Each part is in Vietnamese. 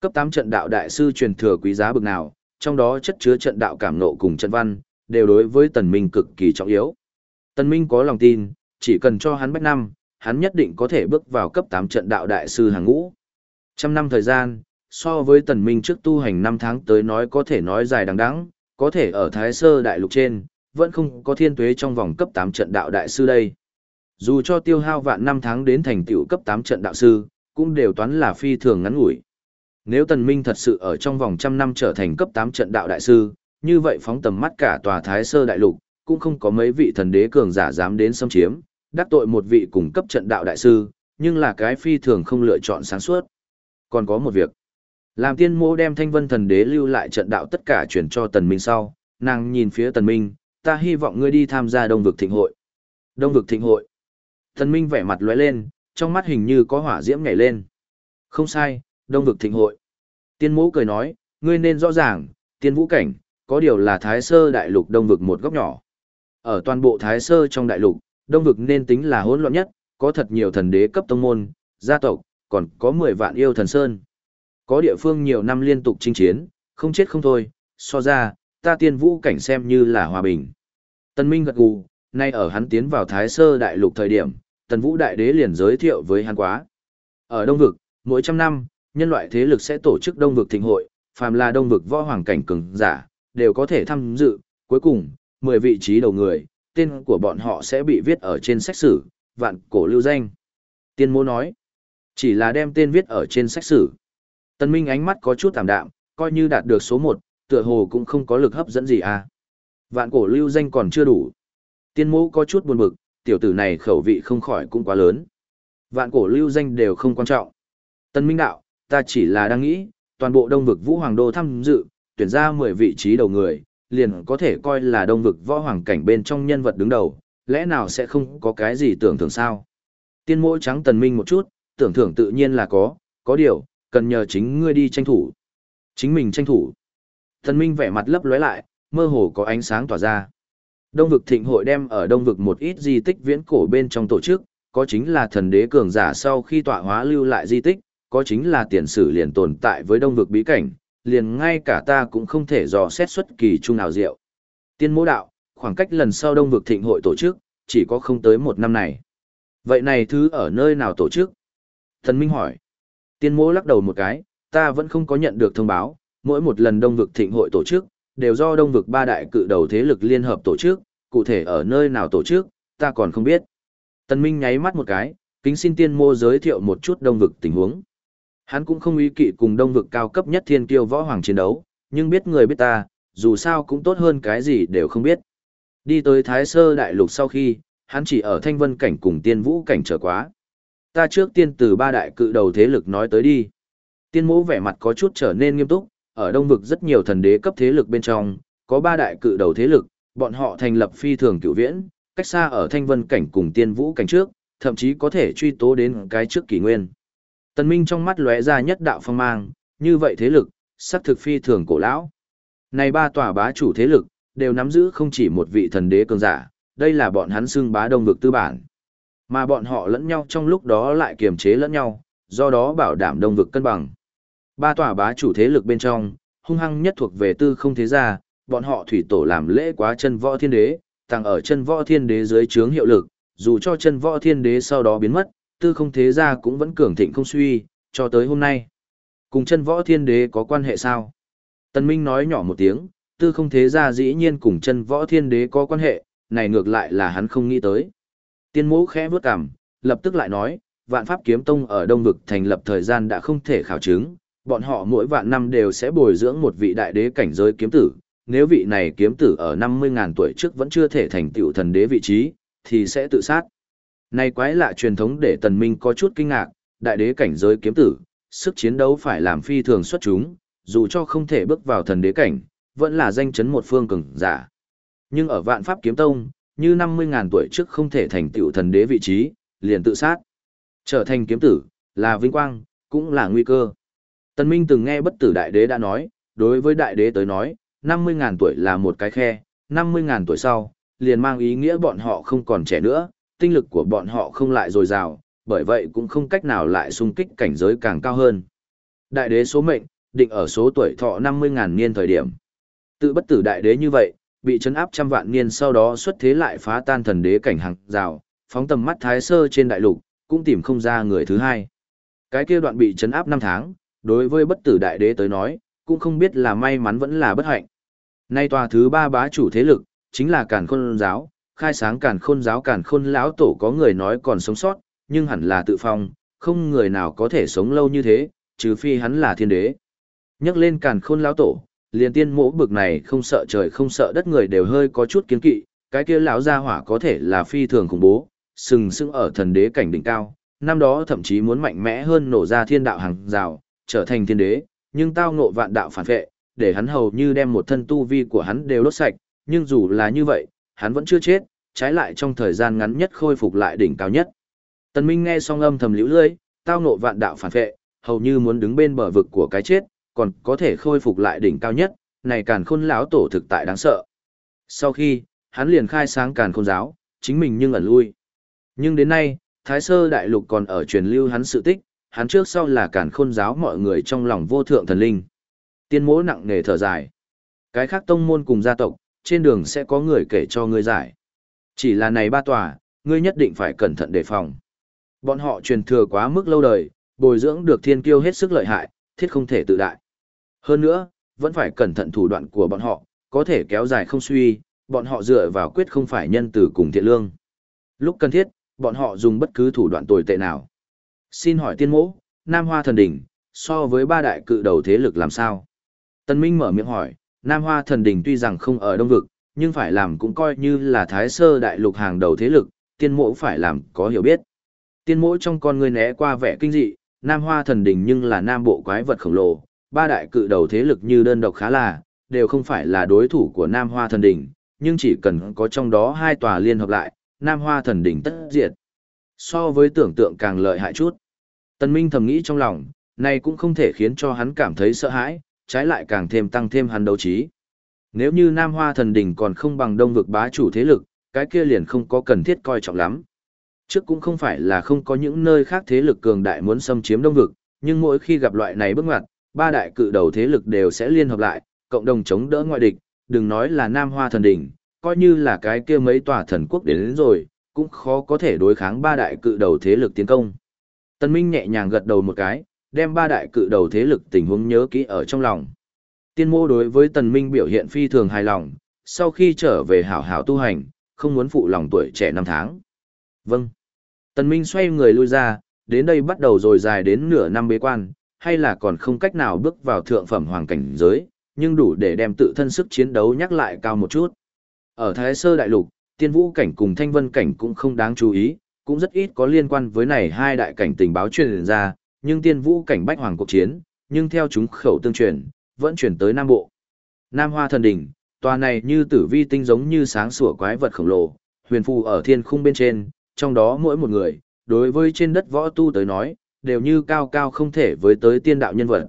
Cấp 8 trận đạo đại sư truyền thừa quý giá bực nào, trong đó chất chứa trận đạo cảm nộ cùng trận văn, đều đối với Tần Minh cực kỳ trọng yếu. Tần Minh có lòng tin, chỉ cần cho hắn bách năm, hắn nhất định có thể bước vào cấp 8 trận đạo đại sư hàng ngũ. Trăm năm thời gian, so với Tần Minh trước tu hành năm tháng tới nói có thể nói dài đằng đẵng, có thể ở Thái Sơ đại lục trên, vẫn không có thiên tuế trong vòng cấp 8 trận đạo đại sư đây. Dù cho tiêu hao vạn năm tháng đến thành tựu cấp 8 trận đạo sư, cũng đều toán là phi thường ngắn ngủi. Nếu Tần Minh thật sự ở trong vòng trăm năm trở thành cấp 8 trận đạo đại sư, như vậy phóng tầm mắt cả tòa Thái Sơ đại lục, cũng không có mấy vị thần đế cường giả dám đến xâm chiếm, đắc tội một vị cùng cấp trận đạo đại sư, nhưng là cái phi thường không lựa chọn sáng suốt. Còn có một việc. Làm tiên mô đem thanh vân thần đế lưu lại trận đạo tất cả chuyển cho tần minh sau, nàng nhìn phía tần minh, ta hy vọng ngươi đi tham gia đông vực thịnh hội. Đông vực thịnh hội. Tần minh vẻ mặt lóe lên, trong mắt hình như có hỏa diễm nhảy lên. Không sai, đông vực thịnh hội. Tiên mũ cười nói, ngươi nên rõ ràng, tiên vũ cảnh, có điều là thái sơ đại lục đông vực một góc nhỏ. Ở toàn bộ thái sơ trong đại lục, đông vực nên tính là hỗn loạn nhất, có thật nhiều thần đế cấp tông môn, gia tộc, còn có 10 vạn yêu thần sơn. Có địa phương nhiều năm liên tục chinh chiến, không chết không thôi, so ra, ta tiên vũ cảnh xem như là hòa bình. Tân Minh gật gù, nay ở hắn tiến vào Thái Sơ Đại Lục thời điểm, Tần Vũ Đại Đế liền giới thiệu với hắn quá. Ở Đông Vực, mỗi trăm năm, nhân loại thế lực sẽ tổ chức Đông Vực thịnh hội, phàm là Đông Vực võ hoàng cảnh cường giả, đều có thể tham dự, cuối cùng, 10 vị trí đầu người, tên của bọn họ sẽ bị viết ở trên sách sử, vạn cổ lưu danh. Tiên mô nói, chỉ là đem tên viết ở trên sách sử. Tân Minh ánh mắt có chút tạm đạm, coi như đạt được số 1, tựa hồ cũng không có lực hấp dẫn gì à. Vạn cổ lưu danh còn chưa đủ. Tiên mô có chút buồn bực, tiểu tử này khẩu vị không khỏi cũng quá lớn. Vạn cổ lưu danh đều không quan trọng. Tân Minh đạo, ta chỉ là đang nghĩ, toàn bộ đông vực vũ hoàng đô tham dự, tuyển ra 10 vị trí đầu người, liền có thể coi là đông vực võ hoàng cảnh bên trong nhân vật đứng đầu, lẽ nào sẽ không có cái gì tưởng thưởng sao? Tiên mỗi trắng tần minh một chút, tưởng thưởng tự nhiên là có, có điều, cần nhờ chính ngươi đi tranh thủ. Chính mình tranh thủ. Tần minh vẻ mặt lấp lóe lại, mơ hồ có ánh sáng tỏa ra. Đông vực thịnh hội đem ở đông vực một ít di tích viễn cổ bên trong tổ chức, có chính là thần đế cường giả sau khi tọa hóa lưu lại di tích, có chính là tiền sử liền tồn tại với đông vực bí cảnh, liền ngay cả ta cũng không thể dò xét xuất kỳ trung nào diệu. Tiên mô đạo, khoảng cách lần sau đông vực thịnh hội tổ chức, chỉ có không tới một năm này. Vậy này thứ ở nơi nào tổ chức? Thần Minh hỏi. Tiên mô lắc đầu một cái, ta vẫn không có nhận được thông báo, mỗi một lần đông vực thịnh hội tổ chức, đều do đông vực ba đại cự đầu thế lực liên hợp tổ chức, cụ thể ở nơi nào tổ chức, ta còn không biết. Tần Minh nháy mắt một cái, kính xin tiên mô giới thiệu một chút đông vực tình huống. Hắn cũng không ý kỵ cùng đông vực cao cấp nhất thiên kiêu võ hoàng chiến đấu, nhưng biết người biết ta, dù sao cũng tốt hơn cái gì đều không biết. Đi tới Thái Sơ Đại Lục sau khi, hắn chỉ ở Thanh Vân Cảnh cùng Tiên Vũ Cảnh trở quá. Ta trước tiên từ ba đại cự đầu thế lực nói tới đi. Tiên mũ vẻ mặt có chút trở nên nghiêm túc, ở đông vực rất nhiều thần đế cấp thế lực bên trong, có ba đại cự đầu thế lực, bọn họ thành lập phi thường cựu viễn, cách xa ở Thanh Vân Cảnh cùng Tiên Vũ Cảnh trước, thậm chí có thể truy tố đến cái trước kỷ nguyên. Tần Minh trong mắt lóe ra nhất đạo phong mang, như vậy thế lực, sắc thực phi thường cổ lão. Này ba tòa bá chủ thế lực, đều nắm giữ không chỉ một vị thần đế cường giả, đây là bọn hắn xưng bá đông vực tư bản. Mà bọn họ lẫn nhau trong lúc đó lại kiềm chế lẫn nhau, do đó bảo đảm đông vực cân bằng. Ba tòa bá chủ thế lực bên trong, hung hăng nhất thuộc về tư không thế gia, bọn họ thủy tổ làm lễ quá chân võ thiên đế, tăng ở chân võ thiên đế dưới trướng hiệu lực, dù cho chân võ thiên đế sau đó biến mất, tư không thế gia cũng vẫn cường thịnh không suy, cho tới hôm nay. Cùng chân võ thiên đế có quan hệ sao? Tần Minh nói nhỏ một tiếng, tư không thế gia dĩ nhiên cùng chân võ thiên đế có quan hệ, này ngược lại là hắn không nghĩ tới. Tiên mũ khẽ bước cằm, lập tức lại nói, vạn pháp kiếm tông ở đông vực thành lập thời gian đã không thể khảo chứng, bọn họ mỗi vạn năm đều sẽ bồi dưỡng một vị đại đế cảnh giới kiếm tử, nếu vị này kiếm tử ở 50.000 tuổi trước vẫn chưa thể thành tựu thần đế vị trí, thì sẽ tự sát. Này quái lạ truyền thống để tần minh có chút kinh ngạc, đại đế cảnh giới kiếm tử, sức chiến đấu phải làm phi thường xuất chúng, dù cho không thể bước vào thần đế cảnh, vẫn là danh chấn một phương cường giả. Nhưng ở vạn pháp kiếm tông, như 50.000 tuổi trước không thể thành tựu thần đế vị trí, liền tự sát. Trở thành kiếm tử, là vinh quang, cũng là nguy cơ. Tần Minh từng nghe bất tử đại đế đã nói, đối với đại đế tới nói, 50.000 tuổi là một cái khe, 50.000 tuổi sau, liền mang ý nghĩa bọn họ không còn trẻ nữa, tinh lực của bọn họ không lại dồi dào, bởi vậy cũng không cách nào lại xung kích cảnh giới càng cao hơn. Đại đế số mệnh, định ở số tuổi thọ 50.000 niên thời điểm. Tự bất tử đại đế như vậy, bị chấn áp trăm vạn niên sau đó xuất thế lại phá tan thần đế cảnh hàng rào, phóng tầm mắt thái sơ trên đại lục, cũng tìm không ra người thứ hai. Cái kia đoạn bị chấn áp 5 tháng, đối với bất tử đại đế tới nói, cũng không biết là may mắn vẫn là bất hạnh. Nay tòa thứ ba bá chủ thế lực, chính là Càn Khôn giáo, khai sáng Càn Khôn giáo Càn Khôn lão tổ có người nói còn sống sót, nhưng hẳn là tự phong, không người nào có thể sống lâu như thế, trừ phi hắn là thiên đế. Nhắc lên Càn Khôn lão tổ, liền tiên mỗ bực này không sợ trời không sợ đất người đều hơi có chút kiến kỵ, cái kia lão gia hỏa có thể là phi thường khủng bố, sừng sững ở thần đế cảnh đỉnh cao, năm đó thậm chí muốn mạnh mẽ hơn nổ ra thiên đạo hàng rào, trở thành thiên đế, nhưng tao ngộ vạn đạo phản vệ, để hắn hầu như đem một thân tu vi của hắn đều đốt sạch, nhưng dù là như vậy, hắn vẫn chưa chết, trái lại trong thời gian ngắn nhất khôi phục lại đỉnh cao nhất. Tần Minh nghe xong âm thầm liễu lưỡi, tao ngộ vạn đạo phản vệ, hầu như muốn đứng bên bờ vực của cái chết, còn có thể khôi phục lại đỉnh cao nhất, này càn khôn lão tổ thực tại đáng sợ. Sau khi, hắn liền khai sáng càn khôn giáo, chính mình nhưng ẩn lui. Nhưng đến nay, Thái Sơ Đại Lục còn ở truyền lưu hắn sự tích, hắn trước sau là càn khôn giáo mọi người trong lòng vô thượng thần linh. Tiên mỗ nặng nề thở dài. Cái khác tông môn cùng gia tộc, trên đường sẽ có người kể cho ngươi giải. Chỉ là này ba tòa, ngươi nhất định phải cẩn thận đề phòng. Bọn họ truyền thừa quá mức lâu đời, bồi dưỡng được thiên kiêu hết sức lợi hại, thiết không thể tự đại. Hơn nữa, vẫn phải cẩn thận thủ đoạn của bọn họ, có thể kéo dài không suy, bọn họ dựa vào quyết không phải nhân từ cùng thiện lương. Lúc cần thiết, bọn họ dùng bất cứ thủ đoạn tồi tệ nào. Xin hỏi tiên mỗ, Nam Hoa Thần Đỉnh, so với ba đại cự đầu thế lực làm sao? Tân Minh mở miệng hỏi, Nam Hoa Thần Đỉnh tuy rằng không ở Đông Vực, nhưng phải làm cũng coi như là Thái Sơ Đại Lục hàng đầu thế lực, tiên mỗ phải làm có hiểu biết. Tiên mỗ trong con người né qua vẻ kinh dị, Nam Hoa Thần Đỉnh nhưng là Nam Bộ quái vật khổng lồ, ba đại cự đầu thế lực như đơn độc khá là, đều không phải là đối thủ của Nam Hoa Thần Đỉnh, nhưng chỉ cần có trong đó hai tòa liên hợp lại, Nam Hoa Thần Đỉnh tất diệt. So với tưởng tượng càng lợi hại chút. Tần Minh thầm nghĩ trong lòng, này cũng không thể khiến cho hắn cảm thấy sợ hãi, trái lại càng thêm tăng thêm hắn đấu trí. Nếu như Nam Hoa Thần Đỉnh còn không bằng Đông vực bá chủ thế lực, cái kia liền không có cần thiết coi trọng lắm. Trước cũng không phải là không có những nơi khác thế lực cường đại muốn xâm chiếm Đông vực, nhưng mỗi khi gặp loại này bước ngoặt, ba đại cự đầu thế lực đều sẽ liên hợp lại, cộng đồng chống đỡ ngoại địch, đừng nói là Nam Hoa Thần Đỉnh, coi như là cái kia mấy tòa thần quốc đến, đến rồi, cũng khó có thể đối kháng ba đại cự đầu thế lực tiến công. Tân Minh nhẹ nhàng gật đầu một cái, đem ba đại cự đầu thế lực tình huống nhớ kỹ ở trong lòng. Tiên mô đối với Tần Minh biểu hiện phi thường hài lòng, sau khi trở về hảo hảo tu hành, không muốn phụ lòng tuổi trẻ năm tháng. Vâng. Tần Minh xoay người lui ra, đến đây bắt đầu rồi dài đến nửa năm bế quan, hay là còn không cách nào bước vào thượng phẩm hoàng cảnh giới, nhưng đủ để đem tự thân sức chiến đấu nhắc lại cao một chút. Ở Thái Sơ Đại Lục, tiên vũ cảnh cùng thanh vân cảnh cũng không đáng chú ý, cũng rất ít có liên quan với này hai đại cảnh tình báo truyền ra, nhưng tiên vũ cảnh bách hoàng cuộc chiến, nhưng theo chúng khẩu tương truyền, vẫn chuyển tới Nam Bộ. Nam Hoa Thần Đỉnh, tòa này như tử vi tinh giống như sáng sủa quái vật khổng lồ, huyền phù ở thiên khung bên trên, trong đó mỗi một người, đối với trên đất võ tu tới nói, đều như cao cao không thể với tới tiên đạo nhân vật.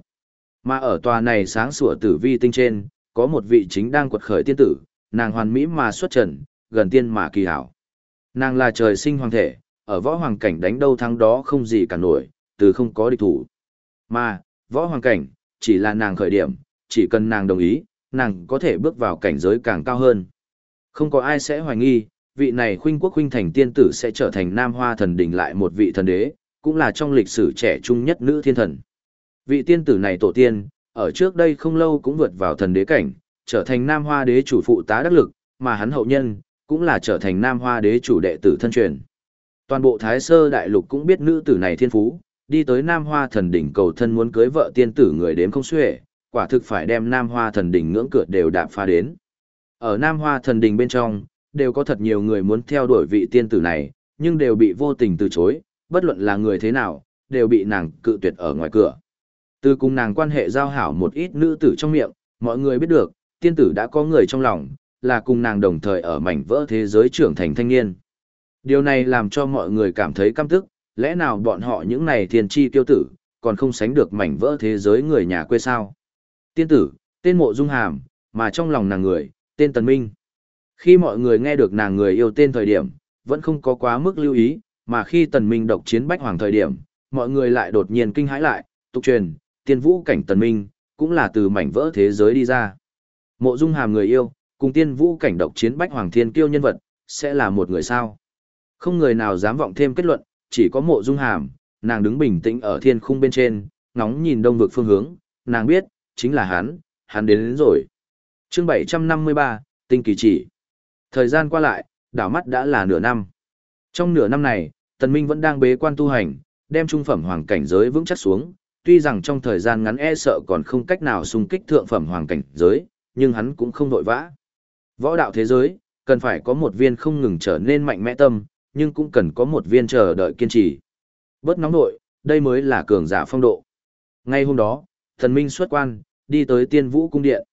Mà ở tòa này sáng sủa tử vi tinh trên, có một vị chính đang quật khởi tiên tử, nàng hoàn mỹ mà xuất trần, gần tiên mà kỳ hảo. Nàng là trời sinh hoàng thể, ở võ hoàng cảnh đánh đâu thắng đó không gì cả nổi, từ không có địch thủ. Mà, võ hoàng cảnh, chỉ là nàng khởi điểm, chỉ cần nàng đồng ý, nàng có thể bước vào cảnh giới càng cao hơn. Không có ai sẽ hoài nghi, vị này khuynh quốc khuynh thành tiên tử sẽ trở thành nam hoa thần đỉnh lại một vị thần đế, cũng là trong lịch sử trẻ trung nhất nữ thiên thần. Vị tiên tử này tổ tiên, ở trước đây không lâu cũng vượt vào thần đế cảnh, trở thành nam hoa đế chủ phụ tá đắc lực, mà hắn hậu nhân, cũng là trở thành nam hoa đế chủ đệ tử thân truyền. Toàn bộ Thái Sơ Đại Lục cũng biết nữ tử này thiên phú, đi tới Nam Hoa Thần Đỉnh cầu thân muốn cưới vợ tiên tử người đếm không xuể, quả thực phải đem Nam Hoa Thần Đỉnh ngưỡng cửa đều đạp phá đến. Ở Nam Hoa Thần Đỉnh bên trong, đều có thật nhiều người muốn theo đuổi vị tiên tử này, nhưng đều bị vô tình từ chối, bất luận là người thế nào, đều bị nàng cự tuyệt ở ngoài cửa. Từ cùng nàng quan hệ giao hảo một ít nữ tử trong miệng, mọi người biết được, tiên tử đã có người trong lòng, là cùng nàng đồng thời ở mảnh vỡ thế giới trưởng thành thanh niên. Điều này làm cho mọi người cảm thấy căm tức, lẽ nào bọn họ những này thiên tri tiêu tử, còn không sánh được mảnh vỡ thế giới người nhà quê sao. Tiên tử, tên mộ dung hàm, mà trong lòng nàng người, tên tần minh. Khi mọi người nghe được nàng người yêu tên thời điểm, vẫn không có quá mức lưu ý, mà khi tần minh độc chiến bách hoàng thời điểm, mọi người lại đột nhiên kinh hãi lại, tục truyền, tiên vũ cảnh tần minh, cũng là từ mảnh vỡ thế giới đi ra. Mộ dung hàm người yêu, cùng tiên vũ cảnh độc chiến bách hoàng thiên kiêu nhân vật, sẽ là một người sao. Không người nào dám vọng thêm kết luận, chỉ có mộ dung hàm, nàng đứng bình tĩnh ở thiên khung bên trên, ngóng nhìn đông vực phương hướng, nàng biết, chính là hắn, hắn đến, đến rồi. chương 753, tinh kỳ chỉ. Thời gian qua lại, đảo mắt đã là nửa năm. Trong nửa năm này, Tần Minh vẫn đang bế quan tu hành, đem trung phẩm hoàng cảnh giới vững chắc xuống, tuy rằng trong thời gian ngắn e sợ còn không cách nào xung kích thượng phẩm hoàng cảnh giới, nhưng hắn cũng không vội vã. Võ đạo thế giới, cần phải có một viên không ngừng trở nên mạnh mẽ tâm, nhưng cũng cần có một viên chờ đợi kiên trì. Bớt nóng nội, đây mới là cường giả phong độ. Ngay hôm đó, thần minh xuất quan, đi tới tiên vũ cung điện.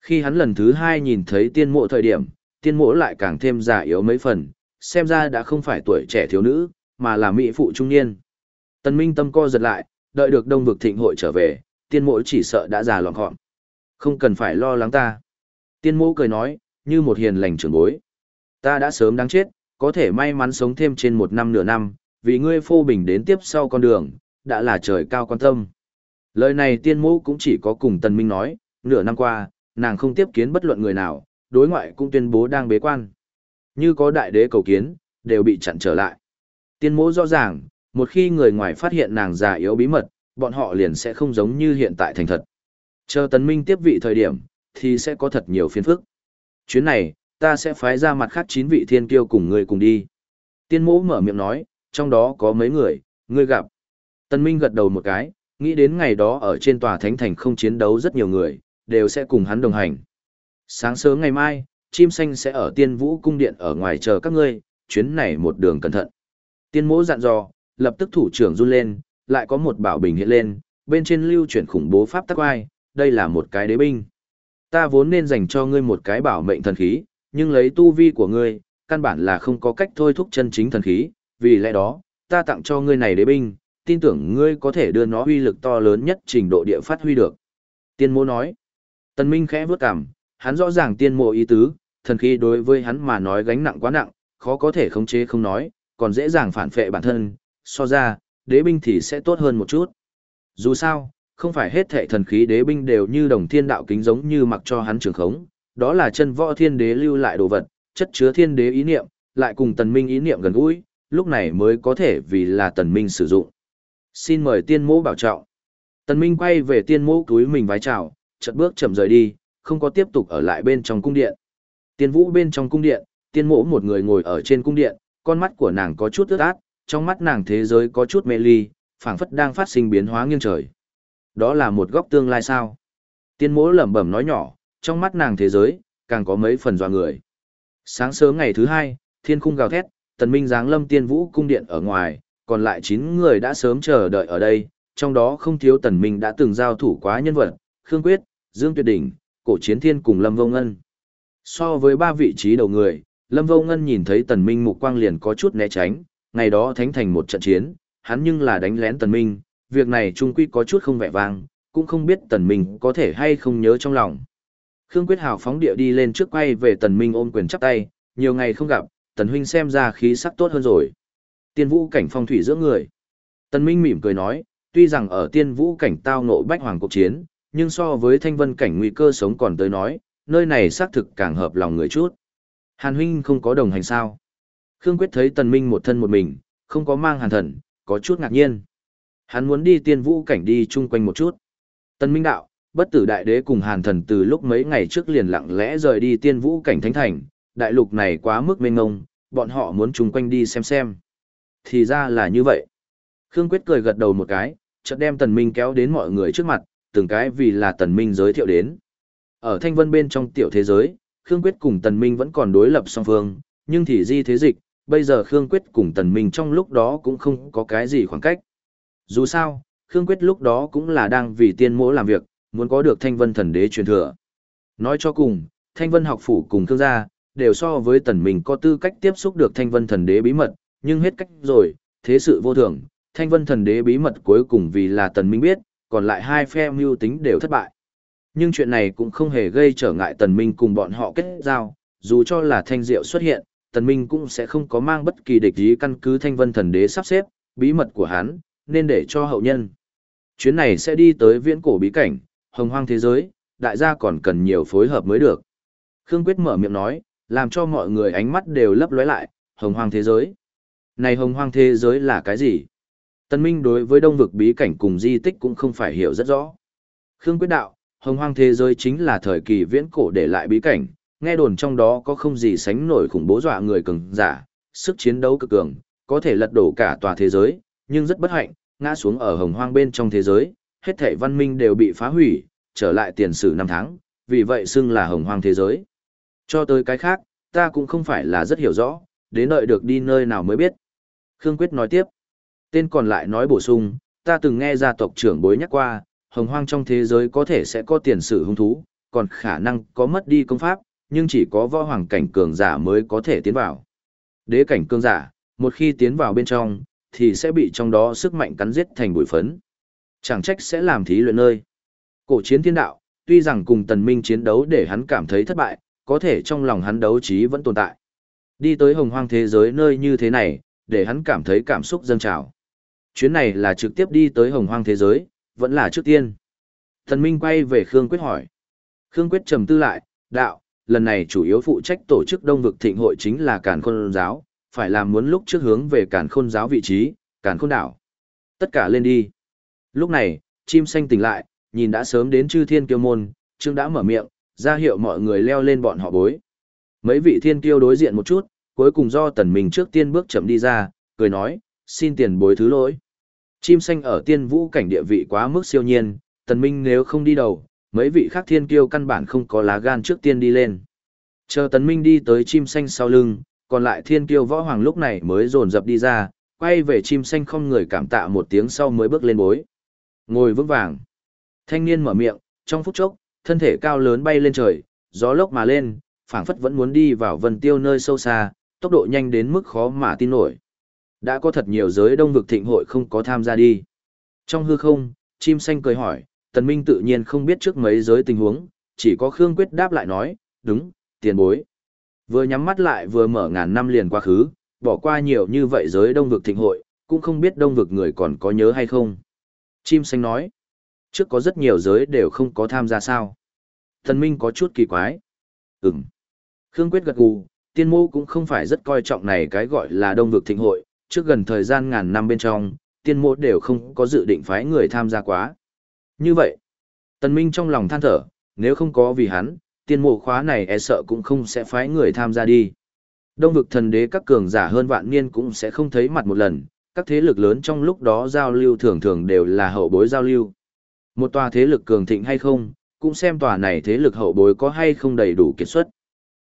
Khi hắn lần thứ hai nhìn thấy tiên mộ thời điểm, tiên mộ lại càng thêm già yếu mấy phần, xem ra đã không phải tuổi trẻ thiếu nữ, mà là mỹ phụ trung niên. Tần minh tâm co giật lại, đợi được đông vực thịnh hội trở về, tiên mộ chỉ sợ đã già lọn gọn. Không cần phải lo lắng ta. Tiên mộ cười nói, như một hiền lành trưởng bối. Ta đã sớm đáng chết, có thể may mắn sống thêm trên một năm nửa năm, vì ngươi phô bình đến tiếp sau con đường, đã là trời cao quan tâm. Lời này tiên mũ cũng chỉ có cùng tần minh nói, nửa năm qua, nàng không tiếp kiến bất luận người nào, đối ngoại cũng tuyên bố đang bế quan. Như có đại đế cầu kiến, đều bị chặn trở lại. Tiên mũ rõ ràng, một khi người ngoài phát hiện nàng già yếu bí mật, bọn họ liền sẽ không giống như hiện tại thành thật. Chờ tần minh tiếp vị thời điểm, thì sẽ có thật nhiều phiền phức. Chuyến này, ta sẽ phái ra mặt khác chín vị thiên kiêu cùng ngươi cùng đi. Tiên mẫu mở miệng nói, trong đó có mấy người, ngươi gặp. Tân Minh gật đầu một cái, nghĩ đến ngày đó ở trên tòa thánh thành không chiến đấu rất nhiều người, đều sẽ cùng hắn đồng hành. Sáng sớm ngày mai, chim xanh sẽ ở tiên vũ cung điện ở ngoài chờ các ngươi, chuyến này một đường cẩn thận. Tiên mẫu dặn dò, lập tức thủ trưởng run lên, lại có một bảo bình hiện lên, bên trên lưu chuyển khủng bố pháp tắc ai, đây là một cái đế binh. Ta vốn nên dành cho ngươi một cái bảo mệnh thần khí, nhưng lấy tu vi của ngươi, căn bản là không có cách thôi thúc chân chính thần khí, vì lẽ đó, ta tặng cho ngươi này đế binh, tin tưởng ngươi có thể đưa nó uy lực to lớn nhất trình độ địa phát huy được. Tiên mô nói, Tần Minh khẽ vướt cằm, hắn rõ ràng tiên mô ý tứ, thần khí đối với hắn mà nói gánh nặng quá nặng, khó có thể khống chế không nói, còn dễ dàng phản phệ bản thân, so ra, đế binh thì sẽ tốt hơn một chút. Dù sao, không phải hết thệ thần khí đế binh đều như đồng thiên đạo kính giống như mặc cho hắn trường khống, đó là chân võ thiên đế lưu lại đồ vật, chất chứa thiên đế ý niệm, lại cùng tần minh ý niệm gần gũi, lúc này mới có thể vì là tần minh sử dụng. Xin mời tiên mẫu bảo trọng. Tần minh quay về tiên mẫu túi mình vái chào, chợt bước chậm rời đi, không có tiếp tục ở lại bên trong cung điện. Tiên vũ bên trong cung điện, tiên mẫu một người ngồi ở trên cung điện, con mắt của nàng có chút ướt át, trong mắt nàng thế giới có chút mê ly, phảng phất đang phát sinh biến hóa nghiêng trời. Đó là một góc tương lai sao? Tiên mẫu lẩm bẩm nói nhỏ, trong mắt nàng thế giới, càng có mấy phần dọa người. Sáng sớm ngày thứ hai, thiên khung gào thét, tần minh giáng lâm tiên vũ cung điện ở ngoài, còn lại 9 người đã sớm chờ đợi ở đây, trong đó không thiếu tần minh đã từng giao thủ quá nhân vật, Khương Quyết, Dương Tuyệt Đỉnh, Cổ Chiến Thiên cùng Lâm Vô Ngân. So với ba vị trí đầu người, Lâm Vô Ngân nhìn thấy tần minh mục quang liền có chút né tránh, ngày đó thánh thành một trận chiến, hắn nhưng là đánh lén tần minh, việc này trung quy có chút không vẻ vang, cũng không biết tần minh có thể hay không nhớ trong lòng. Khương Quyết Hào phóng địa đi lên trước quay về tần minh ôm quyền chắp tay, nhiều ngày không gặp, tần huynh xem ra khí sắc tốt hơn rồi. Tiên vũ cảnh phong thủy giữa người. Tần minh mỉm cười nói, tuy rằng ở tiên vũ cảnh tao ngộ bách hoàng cuộc chiến, nhưng so với thanh vân cảnh nguy cơ sống còn tới nói, nơi này xác thực càng hợp lòng người chút. Hàn huynh không có đồng hành sao? Khương Quyết thấy Tần Minh một thân một mình, không có mang hàn thần, có chút ngạc nhiên. Hắn muốn đi tiên vũ cảnh đi chung quanh một chút. Tần Minh đạo, bất tử đại đế cùng hàn thần từ lúc mấy ngày trước liền lặng lẽ rời đi tiên vũ cảnh thánh thành, đại lục này quá mức mênh ngông, bọn họ muốn chung quanh đi xem xem. Thì ra là như vậy. Khương Quyết cười gật đầu một cái, chợt đem Tần Minh kéo đến mọi người trước mặt, từng cái vì là Tần Minh giới thiệu đến. Ở thanh vân bên trong tiểu thế giới, Khương Quyết cùng Tần Minh vẫn còn đối lập song phương, nhưng thì di thế dịch, bây giờ Khương Quyết cùng Tần Minh trong lúc đó cũng không có cái gì khoảng cách. Dù sao, Khương Quyết lúc đó cũng là đang vì tiên mỗ làm việc, muốn có được thanh vân thần đế truyền thừa. Nói cho cùng, thanh vân học phủ cùng thương gia, đều so với Tần Minh có tư cách tiếp xúc được thanh vân thần đế bí mật, nhưng hết cách rồi, thế sự vô thường, thanh vân thần đế bí mật cuối cùng vì là Tần Minh biết, còn lại hai phe mưu tính đều thất bại. Nhưng chuyện này cũng không hề gây trở ngại Tần Minh cùng bọn họ kết giao, dù cho là thanh diệu xuất hiện, Tần Minh cũng sẽ không có mang bất kỳ địch ý căn cứ thanh vân thần đế sắp xếp, bí mật của hắn, nên để cho hậu nhân. Chuyến này sẽ đi tới viễn cổ bí cảnh, hồng hoang thế giới, đại gia còn cần nhiều phối hợp mới được. Khương Quyết mở miệng nói, làm cho mọi người ánh mắt đều lấp lóe lại, hồng hoang thế giới. Này hồng hoang thế giới là cái gì? Tân Minh đối với đông vực bí cảnh cùng di tích cũng không phải hiểu rất rõ. Khương Quyết đạo, hồng hoang thế giới chính là thời kỳ viễn cổ để lại bí cảnh, nghe đồn trong đó có không gì sánh nổi khủng bố dọa người cường giả, sức chiến đấu cực cường, có thể lật đổ cả tòa thế giới, nhưng rất bất hạnh, ngã xuống ở hồng hoang bên trong thế giới, hết thảy văn minh đều bị phá hủy, trở lại tiền sử năm tháng, vì vậy xưng là hồng hoang thế giới. Cho tới cái khác, ta cũng không phải là rất hiểu rõ, đến đợi được đi nơi nào mới biết. Khương Quyết nói tiếp. Tên còn lại nói bổ sung, ta từng nghe gia tộc trưởng bối nhắc qua, hồng hoang trong thế giới có thể sẽ có tiền sử hung thú, còn khả năng có mất đi công pháp, nhưng chỉ có võ hoàng cảnh cường giả mới có thể tiến vào. Đế cảnh cường giả, một khi tiến vào bên trong, thì sẽ bị trong đó sức mạnh cắn giết thành bụi phấn. Chẳng trách sẽ làm thí luyện nơi. Cổ chiến thiên đạo, tuy rằng cùng tần minh chiến đấu để hắn cảm thấy thất bại, có thể trong lòng hắn đấu trí vẫn tồn tại. Đi tới hồng hoang thế giới nơi như thế này, để hắn cảm thấy cảm xúc dâng trào. Chuyến này là trực tiếp đi tới hồng hoang thế giới, vẫn là trước tiên. Tần minh quay về Khương Quyết hỏi. Khương Quyết trầm tư lại, đạo, lần này chủ yếu phụ trách tổ chức đông vực thịnh hội chính là Càn Khôn giáo, phải làm muốn lúc trước hướng về Càn Khôn giáo vị trí, Càn Khôn đảo. Tất cả lên đi. Lúc này, chim xanh tỉnh lại, nhìn đã sớm đến chư thiên kiêu môn, Trương đã mở miệng, ra hiệu mọi người leo lên bọn họ bối. Mấy vị thiên kiêu đối diện một chút, cuối cùng do tần mình trước tiên bước chậm đi ra, cười nói, xin tiền bối thứ lỗi. Chim xanh ở tiên vũ cảnh địa vị quá mức siêu nhiên, tần minh nếu không đi đầu, mấy vị khác thiên kiêu căn bản không có lá gan trước tiên đi lên. Chờ tần minh đi tới chim xanh sau lưng, còn lại thiên kiêu võ hoàng lúc này mới dồn dập đi ra, quay về chim xanh không người cảm tạ một tiếng sau mới bước lên bối. Ngồi vững vàng. Thanh niên mở miệng, trong phút chốc, thân thể cao lớn bay lên trời, gió lốc mà lên, phảng phất vẫn muốn đi vào vân tiêu nơi sâu xa, tốc độ nhanh đến mức khó mà tin nổi. Đã có thật nhiều giới đông vực thịnh hội không có tham gia đi. Trong hư không, chim xanh cười hỏi, tần minh tự nhiên không biết trước mấy giới tình huống, chỉ có Khương Quyết đáp lại nói, đúng, tiền bối. Vừa nhắm mắt lại vừa mở ngàn năm liền quá khứ, bỏ qua nhiều như vậy giới đông vực thịnh hội, cũng không biết đông vực người còn có nhớ hay không. Chim xanh nói, trước có rất nhiều giới đều không có tham gia sao. Thần Minh có chút kỳ quái. Ừm. Khương Quyết gật gù, tiên mô cũng không phải rất coi trọng này cái gọi là đông vực thịnh hội, trước gần thời gian ngàn năm bên trong, tiên mô đều không có dự định phái người tham gia quá. Như vậy, Tần Minh trong lòng than thở, nếu không có vì hắn, tiên mộ khóa này e sợ cũng không sẽ phái người tham gia đi. Đông vực thần đế các cường giả hơn vạn niên cũng sẽ không thấy mặt một lần, các thế lực lớn trong lúc đó giao lưu thường thường đều là hậu bối giao lưu. Một tòa thế lực cường thịnh hay không, cũng xem tòa này thế lực hậu bối có hay không đầy đủ kiệt xuất.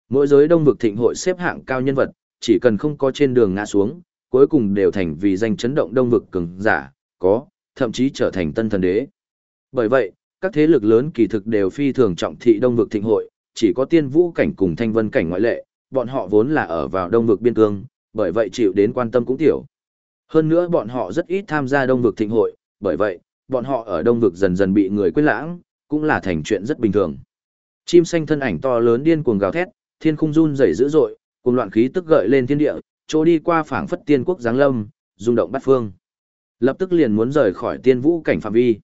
Mỗi giới đông vực thịnh hội xếp hạng cao nhân vật, chỉ cần không có trên đường ngã xuống, cuối cùng đều thành vì danh chấn động đông vực cường giả, có, thậm chí trở thành tân thần đế. Bởi vậy, các thế lực lớn kỳ thực đều phi thường trọng thị đông vực thịnh hội, chỉ có tiên vũ cảnh cùng thanh vân cảnh ngoại lệ, bọn họ vốn là ở vào đông vực biên cương, bởi vậy chịu đến quan tâm cũng tiểu. Hơn nữa bọn họ rất ít tham gia đông vực thịnh hội, bởi vậy, bọn họ ở đông vực dần dần bị người quên lãng, cũng là thành chuyện rất bình thường. Chim xanh thân ảnh to lớn điên cuồng gào thét, thiên khung run rẩy dữ dội, cùng loạn khí tức gợi lên thiên địa, chỗ đi qua phảng phất tiên quốc giáng lâm, rung động bát phương. Lập tức liền muốn rời khỏi tiên vũ cảnh phạm vi.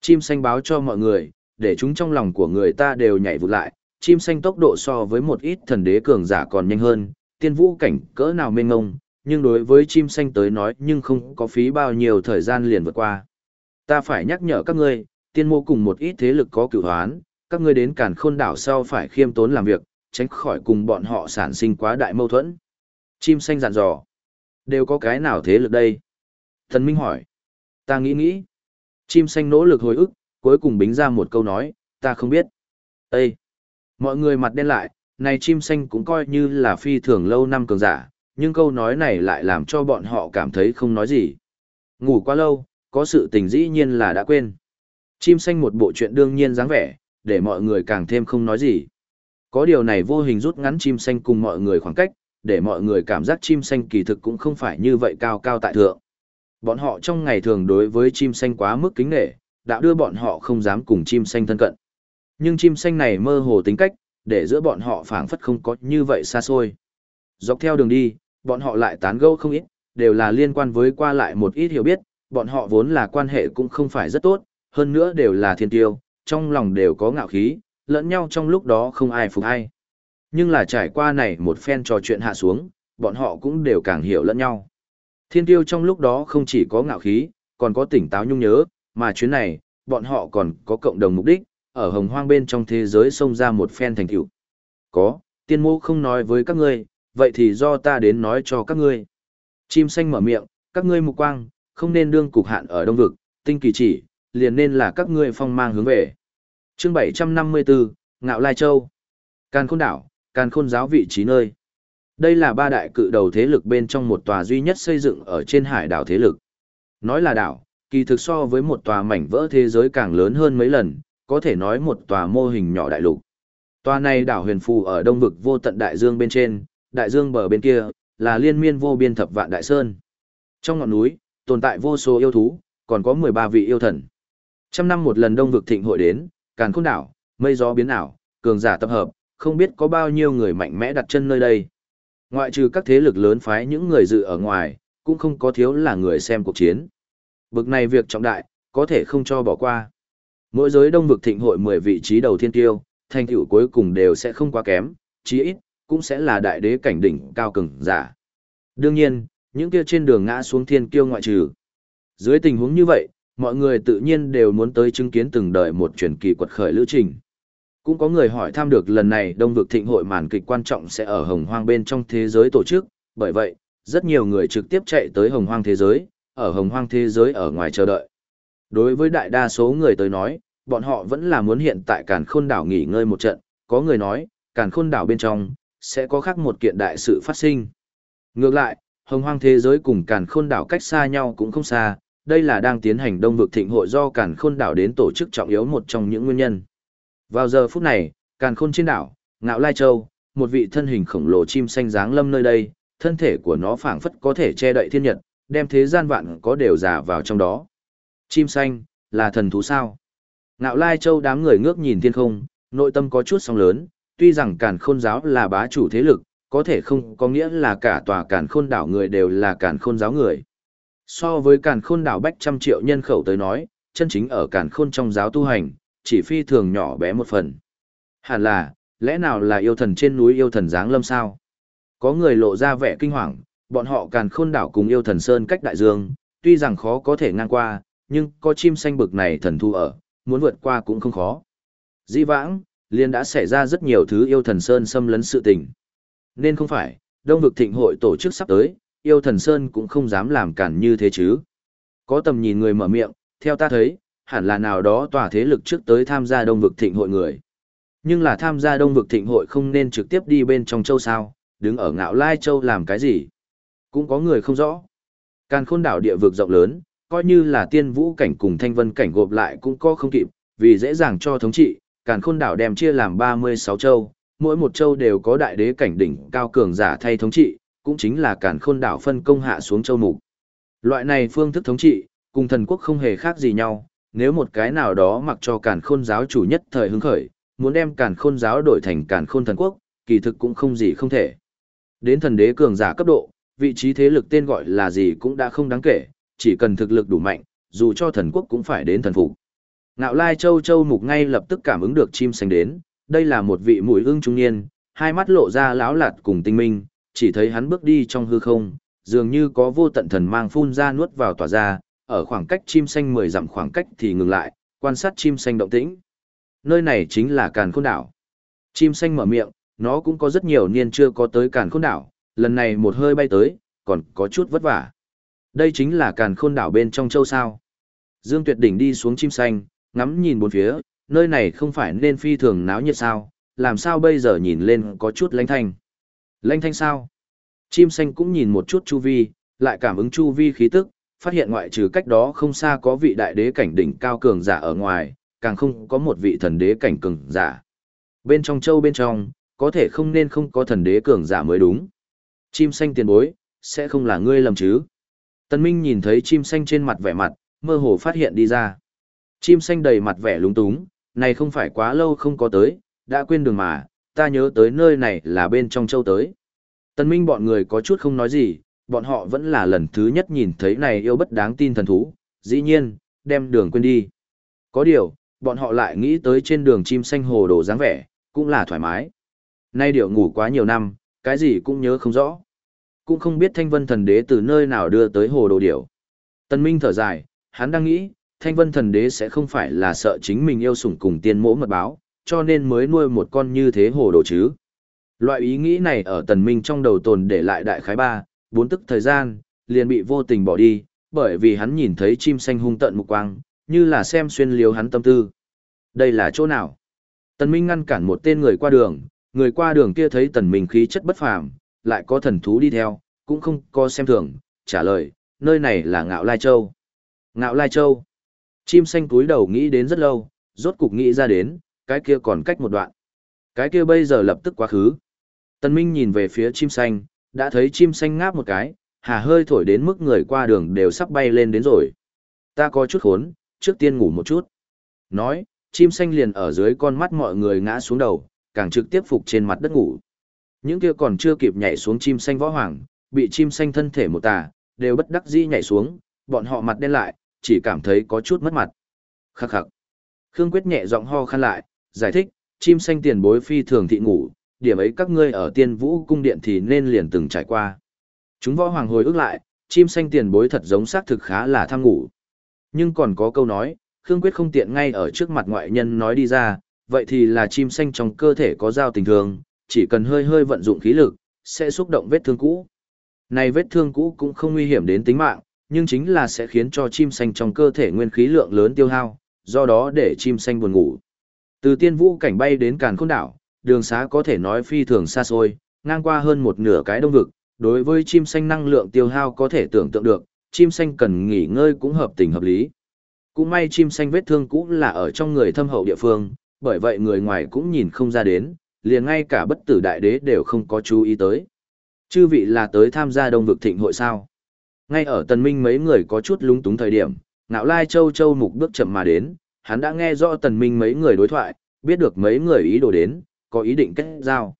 Chim xanh báo cho mọi người, để chúng trong lòng của người ta đều nhảy vụt lại, chim xanh tốc độ so với một ít thần đế cường giả còn nhanh hơn, tiên vũ cảnh cỡ nào mênh ngông, nhưng đối với chim xanh tới nói nhưng không có phí bao nhiêu thời gian liền vượt qua. Ta phải nhắc nhở các ngươi, tiên mô cùng một ít thế lực có cửu hoán, các ngươi đến cản khôn đảo sau phải khiêm tốn làm việc, tránh khỏi cùng bọn họ sản sinh quá đại mâu thuẫn. Chim xanh dặn dò. Đều có cái nào thế lực đây? Thần Minh hỏi. Ta nghĩ nghĩ. Chim xanh nỗ lực hồi ức, cuối cùng bính ra một câu nói, ta không biết. Ê! Mọi người mặt đen lại, này chim xanh cũng coi như là phi thường lâu năm cường giả, nhưng câu nói này lại làm cho bọn họ cảm thấy không nói gì. Ngủ quá lâu, có sự tình dĩ nhiên là đã quên. Chim xanh một bộ chuyện đương nhiên dáng vẻ, để mọi người càng thêm không nói gì. Có điều này vô hình rút ngắn chim xanh cùng mọi người khoảng cách, để mọi người cảm giác chim xanh kỳ thực cũng không phải như vậy cao cao tại thượng. Bọn họ trong ngày thường đối với chim xanh quá mức kính nể, đã đưa bọn họ không dám cùng chim xanh thân cận. Nhưng chim xanh này mơ hồ tính cách, để giữa bọn họ phảng phất không có như vậy xa xôi. Dọc theo đường đi, bọn họ lại tán gẫu không ít, đều là liên quan với qua lại một ít hiểu biết, bọn họ vốn là quan hệ cũng không phải rất tốt, hơn nữa đều là thiên tiêu, trong lòng đều có ngạo khí, lẫn nhau trong lúc đó không ai phục ai. Nhưng là trải qua này một phen trò chuyện hạ xuống, bọn họ cũng đều càng hiểu lẫn nhau. Thiên tiêu trong lúc đó không chỉ có ngạo khí, còn có tỉnh táo nhung nhớ, mà chuyến này, bọn họ còn có cộng đồng mục đích, ở hồng hoang bên trong thế giới xông ra một phen thành tựu. Có, tiên mô không nói với các ngươi, vậy thì do ta đến nói cho các ngươi. Chim xanh mở miệng, các ngươi mục quang, không nên đương cục hạn ở đông vực, tinh kỳ chỉ, liền nên là các ngươi phong mang hướng về. Chương 754, Ngạo Lai Châu. Càn Khôn Đảo, Càn Khôn giáo vị trí nơi. Đây là ba đại cự đầu thế lực bên trong một tòa duy nhất xây dựng ở trên hải đảo thế lực. Nói là đảo, kỳ thực so với một tòa mảnh vỡ thế giới càng lớn hơn mấy lần, có thể nói một tòa mô hình nhỏ đại lục. Tòa này đảo huyền phù ở đông vực vô tận đại dương bên trên, đại dương bờ bên kia, là liên miên vô biên thập vạn đại sơn. Trong ngọn núi, tồn tại vô số yêu thú, còn có 13 vị yêu thần. Trăm năm một lần đông vực thịnh hội đến, càn khôn đảo, mây gió biến ảo, cường giả tập hợp, không biết có bao nhiêu người mạnh mẽ đặt chân nơi đây. Ngoại trừ các thế lực lớn phái những người dự ở ngoài, cũng không có thiếu là người xem cuộc chiến. Bực này việc trọng đại, có thể không cho bỏ qua. Mỗi giới đông vực thịnh hội 10 vị trí đầu thiên tiêu, thành tựu cuối cùng đều sẽ không quá kém, chí ít, cũng sẽ là đại đế cảnh đỉnh cao cường giả. Đương nhiên, những kia trên đường ngã xuống thiên kiêu ngoại trừ. Dưới tình huống như vậy, mọi người tự nhiên đều muốn tới chứng kiến từng đời một truyền kỳ quật khởi lữ trình. Cũng có người hỏi thăm được lần này đông vực thịnh hội màn kịch quan trọng sẽ ở hồng hoang bên trong thế giới tổ chức, bởi vậy, rất nhiều người trực tiếp chạy tới hồng hoang thế giới, ở hồng hoang thế giới ở ngoài chờ đợi. Đối với đại đa số người tới nói, bọn họ vẫn là muốn hiện tại càn khôn đảo nghỉ ngơi một trận, có người nói, càn khôn đảo bên trong, sẽ có khác một kiện đại sự phát sinh. Ngược lại, hồng hoang thế giới cùng càn khôn đảo cách xa nhau cũng không xa, đây là đang tiến hành đông vực thịnh hội do càn khôn đảo đến tổ chức trọng yếu một trong những nguyên nhân. Vào giờ phút này, càn khôn trên đảo, ngạo lai châu, một vị thân hình khổng lồ chim xanh dáng lâm nơi đây, thân thể của nó phảng phất có thể che đậy thiên nhật, đem thế gian vạn có đều giả vào trong đó. Chim xanh, là thần thú sao? Ngạo lai châu đám người ngước nhìn thiên không, nội tâm có chút sóng lớn, tuy rằng càn khôn giáo là bá chủ thế lực, có thể không có nghĩa là cả tòa càn khôn đảo người đều là càn khôn giáo người. So với càn khôn đảo bách trăm triệu nhân khẩu tới nói, chân chính ở càn khôn trong giáo tu hành, chỉ phi thường nhỏ bé một phần. Hẳn là, lẽ nào là yêu thần trên núi yêu thần giáng lâm sao? Có người lộ ra vẻ kinh hoàng, bọn họ càn khôn đảo cùng yêu thần sơn cách đại dương, tuy rằng khó có thể ngang qua, nhưng có chim xanh bực này thần thu ở, muốn vượt qua cũng không khó. Di vãng, liền đã xảy ra rất nhiều thứ yêu thần sơn xâm lấn sự tình. Nên không phải, đông vực thịnh hội tổ chức sắp tới, yêu thần sơn cũng không dám làm cản như thế chứ. Có tầm nhìn người mở miệng, theo ta thấy, hẳn là nào đó tòa thế lực trước tới tham gia đông vực thịnh hội người. Nhưng là tham gia đông vực thịnh hội không nên trực tiếp đi bên trong châu sao, đứng ở ngạo lai châu làm cái gì. Cũng có người không rõ. Càn khôn đảo địa vực rộng lớn, coi như là tiên vũ cảnh cùng thanh vân cảnh gộp lại cũng có không kịp, vì dễ dàng cho thống trị, càn khôn đảo đem chia làm 36 châu, mỗi một châu đều có đại đế cảnh đỉnh cao cường giả thay thống trị, cũng chính là càn khôn đảo phân công hạ xuống châu mục. Loại này phương thức thống trị, cùng thần quốc không hề khác gì nhau, nếu một cái nào đó mặc cho càn khôn giáo chủ nhất thời hứng khởi, muốn đem càn khôn giáo đổi thành càn khôn thần quốc, kỳ thực cũng không gì không thể. Đến thần đế cường giả cấp độ, vị trí thế lực tên gọi là gì cũng đã không đáng kể, chỉ cần thực lực đủ mạnh, dù cho thần quốc cũng phải đến thần phục. Ngạo Lai Châu Châu Mục ngay lập tức cảm ứng được chim xanh đến, đây là một vị mũi ưng trung niên, hai mắt lộ ra lão lạt cùng tinh minh, chỉ thấy hắn bước đi trong hư không, dường như có vô tận thần mang phun ra nuốt vào tỏa ra, ở khoảng cách chim xanh 10 dặm khoảng cách thì ngừng lại, quan sát chim xanh động tĩnh. Nơi này chính là Càn Khôn đảo. Chim xanh mở miệng, nó cũng có rất nhiều niên chưa có tới Càn Khôn đảo, lần này một hơi bay tới, còn có chút vất vả. Đây chính là Càn Khôn đảo bên trong châu sao? Dương Tuyệt đỉnh đi xuống chim xanh, ngắm nhìn bốn phía, nơi này không phải nên phi thường náo nhiệt sao, làm sao bây giờ nhìn lên có chút lãnh thanh. Lãnh thanh sao? Chim xanh cũng nhìn một chút chu vi, lại cảm ứng chu vi khí tức, phát hiện ngoại trừ cách đó không xa có vị đại đế cảnh đỉnh cao cường giả ở ngoài, càng không có một vị thần đế cảnh cường giả. Bên trong châu bên trong, có thể không nên không có thần đế cường giả mới đúng. Chim xanh tiền bối, sẽ không là ngươi lầm chứ. Tân Minh nhìn thấy chim xanh trên mặt vẻ mặt, mơ hồ phát hiện đi ra. Chim xanh đầy mặt vẻ lúng túng, này không phải quá lâu không có tới, đã quên đường mà, ta nhớ tới nơi này là bên trong châu tới. Tân Minh bọn người có chút không nói gì, bọn họ vẫn là lần thứ nhất nhìn thấy này yêu bất đáng tin thần thú, dĩ nhiên, đem đường quên đi. Có điều, bọn họ lại nghĩ tới trên đường chim xanh hồ đồ dáng vẻ, cũng là thoải mái. Nay điệu ngủ quá nhiều năm, cái gì cũng nhớ không rõ. Cũng không biết thanh vân thần đế từ nơi nào đưa tới hồ đồ điệu. Tân Minh thở dài, hắn đang nghĩ, thanh vân thần đế sẽ không phải là sợ chính mình yêu sủng cùng tiên mỗ mật báo, cho nên mới nuôi một con như thế hồ đồ chứ. Loại ý nghĩ này ở tần minh trong đầu tồn để lại đại khái ba, bốn tức thời gian, liền bị vô tình bỏ đi, bởi vì hắn nhìn thấy chim xanh hung tận mục quang, như là xem xuyên liếu hắn tâm tư. Đây là chỗ nào? Tần Minh ngăn cản một tên người qua đường, người qua đường kia thấy tần minh khí chất bất phàm, lại có thần thú đi theo, cũng không có xem thường, trả lời, nơi này là Ngạo Lai Châu. Ngạo Lai Châu. Chim xanh cúi đầu nghĩ đến rất lâu, rốt cục nghĩ ra đến, cái kia còn cách một đoạn. Cái kia bây giờ lập tức quá khứ. Tân Minh nhìn về phía chim xanh, đã thấy chim xanh ngáp một cái, hà hơi thổi đến mức người qua đường đều sắp bay lên đến rồi. Ta có chút khốn, trước tiên ngủ một chút. Nói, chim xanh liền ở dưới con mắt mọi người ngã xuống đầu, càng trực tiếp phục trên mặt đất ngủ. Những kia còn chưa kịp nhảy xuống chim xanh võ hoàng, bị chim xanh thân thể một tà, đều bất đắc dĩ nhảy xuống, bọn họ mặt đen lại, chỉ cảm thấy có chút mất mặt. Khắc khắc. Khương Quyết nhẹ giọng ho khăn lại, giải thích, chim xanh tiền bối phi thường thị ngủ, điểm ấy các ngươi ở tiên vũ cung điện thì nên liền từng trải qua. Chúng võ hoàng hồi ức lại, chim xanh tiền bối thật giống xác thực khá là tham ngủ. Nhưng còn có câu nói, Khương Quyết không tiện ngay ở trước mặt ngoại nhân nói đi ra, vậy thì là chim xanh trong cơ thể có giao tình thường, chỉ cần hơi hơi vận dụng khí lực, sẽ xúc động vết thương cũ. Này vết thương cũ cũng không nguy hiểm đến tính mạng, nhưng chính là sẽ khiến cho chim xanh trong cơ thể nguyên khí lượng lớn tiêu hao, do đó để chim xanh buồn ngủ. Từ tiên vũ cảnh bay đến càn khôn đảo, đường xá có thể nói phi thường xa xôi, ngang qua hơn một nửa cái đông vực, đối với chim xanh năng lượng tiêu hao có thể tưởng tượng được, chim xanh cần nghỉ ngơi cũng hợp tình hợp lý. Cũng may chim xanh vết thương cũ là ở trong người thâm hậu địa phương, bởi vậy người ngoài cũng nhìn không ra đến, liền ngay cả bất tử đại đế đều không có chú ý tới. Chư vị là tới tham gia đông vực thịnh hội sao? Ngay ở tần minh mấy người có chút lúng túng thời điểm, ngạo lai châu châu mục bước chậm mà đến, hắn đã nghe rõ tần minh mấy người đối thoại, biết được mấy người ý đồ đến, có ý định kết giao.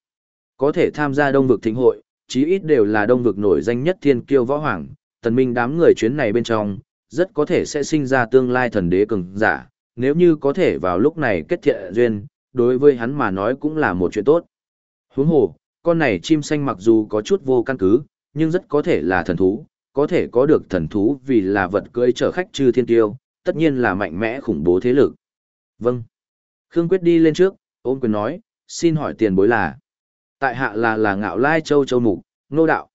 Có thể tham gia đông vực thịnh hội, chí ít đều là đông vực nổi danh nhất thiên kiêu võ hoàng, tần minh đám người chuyến này bên trong, rất có thể sẽ sinh ra tương lai thần đế cường giả, nếu như có thể vào lúc này kết thiện duyên, đối với hắn mà nói cũng là một chuyện tốt. Huống hồ, con này chim xanh mặc dù có chút vô căn cứ, nhưng rất có thể là thần thú, có thể có được thần thú vì là vật cưỡi chở khách trừ thiên tiêu, tất nhiên là mạnh mẽ khủng bố thế lực. Vâng. Khương Quyết đi lên trước, ôm quyền nói, xin hỏi tiền bối là. Tại hạ là là ngạo lai châu châu mục, nô đạo.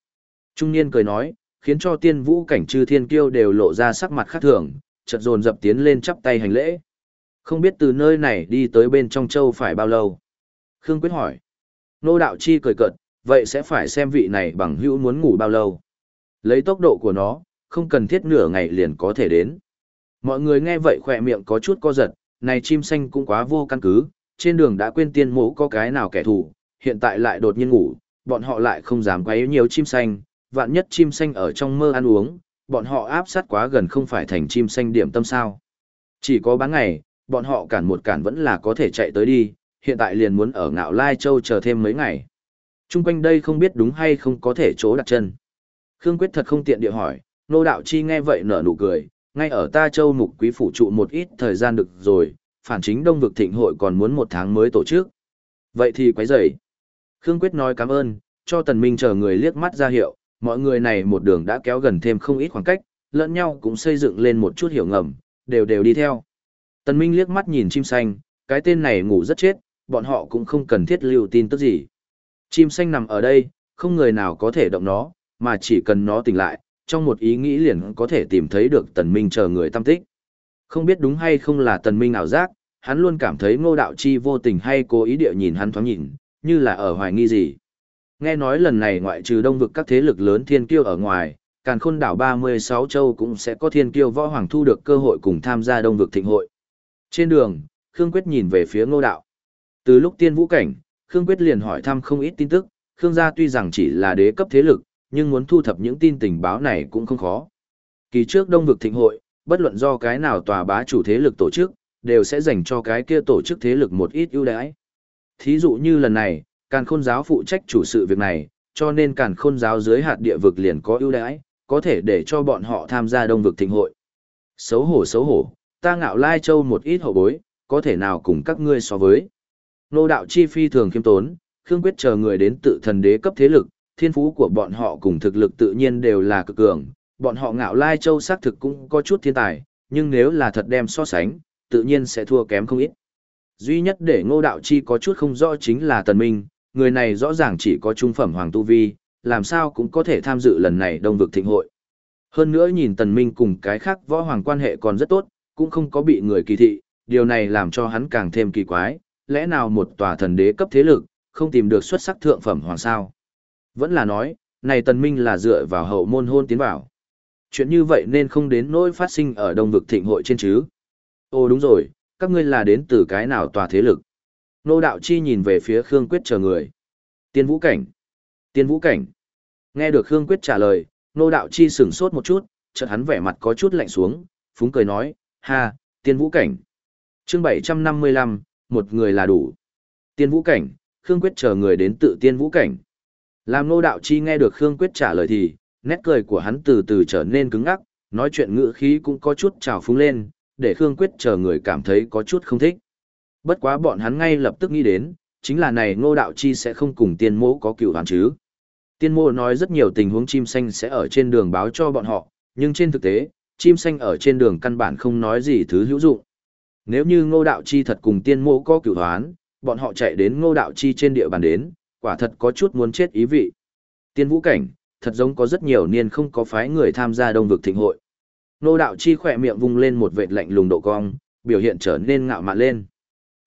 Trung niên cười nói, khiến cho tiên vũ cảnh trừ thiên kiêu đều lộ ra sắc mặt khác thường, chợt dồn dập tiến lên chắp tay hành lễ. Không biết từ nơi này đi tới bên trong châu phải bao lâu. Khương Quyết hỏi. Nô đạo chi cười cợt, vậy sẽ phải xem vị này bằng hữu muốn ngủ bao lâu. Lấy tốc độ của nó, không cần thiết nửa ngày liền có thể đến. Mọi người nghe vậy khỏe miệng có chút co giật, này chim xanh cũng quá vô căn cứ, trên đường đã quên tiên mũ có cái nào kẻ thù, hiện tại lại đột nhiên ngủ, bọn họ lại không dám quấy nhiều chim xanh, vạn nhất chim xanh ở trong mơ ăn uống, bọn họ áp sát quá gần không phải thành chim xanh điểm tâm sao. Chỉ có bán ngày, bọn họ cản một cản vẫn là có thể chạy tới đi, hiện tại liền muốn ở ngạo Lai Châu chờ thêm mấy ngày. Trung quanh đây không biết đúng hay không có thể chỗ đặt chân. Khương Quyết thật không tiện địa hỏi, nô đạo chi nghe vậy nở nụ cười, ngay ở ta châu mục quý phủ trụ một ít thời gian được rồi, phản chính đông vực thịnh hội còn muốn một tháng mới tổ chức. Vậy thì quấy rầy. Khương Quyết nói cảm ơn, cho Tần Minh chờ người liếc mắt ra hiệu, mọi người này một đường đã kéo gần thêm không ít khoảng cách, lẫn nhau cũng xây dựng lên một chút hiểu ngầm, đều đều đi theo. Tần Minh liếc mắt nhìn chim xanh, cái tên này ngủ rất chết, bọn họ cũng không cần thiết lưu tin tức gì. Chim xanh nằm ở đây, không người nào có thể động nó, mà chỉ cần nó tỉnh lại, trong một ý nghĩ liền có thể tìm thấy được tần minh chờ người tâm tích. Không biết đúng hay không là tần minh ảo giác, hắn luôn cảm thấy ngô đạo chi vô tình hay cố ý địa nhìn hắn thoáng nhìn, như là ở hoài nghi gì. Nghe nói lần này ngoại trừ đông vực các thế lực lớn thiên kiêu ở ngoài, càn khôn đảo 36 châu cũng sẽ có thiên kiêu võ hoàng thu được cơ hội cùng tham gia đông vực thịnh hội. Trên đường, Khương Quyết nhìn về phía ngô đạo. Từ lúc tiên vũ cảnh, Khương Quyết liền hỏi thăm không ít tin tức, Khương gia tuy rằng chỉ là đế cấp thế lực, nhưng muốn thu thập những tin tình báo này cũng không khó. Kỳ trước đông vực thịnh hội, bất luận do cái nào tòa bá chủ thế lực tổ chức, đều sẽ dành cho cái kia tổ chức thế lực một ít ưu đãi. Thí dụ như lần này, càn khôn giáo phụ trách chủ sự việc này, cho nên càn khôn giáo dưới hạt địa vực liền có ưu đãi, có thể để cho bọn họ tham gia đông vực thịnh hội. Xấu hổ xấu hổ, ta ngạo lai châu một ít hậu bối, có thể nào cùng các ngươi so với. Nô đạo chi phi thường kiêm tốn, Khương Quyết chờ người đến tự thần đế cấp thế lực, thiên phú của bọn họ cùng thực lực tự nhiên đều là cực cường, bọn họ ngạo lai châu xác thực cũng có chút thiên tài, nhưng nếu là thật đem so sánh, tự nhiên sẽ thua kém không ít. Duy nhất để ngô đạo chi có chút không rõ chính là tần minh, người này rõ ràng chỉ có trung phẩm hoàng tu vi, làm sao cũng có thể tham dự lần này đông vực thịnh hội. Hơn nữa nhìn tần minh cùng cái khác võ hoàng quan hệ còn rất tốt, cũng không có bị người kỳ thị, điều này làm cho hắn càng thêm kỳ quái, lẽ nào một tòa thần đế cấp thế lực, không tìm được xuất sắc thượng phẩm hoàng sao. Vẫn là nói, này tần minh là dựa vào hậu môn hôn tiến vào. Chuyện như vậy nên không đến nỗi phát sinh ở đông vực thịnh hội trên chứ. Ồ đúng rồi, các ngươi là đến từ cái nào tòa thế lực? Nô đạo chi nhìn về phía Khương Quyết chờ người. Tiên vũ cảnh. Tiên vũ cảnh. Nghe được Khương Quyết trả lời, nô đạo chi sửng sốt một chút, chợt hắn vẻ mặt có chút lạnh xuống, phúng cười nói, ha, tiên vũ cảnh. chương 755, một người là đủ. Tiên vũ cảnh, Khương Quyết chờ người đến tự tiên vũ cảnh. Làm nô đạo chi nghe được Khương Quyết trả lời thì, nét cười của hắn từ từ trở nên cứng ngắc, nói chuyện ngữ khí cũng có chút trào phúng lên, để Khương Quyết chờ người cảm thấy có chút không thích. Bất quá bọn hắn ngay lập tức nghĩ đến, chính là này ngô đạo chi sẽ không cùng tiên mô có cựu hoàn chứ. Tiên mô nói rất nhiều tình huống chim xanh sẽ ở trên đường báo cho bọn họ, nhưng trên thực tế, chim xanh ở trên đường căn bản không nói gì thứ hữu dụng. Nếu như ngô đạo chi thật cùng tiên mô có cựu hoán, bọn họ chạy đến ngô đạo chi trên địa bàn đến, quả thật có chút muốn chết ý vị. Tiên vũ cảnh, thật giống có rất nhiều niên không có phái người tham gia đông vực thịnh hội. Ngô đạo chi khỏe miệng vung lên một vệt lạnh lùng độ cong, biểu hiện trở nên ngạo mạn lên.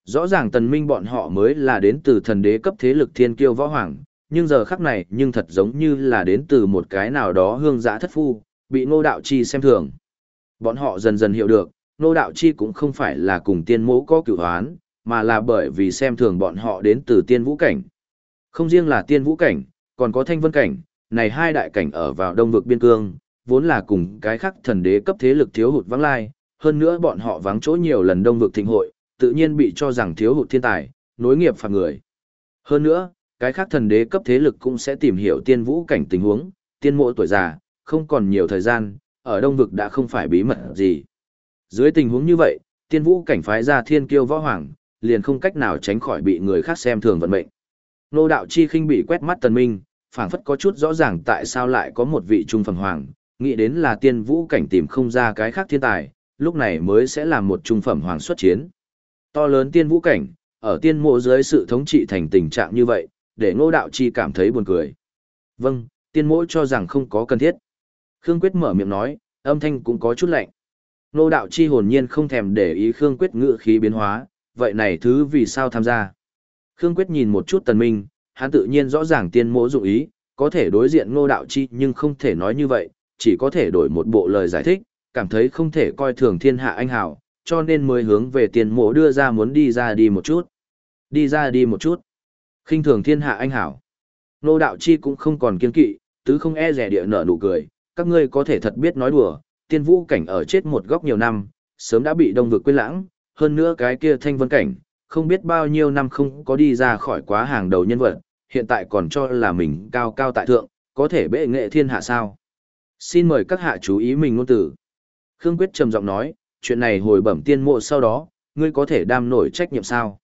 Rõ ràng tần minh bọn họ mới là đến từ thần đế cấp thế lực thiên kiêu võ hoàng, nhưng giờ khắc này nhưng thật giống như là đến từ một cái nào đó hương giã thất phu, bị ngô đạo chi xem thường. Bọn họ dần dần hiểu được, ngô đạo chi cũng không phải là cùng tiên mẫu có cửu hoán, mà là bởi vì xem thường bọn họ đến từ tiên vũ cảnh. Không riêng là tiên vũ cảnh, còn có thanh vân cảnh, này hai đại cảnh ở vào đông vực biên cương, vốn là cùng cái khác thần đế cấp thế lực thiếu hụt vắng lai, hơn nữa bọn họ vắng chỗ nhiều lần đông vực thịnh hội, tự nhiên bị cho rằng thiếu hụt thiên tài, nối nghiệp phạt người. Hơn nữa, cái khác thần đế cấp thế lực cũng sẽ tìm hiểu tiên vũ cảnh tình huống, tiên mộ tuổi già, không còn nhiều thời gian, ở đông vực đã không phải bí mật gì. Dưới tình huống như vậy, tiên vũ cảnh phái ra thiên kiêu võ hoàng, liền không cách nào tránh khỏi bị người khác xem thường vận mệnh. Nô đạo chi khinh bị quét mắt tần minh, phảng phất có chút rõ ràng tại sao lại có một vị trung phẩm hoàng, nghĩ đến là tiên vũ cảnh tìm không ra cái khác thiên tài, lúc này mới sẽ làm một trung phẩm hoàng xuất chiến. To lớn tiên vũ cảnh, ở tiên mộ dưới sự thống trị thành tình trạng như vậy, để ngô đạo chi cảm thấy buồn cười. Vâng, tiên mộ cho rằng không có cần thiết. Khương Quyết mở miệng nói, âm thanh cũng có chút lạnh. Ngô đạo chi hồn nhiên không thèm để ý Khương Quyết ngự khí biến hóa, vậy này thứ vì sao tham gia. Khương Quyết nhìn một chút tần minh, hắn tự nhiên rõ ràng tiên mộ dụng ý, có thể đối diện ngô đạo chi nhưng không thể nói như vậy, chỉ có thể đổi một bộ lời giải thích, cảm thấy không thể coi thường thiên hạ anh hào, cho nên mới hướng về tiên mộ đưa ra muốn đi ra đi một chút. Đi ra đi một chút. khinh thường thiên hạ anh hảo. Ngô đạo chi cũng không còn kiên kỵ, tứ không e rẻ địa nở nụ cười, các ngươi có thể thật biết nói đùa, tiên vũ cảnh ở chết một góc nhiều năm, sớm đã bị đông vực quên lãng, hơn nữa cái kia thanh vân cảnh, không biết bao nhiêu năm không có đi ra khỏi quá hàng đầu nhân vật, hiện tại còn cho là mình cao cao tại thượng, có thể bệ nghệ thiên hạ sao. Xin mời các hạ chú ý mình ngôn tử. Khương Quyết trầm giọng nói, chuyện này hồi bẩm tiên mộ sau đó, ngươi có thể đam nổi trách nhiệm sao?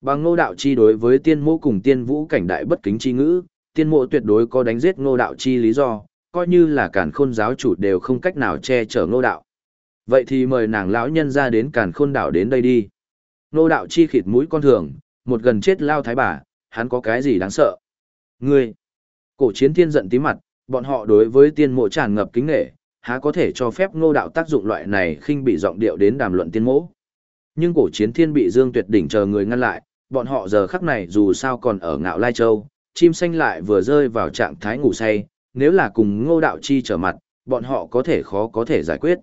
Bằng ngô đạo chi đối với tiên mộ cùng tiên vũ cảnh đại bất kính chi ngữ, tiên mộ tuyệt đối có đánh giết ngô đạo chi lý do, coi như là cản khôn giáo chủ đều không cách nào che chở ngô đạo. Vậy thì mời nàng lão nhân ra đến cản khôn đảo đến đây đi. Nô đạo chi khịt mũi con thường, một gần chết lao thái bà, hắn có cái gì đáng sợ? Ngươi! Cổ chiến thiên giận tí mặt, bọn họ đối với tiên mộ tràn ngập kính nghệ, há có thể cho phép ngô đạo tác dụng loại này khinh bị giọng điệu đến đàm luận tiên mộ? Nhưng cổ chiến thiên bị Dương Tuyệt đỉnh chờ người ngăn lại, bọn họ giờ khắc này dù sao còn ở ngạo Lai Châu, chim xanh lại vừa rơi vào trạng thái ngủ say, nếu là cùng ngô đạo chi trở mặt, bọn họ có thể khó có thể giải quyết.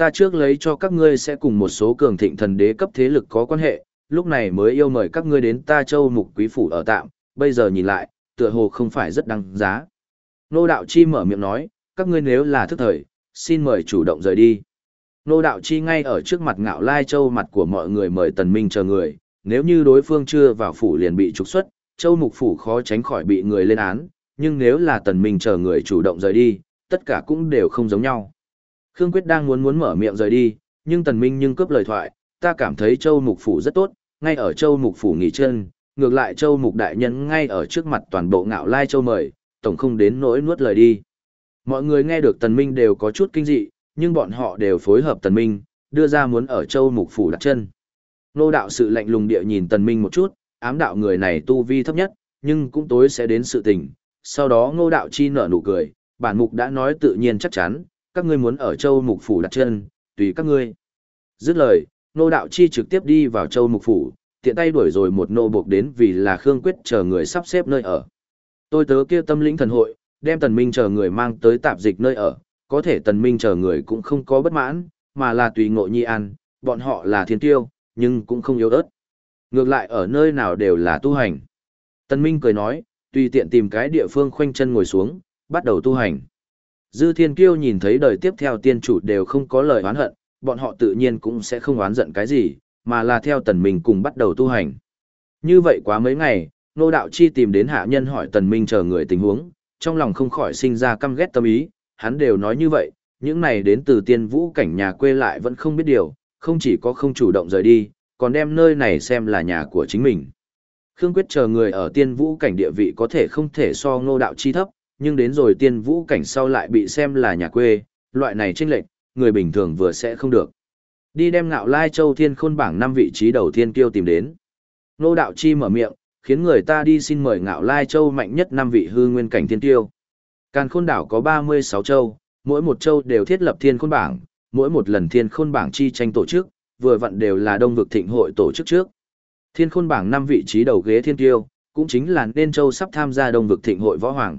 Ta trước lấy cho các ngươi sẽ cùng một số cường thịnh thần đế cấp thế lực có quan hệ, lúc này mới yêu mời các ngươi đến ta châu mục quý phủ ở tạm, bây giờ nhìn lại, tựa hồ không phải rất đăng giá. Nô đạo chi mở miệng nói, các ngươi nếu là thức thời, xin mời chủ động rời đi. Nô đạo chi ngay ở trước mặt ngạo lai châu mặt của mọi người mời tần minh chờ người, nếu như đối phương chưa vào phủ liền bị trục xuất, châu mục phủ khó tránh khỏi bị người lên án, nhưng nếu là tần minh chờ người chủ động rời đi, tất cả cũng đều không giống nhau. Khương Quyết đang muốn muốn mở miệng rời đi, nhưng Tần Minh nhưng cướp lời thoại, ta cảm thấy Châu Mục Phủ rất tốt, ngay ở Châu Mục Phủ nghỉ chân, ngược lại Châu Mục Đại Nhân ngay ở trước mặt toàn bộ ngạo lai Châu mời, tổng không đến nỗi nuốt lời đi. Mọi người nghe được Tần Minh đều có chút kinh dị, nhưng bọn họ đều phối hợp Tần Minh, đưa ra muốn ở Châu Mục Phủ đặt chân. Nô đạo sự lạnh lùng địa nhìn Tần Minh một chút, ám đạo người này tu vi thấp nhất, nhưng cũng tối sẽ đến sự tình. Sau đó ngô đạo chi nở nụ cười, bản mục đã nói tự nhiên chắc chắn, các ngươi muốn ở Châu Mục Phủ đặt chân, tùy các ngươi. Dứt lời, nô đạo chi trực tiếp đi vào Châu Mục Phủ, tiện tay đuổi rồi một nô buộc đến vì là Khương Quyết chờ người sắp xếp nơi ở. Tôi tớ kia tâm lĩnh thần hội, đem tần minh chờ người mang tới tạp dịch nơi ở, có thể tần minh chờ người cũng không có bất mãn, mà là tùy ngộ nhi ăn, bọn họ là thiên tiêu, nhưng cũng không yếu ớt. Ngược lại ở nơi nào đều là tu hành. Tần minh cười nói, tùy tiện tìm cái địa phương khoanh chân ngồi xuống, bắt đầu tu hành. Dư thiên kiêu nhìn thấy đời tiếp theo tiên chủ đều không có lời oán hận, bọn họ tự nhiên cũng sẽ không oán giận cái gì, mà là theo tần minh cùng bắt đầu tu hành. Như vậy quá mấy ngày, nô đạo chi tìm đến hạ nhân hỏi tần minh chờ người tình huống, trong lòng không khỏi sinh ra căm ghét tâm ý, hắn đều nói như vậy, những này đến từ tiên vũ cảnh nhà quê lại vẫn không biết điều, không chỉ có không chủ động rời đi, còn đem nơi này xem là nhà của chính mình. Khương Quyết chờ người ở tiên vũ cảnh địa vị có thể không thể so ngô đạo chi thấp, nhưng đến rồi tiên vũ cảnh sau lại bị xem là nhà quê, loại này chênh lệch, người bình thường vừa sẽ không được. Đi đem ngạo lai châu thiên khôn bảng năm vị trí đầu tiên kiêu tìm đến. Nô đạo chi mở miệng, khiến người ta đi xin mời ngạo lai châu mạnh nhất năm vị hư nguyên cảnh thiên tiêu. Càn khôn đảo có 36 châu, mỗi một châu đều thiết lập thiên khôn bảng, mỗi một lần thiên khôn bảng chi tranh tổ chức, vừa vặn đều là đông vực thịnh hội tổ chức trước. Thiên khôn bảng năm vị trí đầu ghế thiên tiêu, cũng chính là nên châu sắp tham gia đông vực thịnh hội võ hoàng.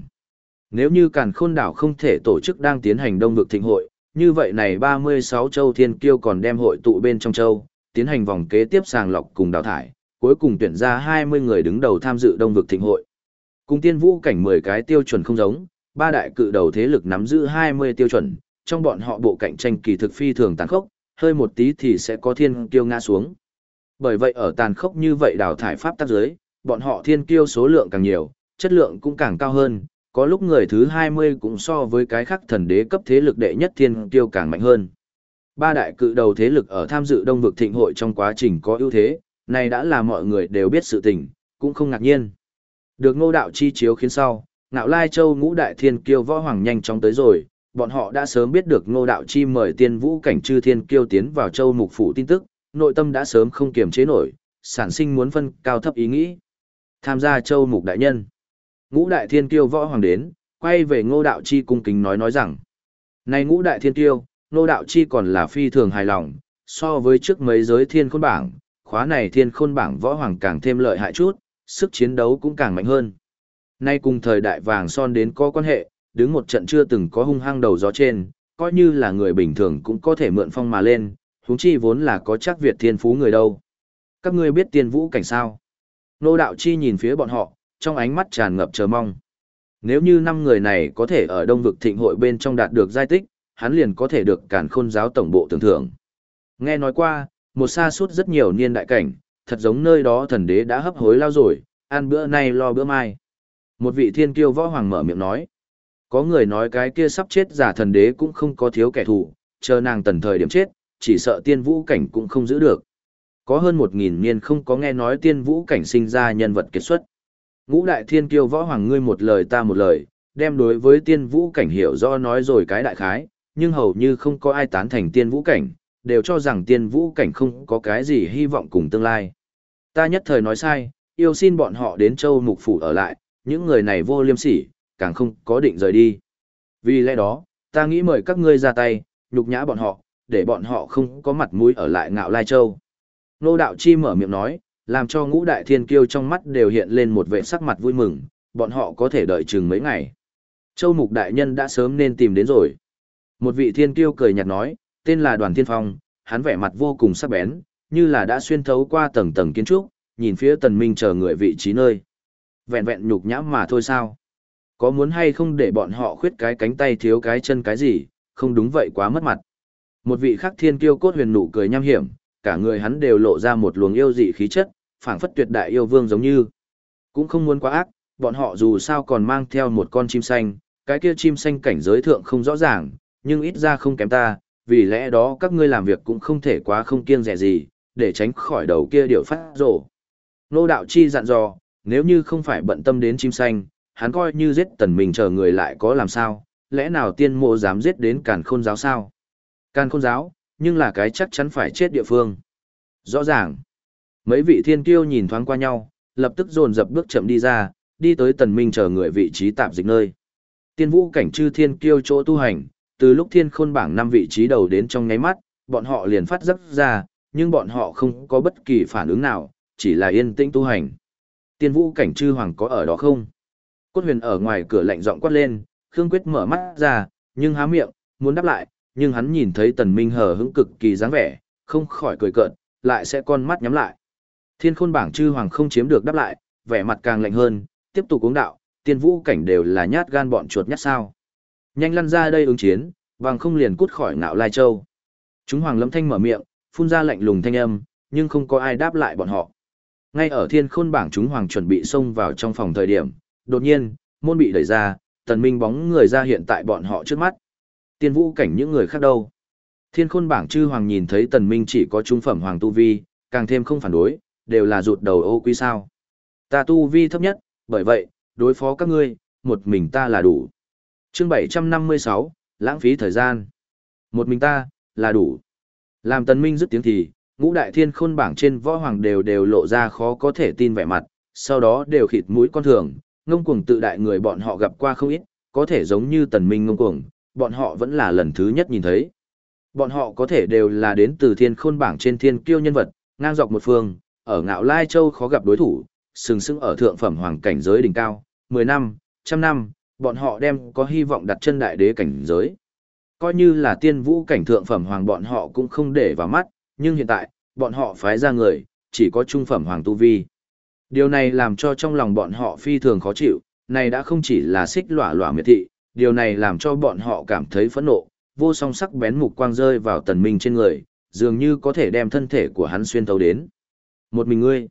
Nếu như càn khôn đảo không thể tổ chức đang tiến hành đông vực thịnh hội, như vậy này 36 châu thiên kiêu còn đem hội tụ bên trong châu, tiến hành vòng kế tiếp sàng lọc cùng đào thải, cuối cùng tuyển ra 20 người đứng đầu tham dự đông vực thịnh hội. Cùng tiên vũ cảnh 10 cái tiêu chuẩn không giống, ba đại cự đầu thế lực nắm giữ 20 tiêu chuẩn, trong bọn họ bộ cạnh tranh kỳ thực phi thường tàn khốc, hơi một tí thì sẽ có thiên kiêu ngã xuống. Bởi vậy ở tàn khốc như vậy đào thải pháp tác giới, bọn họ thiên kiêu số lượng càng nhiều, chất lượng cũng càng cao hơn, có lúc người thứ 20 cũng so với cái khác thần đế cấp thế lực đệ nhất thiên kiêu càng mạnh hơn. Ba đại cự đầu thế lực ở tham dự đông vực thịnh hội trong quá trình có ưu thế, này đã là mọi người đều biết sự tình, cũng không ngạc nhiên. Được ngô đạo chi chiếu khiến sau, ngạo lai châu ngũ đại thiên kiêu võ hoàng nhanh chóng tới rồi, bọn họ đã sớm biết được ngô đạo chi mời tiên vũ cảnh chư thiên kiêu tiến vào châu mục phủ tin tức, nội tâm đã sớm không kiềm chế nổi, sản sinh muốn phân cao thấp ý nghĩ. Tham gia châu mục đại nhân. Ngũ đại thiên kiêu võ hoàng đến, quay về ngô đạo chi cung kính nói nói rằng. Này ngũ đại thiên kiêu, ngô đạo chi còn là phi thường hài lòng, so với trước mấy giới thiên khôn bảng, khóa này thiên khôn bảng võ hoàng càng thêm lợi hại chút, sức chiến đấu cũng càng mạnh hơn. Nay cùng thời đại vàng son đến có quan hệ, đứng một trận chưa từng có hung hăng đầu gió trên, coi như là người bình thường cũng có thể mượn phong mà lên, huống chi vốn là có chắc Việt thiên phú người đâu. Các ngươi biết tiên vũ cảnh sao? Nô đạo chi nhìn phía bọn họ, trong ánh mắt tràn ngập chờ mong. Nếu như năm người này có thể ở đông vực thịnh hội bên trong đạt được giai tích, hắn liền có thể được cản khôn giáo tổng bộ tưởng thưởng. Nghe nói qua, một xa suốt rất nhiều niên đại cảnh, thật giống nơi đó thần đế đã hấp hối lao rồi, ăn bữa nay lo bữa mai. Một vị thiên kiêu võ hoàng mở miệng nói. Có người nói cái kia sắp chết giả thần đế cũng không có thiếu kẻ thù, chờ nàng tần thời điểm chết, chỉ sợ tiên vũ cảnh cũng không giữ được. Có hơn một nghìn niên không có nghe nói tiên vũ cảnh sinh ra nhân vật kết xuất. Ngũ đại thiên kiêu võ hoàng ngươi một lời ta một lời, đem đối với tiên vũ cảnh hiểu do nói rồi cái đại khái, nhưng hầu như không có ai tán thành tiên vũ cảnh, đều cho rằng tiên vũ cảnh không có cái gì hy vọng cùng tương lai. Ta nhất thời nói sai, yêu xin bọn họ đến châu mục phủ ở lại, những người này vô liêm sỉ, càng không có định rời đi. Vì lẽ đó, ta nghĩ mời các ngươi ra tay, nhục nhã bọn họ, để bọn họ không có mặt mũi ở lại ngạo lai châu. Nô đạo chi mở miệng nói, làm cho ngũ đại thiên kiêu trong mắt đều hiện lên một vẻ sắc mặt vui mừng, bọn họ có thể đợi chừng mấy ngày. Châu mục đại nhân đã sớm nên tìm đến rồi. Một vị thiên kiêu cười nhạt nói, tên là đoàn thiên phong, hắn vẻ mặt vô cùng sắc bén, như là đã xuyên thấu qua tầng tầng kiến trúc, nhìn phía tần minh chờ người vị trí nơi. Vẹn vẹn nhục nhã mà thôi sao? Có muốn hay không để bọn họ khuyết cái cánh tay thiếu cái chân cái gì, không đúng vậy quá mất mặt. Một vị khắc thiên kiêu cốt huyền nụ cười nham hiểm, cả người hắn đều lộ ra một luồng yêu dị khí chất, phảng phất tuyệt đại yêu vương giống như. Cũng không muốn quá ác, bọn họ dù sao còn mang theo một con chim xanh, cái kia chim xanh cảnh giới thượng không rõ ràng, nhưng ít ra không kém ta, vì lẽ đó các ngươi làm việc cũng không thể quá không kiêng dè gì, để tránh khỏi đầu kia điều phát rổ. Nô đạo chi dặn dò, nếu như không phải bận tâm đến chim xanh, hắn coi như giết tần mình chờ người lại có làm sao, lẽ nào tiên mộ dám giết đến càn khôn giáo sao? Càn khôn giáo, nhưng là cái chắc chắn phải chết địa phương. Rõ ràng, mấy vị thiên kiêu nhìn thoáng qua nhau, lập tức dồn dập bước chậm đi ra, đi tới tần minh chờ người vị trí tạm dịch nơi. Tiên vũ cảnh chư thiên kiêu chỗ tu hành, từ lúc thiên khôn bảng năm vị trí đầu đến trong nháy mắt, bọn họ liền phát giấc ra, nhưng bọn họ không có bất kỳ phản ứng nào, chỉ là yên tĩnh tu hành. Tiên vũ cảnh chư hoàng có ở đó không? Cốt huyền ở ngoài cửa lạnh giọng quát lên, Khương Quyết mở mắt ra, nhưng há miệng, muốn đáp lại, nhưng hắn nhìn thấy tần minh hờ hững cực kỳ dáng vẻ, không khỏi cười cợt, lại sẽ con mắt nhắm lại. Thiên khôn bảng chư hoàng không chiếm được đáp lại, vẻ mặt càng lạnh hơn, tiếp tục uống đạo, tiên vũ cảnh đều là nhát gan bọn chuột nhát sao. Nhanh lăn ra đây ứng chiến, vàng không liền cút khỏi ngạo lai châu. Chúng hoàng lâm thanh mở miệng, phun ra lạnh lùng thanh âm, nhưng không có ai đáp lại bọn họ. Ngay ở thiên khôn bảng chúng hoàng chuẩn bị xông vào trong phòng thời điểm, đột nhiên, môn bị đẩy ra, tần minh bóng người ra hiện tại bọn họ trước mắt. Tiên vũ cảnh những người khác đâu? Thiên khôn bảng chư hoàng nhìn thấy tần minh chỉ có trung phẩm hoàng tu vi, càng thêm không phản đối, đều là rụt đầu ô quý sao. Ta tu vi thấp nhất, bởi vậy, đối phó các ngươi, một mình ta là đủ. Chương 756, lãng phí thời gian. Một mình ta, là đủ. Làm tần minh dứt tiếng thì, ngũ đại thiên khôn bảng trên võ hoàng đều đều lộ ra khó có thể tin vẻ mặt, sau đó đều khịt mũi con thường, ngông cuồng tự đại người bọn họ gặp qua không ít, có thể giống như tần minh ngông cuồng, bọn họ vẫn là lần thứ nhất nhìn thấy. Bọn họ có thể đều là đến từ thiên khôn bảng trên thiên kiêu nhân vật, ngang dọc một phương, ở ngạo lai châu khó gặp đối thủ, sừng sững ở thượng phẩm hoàng cảnh giới đỉnh cao, 10 năm, trăm năm, bọn họ đem có hy vọng đặt chân đại đế cảnh giới. Coi như là tiên vũ cảnh thượng phẩm hoàng bọn họ cũng không để vào mắt, nhưng hiện tại, bọn họ phái ra người, chỉ có trung phẩm hoàng tu vi. Điều này làm cho trong lòng bọn họ phi thường khó chịu, này đã không chỉ là xích lỏa lỏa miệt thị, điều này làm cho bọn họ cảm thấy phẫn nộ, vô song sắc bén mục quang rơi vào tần minh trên người, dường như có thể đem thân thể của hắn xuyên thấu đến. Một mình ngươi.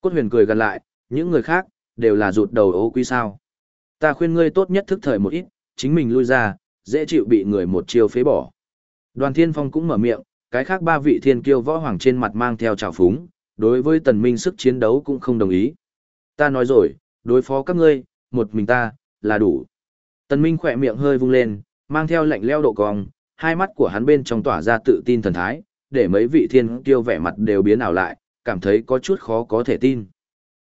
Cốt huyền cười gần lại, những người khác, đều là rụt đầu ố quý sao. Ta khuyên ngươi tốt nhất thức thời một ít, chính mình lui ra, dễ chịu bị người một chiêu phế bỏ. Đoàn thiên phong cũng mở miệng, cái khác ba vị thiên kiêu võ hoàng trên mặt mang theo trào phúng, đối với tần minh sức chiến đấu cũng không đồng ý. Ta nói rồi, đối phó các ngươi, một mình ta, là đủ. Tần minh khỏe miệng hơi vung lên, mang theo lạnh leo độ cong, hai mắt của hắn bên trong tỏa ra tự tin thần thái, để mấy vị thiên kiêu vẻ mặt đều biến ảo lại, cảm thấy có chút khó có thể tin.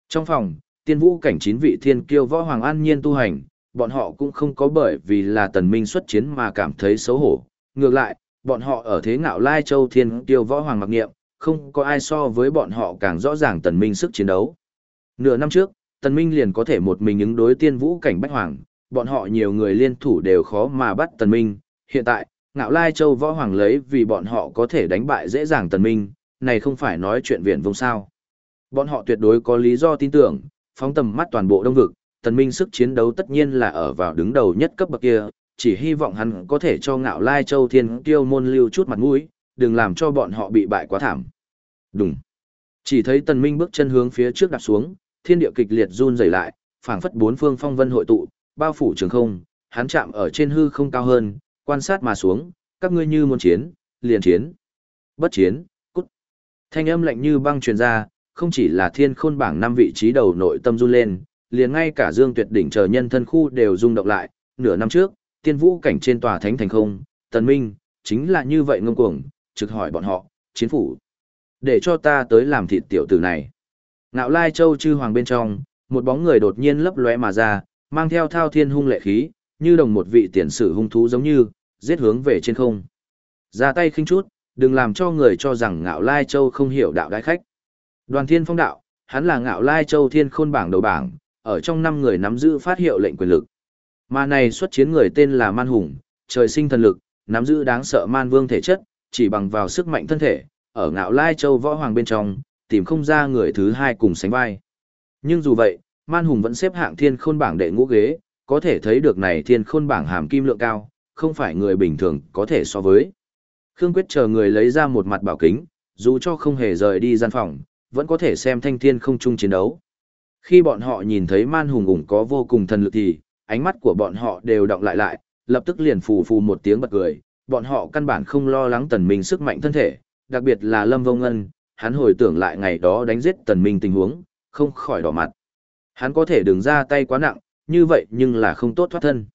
Trong phòng, tiên vũ cảnh chín vị thiên kiêu võ hoàng an nhiên tu hành, bọn họ cũng không có bởi vì là tần minh xuất chiến mà cảm thấy xấu hổ. Ngược lại, bọn họ ở thế ngạo lai châu thiên kiêu võ hoàng mặc nghiệm, không có ai so với bọn họ càng rõ ràng tần minh sức chiến đấu. Nửa năm trước, tần minh liền có thể một mình ứng đối tiên vũ cảnh bách hoàng, bọn họ nhiều người liên thủ đều khó mà bắt tần minh. Hiện tại, ngạo lai châu võ hoàng lấy vì bọn họ có thể đánh bại dễ dàng tần minh, này không phải nói chuyện viện vông sao. Bọn họ tuyệt đối có lý do tin tưởng, phóng tầm mắt toàn bộ đông vực, tần minh sức chiến đấu tất nhiên là ở vào đứng đầu nhất cấp bậc kia, chỉ hy vọng hắn có thể cho ngạo lai châu thiên tiêu môn lưu chút mặt mũi, đừng làm cho bọn họ bị bại quá thảm. Đúng. Chỉ thấy tần minh bước chân hướng phía trước đạp xuống, thiên địa kịch liệt run rẩy lại, phảng phất bốn phương phong vân hội tụ, bao phủ trường không, hắn chạm ở trên hư không cao hơn, quan sát mà xuống, các ngươi như muốn chiến, liền chiến. Bất chiến. Thanh âm lạnh như băng truyền ra, không chỉ là thiên khôn bảng năm vị trí đầu nội tâm run lên, liền ngay cả Dương Tuyệt đỉnh chờ nhân thân khu đều rung động lại, nửa năm trước, tiên vũ cảnh trên tòa thánh thành không, tần minh, chính là như vậy ngông cuồng, trực hỏi bọn họ, chiến phủ. Để cho ta tới làm thịt tiểu tử này. Nạo lai châu chư hoàng bên trong, một bóng người đột nhiên lấp lóe mà ra, mang theo thao thiên hung lệ khí, như đồng một vị tiền sử hung thú giống như, giết hướng về trên không. Ra tay khinh chút, đừng làm cho người cho rằng ngạo lai châu không hiểu đạo đại khách. Đoàn thiên phong đạo, hắn là ngạo lai châu thiên khôn bảng đầu bảng, ở trong năm người nắm giữ phát hiệu lệnh quyền lực. Mà này xuất chiến người tên là Man Hùng, trời sinh thần lực, nắm giữ đáng sợ man vương thể chất, chỉ bằng vào sức mạnh thân thể, ở ngạo lai châu võ hoàng bên trong, tìm không ra người thứ hai cùng sánh vai. Nhưng dù vậy, Man Hùng vẫn xếp hạng thiên khôn bảng đệ ngũ ghế, có thể thấy được này thiên khôn bảng hàm kim lượng cao, không phải người bình thường có thể so với. Khương Quyết chờ người lấy ra một mặt bảo kính, dù cho không hề rời đi gian phòng, vẫn có thể xem thanh thiên không chung chiến đấu. Khi bọn họ nhìn thấy man hùng ủng có vô cùng thần lực thì, ánh mắt của bọn họ đều động lại lại, lập tức liền phù phù một tiếng bật cười, bọn họ căn bản không lo lắng tần minh sức mạnh thân thể, đặc biệt là Lâm Vô Ngân, hắn hồi tưởng lại ngày đó đánh giết tần minh tình huống, không khỏi đỏ mặt. Hắn có thể đừng ra tay quá nặng, như vậy nhưng là không tốt thoát thân.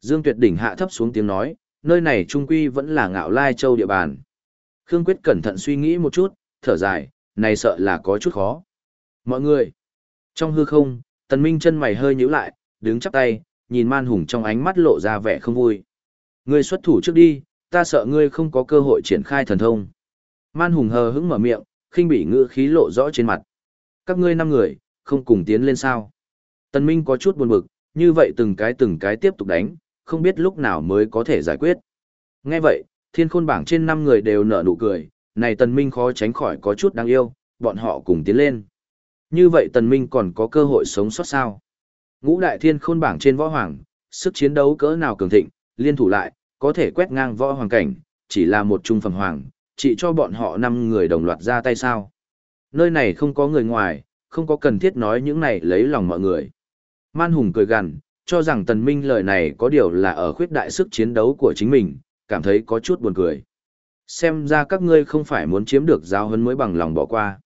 Dương Tuyệt đỉnh hạ thấp xuống tiếng nói, nơi này trung quy vẫn là ngạo lai châu địa bàn. Khương Quyết cẩn thận suy nghĩ một chút, thở dài, này sợ là có chút khó. Mọi người, trong hư không, tần minh chân mày hơi nhíu lại, đứng chắp tay, nhìn man hùng trong ánh mắt lộ ra vẻ không vui. Ngươi xuất thủ trước đi, ta sợ ngươi không có cơ hội triển khai thần thông. Man hùng hờ hững mở miệng, khinh bỉ ngữ khí lộ rõ trên mặt. Các ngươi năm người, không cùng tiến lên sao. Tần Minh có chút buồn bực, như vậy từng cái từng cái tiếp tục đánh, không biết lúc nào mới có thể giải quyết. Nghe vậy, thiên khôn bảng trên năm người đều nở nụ cười, này Tần Minh khó tránh khỏi có chút đáng yêu, bọn họ cùng tiến lên. Như vậy Tần Minh còn có cơ hội sống sót sao? Ngũ đại thiên khôn bảng trên võ hoàng, sức chiến đấu cỡ nào cường thịnh, liên thủ lại, có thể quét ngang võ hoàng cảnh, chỉ là một trung phẩm hoàng, chỉ cho bọn họ năm người đồng loạt ra tay sao. Nơi này không có người ngoài, không có cần thiết nói những này lấy lòng mọi người. Man Hùng cười gằn, cho rằng Tần Minh lời này có điều là ở khuyết đại sức chiến đấu của chính mình, cảm thấy có chút buồn cười. Xem ra các ngươi không phải muốn chiếm được giáo huấn mới bằng lòng bỏ qua.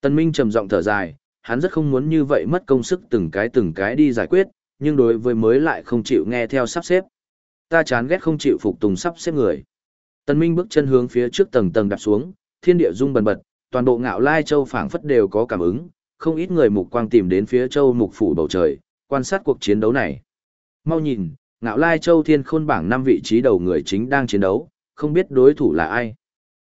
Tần Minh trầm giọng thở dài, hắn rất không muốn như vậy mất công sức từng cái từng cái đi giải quyết, nhưng đối với mới lại không chịu nghe theo sắp xếp. Ta chán ghét không chịu phục tùng sắp xếp người. Tần Minh bước chân hướng phía trước tầng tầng đạp xuống, thiên địa rung bần bật, toàn bộ ngạo lai châu phảng phất đều có cảm ứng, không ít người mục quang tìm đến phía châu mục phủ bầu trời, quan sát cuộc chiến đấu này. Mau nhìn, ngạo lai châu thiên khôn bảng năm vị trí đầu người chính đang chiến đấu, không biết đối thủ là ai.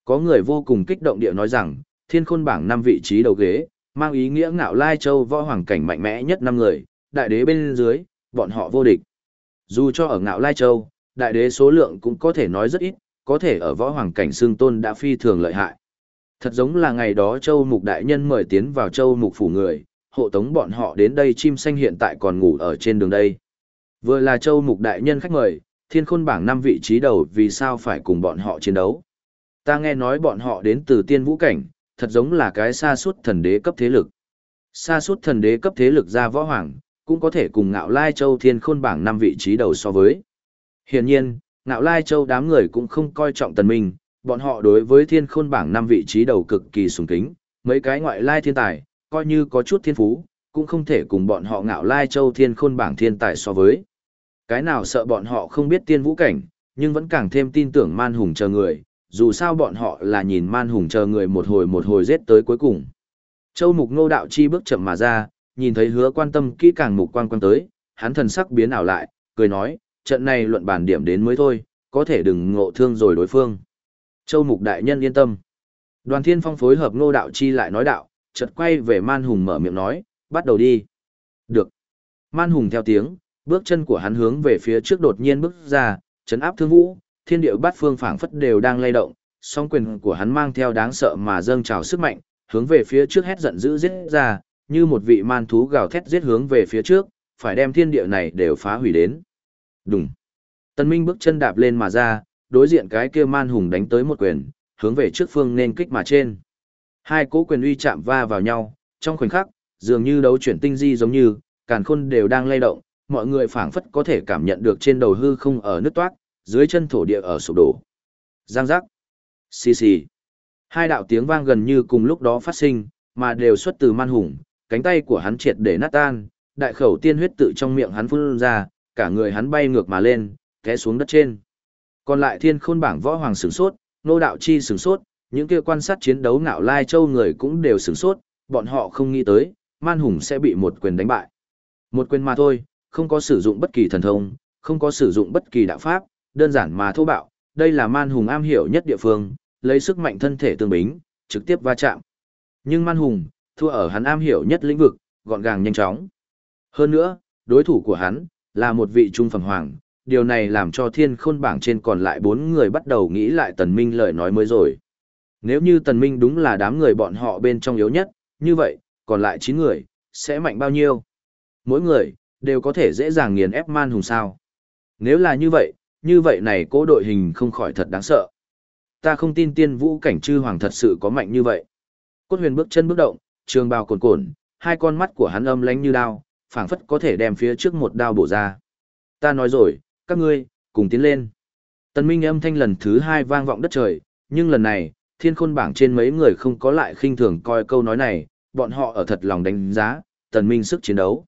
Có người vô cùng kích động địa nói rằng, thiên khôn bảng năm vị trí đầu ghế, mang ý nghĩa ngạo lai châu võ hoàng cảnh mạnh mẽ nhất năm người, đại đế bên dưới, bọn họ vô địch. Dù cho ở ngạo lai châu, đại đế số lượng cũng có thể nói rất ít, có thể ở võ hoàng cảnh xương tôn đã phi thường lợi hại. Thật giống là ngày đó châu mục đại nhân mời tiến vào châu mục phủ người, hộ tống bọn họ đến đây chim xanh hiện tại còn ngủ ở trên đường đây. Vừa là châu mục đại nhân khách mời, thiên khôn bảng năm vị trí đầu vì sao phải cùng bọn họ chiến đấu. Ta nghe nói bọn họ đến từ tiên vũ cảnh, thật giống là cái xa suốt thần đế cấp thế lực. Xa suốt thần đế cấp thế lực ra võ hoàng, cũng có thể cùng ngạo lai châu thiên khôn bảng năm vị trí đầu so với. Hiển nhiên, ngạo lai châu đám người cũng không coi trọng tần minh, bọn họ đối với thiên khôn bảng năm vị trí đầu cực kỳ sùng kính, mấy cái ngoại lai thiên tài, coi như có chút thiên phú, cũng không thể cùng bọn họ ngạo lai châu thiên khôn bảng thiên tài so với. Cái nào sợ bọn họ không biết tiên vũ cảnh, nhưng vẫn càng thêm tin tưởng man hùng chờ người, dù sao bọn họ là nhìn man hùng chờ người một hồi một hồi giết tới cuối cùng. Châu mục ngô đạo chi bước chậm mà ra, nhìn thấy hứa quan tâm kỹ càng mục quan quan tới, hắn thần sắc biến ảo lại, cười nói, trận này luận bàn điểm đến mới thôi, có thể đừng ngộ thương rồi đối phương. Châu mục đại nhân yên tâm. Đoàn thiên phong phối hợp ngô đạo chi lại nói đạo, chợt quay về man hùng mở miệng nói, bắt đầu đi. Được. Man hùng theo tiếng, bước chân của hắn hướng về phía trước đột nhiên bước ra, chấn áp thương vũ, thiên địa bát phương phảng phất đều đang lay động, song quyền của hắn mang theo đáng sợ mà dâng trào sức mạnh, hướng về phía trước hét giận dữ giết ra, như một vị man thú gào thét giết hướng về phía trước, phải đem thiên địa này đều phá hủy đến. Đùng. Tân Minh bước chân đạp lên mà ra, đối diện cái kia man hùng đánh tới một quyền, hướng về trước phương nên kích mà trên. Hai cỗ quyền uy chạm va vào nhau, trong khoảnh khắc, dường như đấu chuyển tinh di giống như, càn khôn đều đang lay động, mọi người phảng phất có thể cảm nhận được trên đầu hư không ở nước toát, dưới chân thổ địa ở sụp đổ. Giang giác. Xì xì. Hai đạo tiếng vang gần như cùng lúc đó phát sinh, mà đều xuất từ man hùng, cánh tay của hắn triệt để nát tan, đại khẩu tiên huyết tự trong miệng hắn phun ra, cả người hắn bay ngược mà lên, té xuống đất trên. Còn lại thiên khôn bảng võ hoàng sửng sốt, nô đạo chi sửng sốt, những kia quan sát chiến đấu ngạo lai châu người cũng đều sửng sốt, bọn họ không nghĩ tới, man hùng sẽ bị một quyền đánh bại. Một quyền mà thôi, không có sử dụng bất kỳ thần thông, không có sử dụng bất kỳ đạo pháp, đơn giản mà thô bạo, đây là man hùng am hiểu nhất địa phương, lấy sức mạnh thân thể tương bính, trực tiếp va chạm. Nhưng man hùng, thua ở hắn am hiểu nhất lĩnh vực, gọn gàng nhanh chóng. Hơn nữa, đối thủ của hắn, là một vị trung phẩm hoàng, điều này làm cho thiên khôn bảng trên còn lại bốn người bắt đầu nghĩ lại tần minh lời nói mới rồi. Nếu như tần minh đúng là đám người bọn họ bên trong yếu nhất, như vậy, còn lại 9 người, sẽ mạnh bao nhiêu? Mỗi người, đều có thể dễ dàng nghiền ép man hùng sao. Nếu là như vậy, như vậy này cố đội hình không khỏi thật đáng sợ. Ta không tin tiên vũ cảnh chư hoàng thật sự có mạnh như vậy. Cốt huyền bước chân bước động, trường bào cồn cồn, hai con mắt của hắn âm lánh như đao, phảng phất có thể đem phía trước một đao bổ ra. Ta nói rồi, các ngươi, cùng tiến lên. Tần Minh âm thanh lần thứ hai vang vọng đất trời, nhưng lần này, thiên khôn bảng trên mấy người không có lại khinh thường coi câu nói này, bọn họ ở thật lòng đánh giá, Tần Minh sức chiến đấu.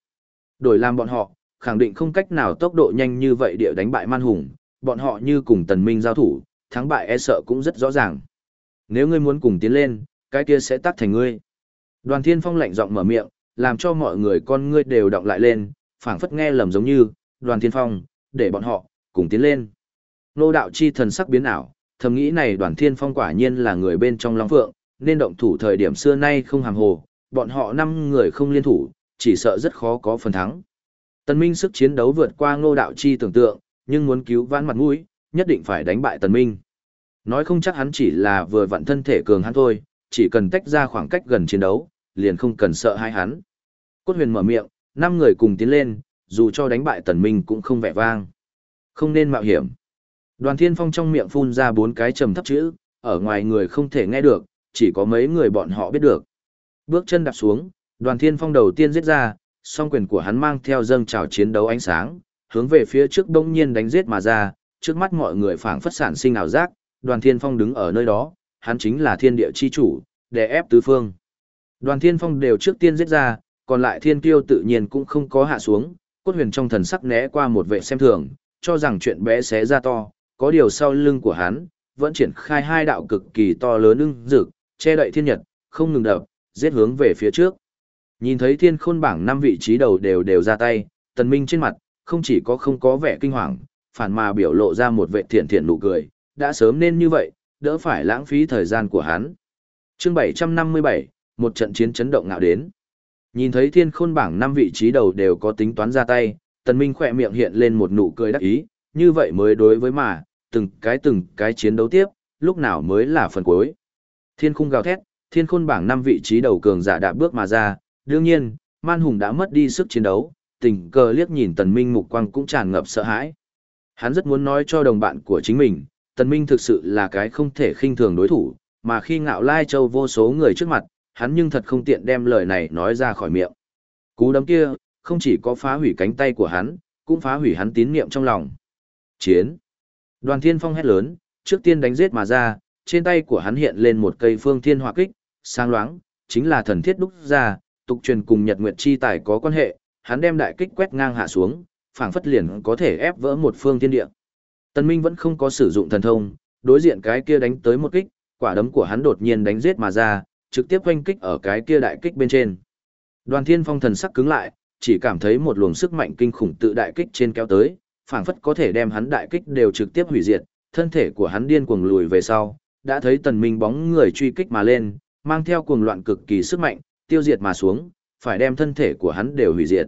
Đổi làm bọn họ, khẳng định không cách nào tốc độ nhanh như vậy địa đánh bại man hùng, bọn họ như cùng Tần Minh giao thủ, thắng bại e sợ cũng rất rõ ràng. Nếu ngươi muốn cùng tiến lên, cái kia sẽ tắt thành ngươi. Đoàn Thiên Phong lạnh giọng mở miệng, làm cho mọi người con ngươi đều động lại lên, phảng phất nghe lầm giống như, Đoàn Thiên Phong, để bọn họ, cùng tiến lên. Nô đạo chi thần sắc biến ảo, thầm nghĩ này Đoàn Thiên Phong quả nhiên là người bên trong Long Phượng, nên động thủ thời điểm xưa nay không hàm hồ, bọn họ năm người không liên thủ, chỉ sợ rất khó có phần thắng. Tần Minh sức chiến đấu vượt qua Ngô Đạo Chi tưởng tượng, nhưng muốn cứu vãn mặt mũi, nhất định phải đánh bại Tần Minh. Nói không chắc hắn chỉ là vừa vặn thân thể cường hắn thôi, chỉ cần tách ra khoảng cách gần chiến đấu, liền không cần sợ hai hắn. Cốt huyền mở miệng, năm người cùng tiến lên, dù cho đánh bại Tần Minh cũng không vẻ vang. Không nên mạo hiểm. Đoàn Thiên Phong trong miệng phun ra bốn cái trầm thấp chữ, ở ngoài người không thể nghe được, chỉ có mấy người bọn họ biết được. Bước chân đạp xuống, đoàn Thiên Phong đầu tiên giết ra, song quyền của hắn mang theo dâng trào chiến đấu ánh sáng, hướng về phía trước đông nhiên đánh giết mà ra, trước mắt mọi người phảng phất sản sinh ảo giác, đoàn Thiên Phong đứng ở nơi đó, hắn chính là thiên địa chi chủ, đè ép tứ phương. Đoàn Thiên Phong đều trước tiên giết ra, còn lại thiên kiêu tự nhiên cũng không có hạ xuống, cốt huyền trong thần sắc né qua một vệ xem thường, cho rằng chuyện bé xé ra to, có điều sau lưng của hắn, vẫn triển khai hai đạo cực kỳ to lớn ưng rực, che đậy thiên nhật, không ngừng đập, giết hướng về phía trước. Nhìn thấy thiên khôn bảng năm vị trí đầu đều đều ra tay, tần minh trên mặt, không chỉ có không có vẻ kinh hoàng, phản mà biểu lộ ra một vệ thiện thiện nụ cười, đã sớm nên như vậy, đỡ phải lãng phí thời gian của hắn. Chương 757, một trận chiến chấn động ngạo đến. Nhìn thấy thiên khôn bảng năm vị trí đầu đều có tính toán ra tay, tần minh khỏe miệng hiện lên một nụ cười đắc ý, như vậy mới đối với mà, từng cái từng cái chiến đấu tiếp, lúc nào mới là phần cuối. Thiên khung gào thét, thiên khôn bảng năm vị trí đầu cường giả đạp bước mà ra, đương nhiên, man hùng đã mất đi sức chiến đấu, tình cờ liếc nhìn tần minh mục quang cũng tràn ngập sợ hãi. Hắn rất muốn nói cho đồng bạn của chính mình, tần minh thực sự là cái không thể khinh thường đối thủ, mà khi ngạo lai châu vô số người trước mặt, hắn nhưng thật không tiện đem lời này nói ra khỏi miệng. Cú đấm kia, không chỉ có phá hủy cánh tay của hắn, cũng phá hủy hắn tín niệm trong lòng. Chiến. Đoàn thiên phong hét lớn, trước tiên đánh giết mà ra, trên tay của hắn hiện lên một cây phương thiên hỏa kích, sáng loáng, chính là thần thiết đúc ra, tục truyền cùng Nhật Nguyệt chi tài có quan hệ, hắn đem đại kích quét ngang hạ xuống, phảng phất liền có thể ép vỡ một phương thiên địa. Tần Minh vẫn không có sử dụng thần thông, đối diện cái kia đánh tới một kích, quả đấm của hắn đột nhiên đánh giết mà ra, trực tiếp oanh kích ở cái kia đại kích bên trên. Đoàn Thiên Phong thần sắc cứng lại, chỉ cảm thấy một luồng sức mạnh kinh khủng tự đại kích trên kéo tới, phảng phất có thể đem hắn đại kích đều trực tiếp hủy diệt, thân thể của hắn điên cuồng lùi về sau, đã thấy Tần Minh bóng người truy kích mà lên, mang theo cuồng loạn cực kỳ sức mạnh, tiêu diệt mà xuống, phải đem thân thể của hắn đều hủy diệt.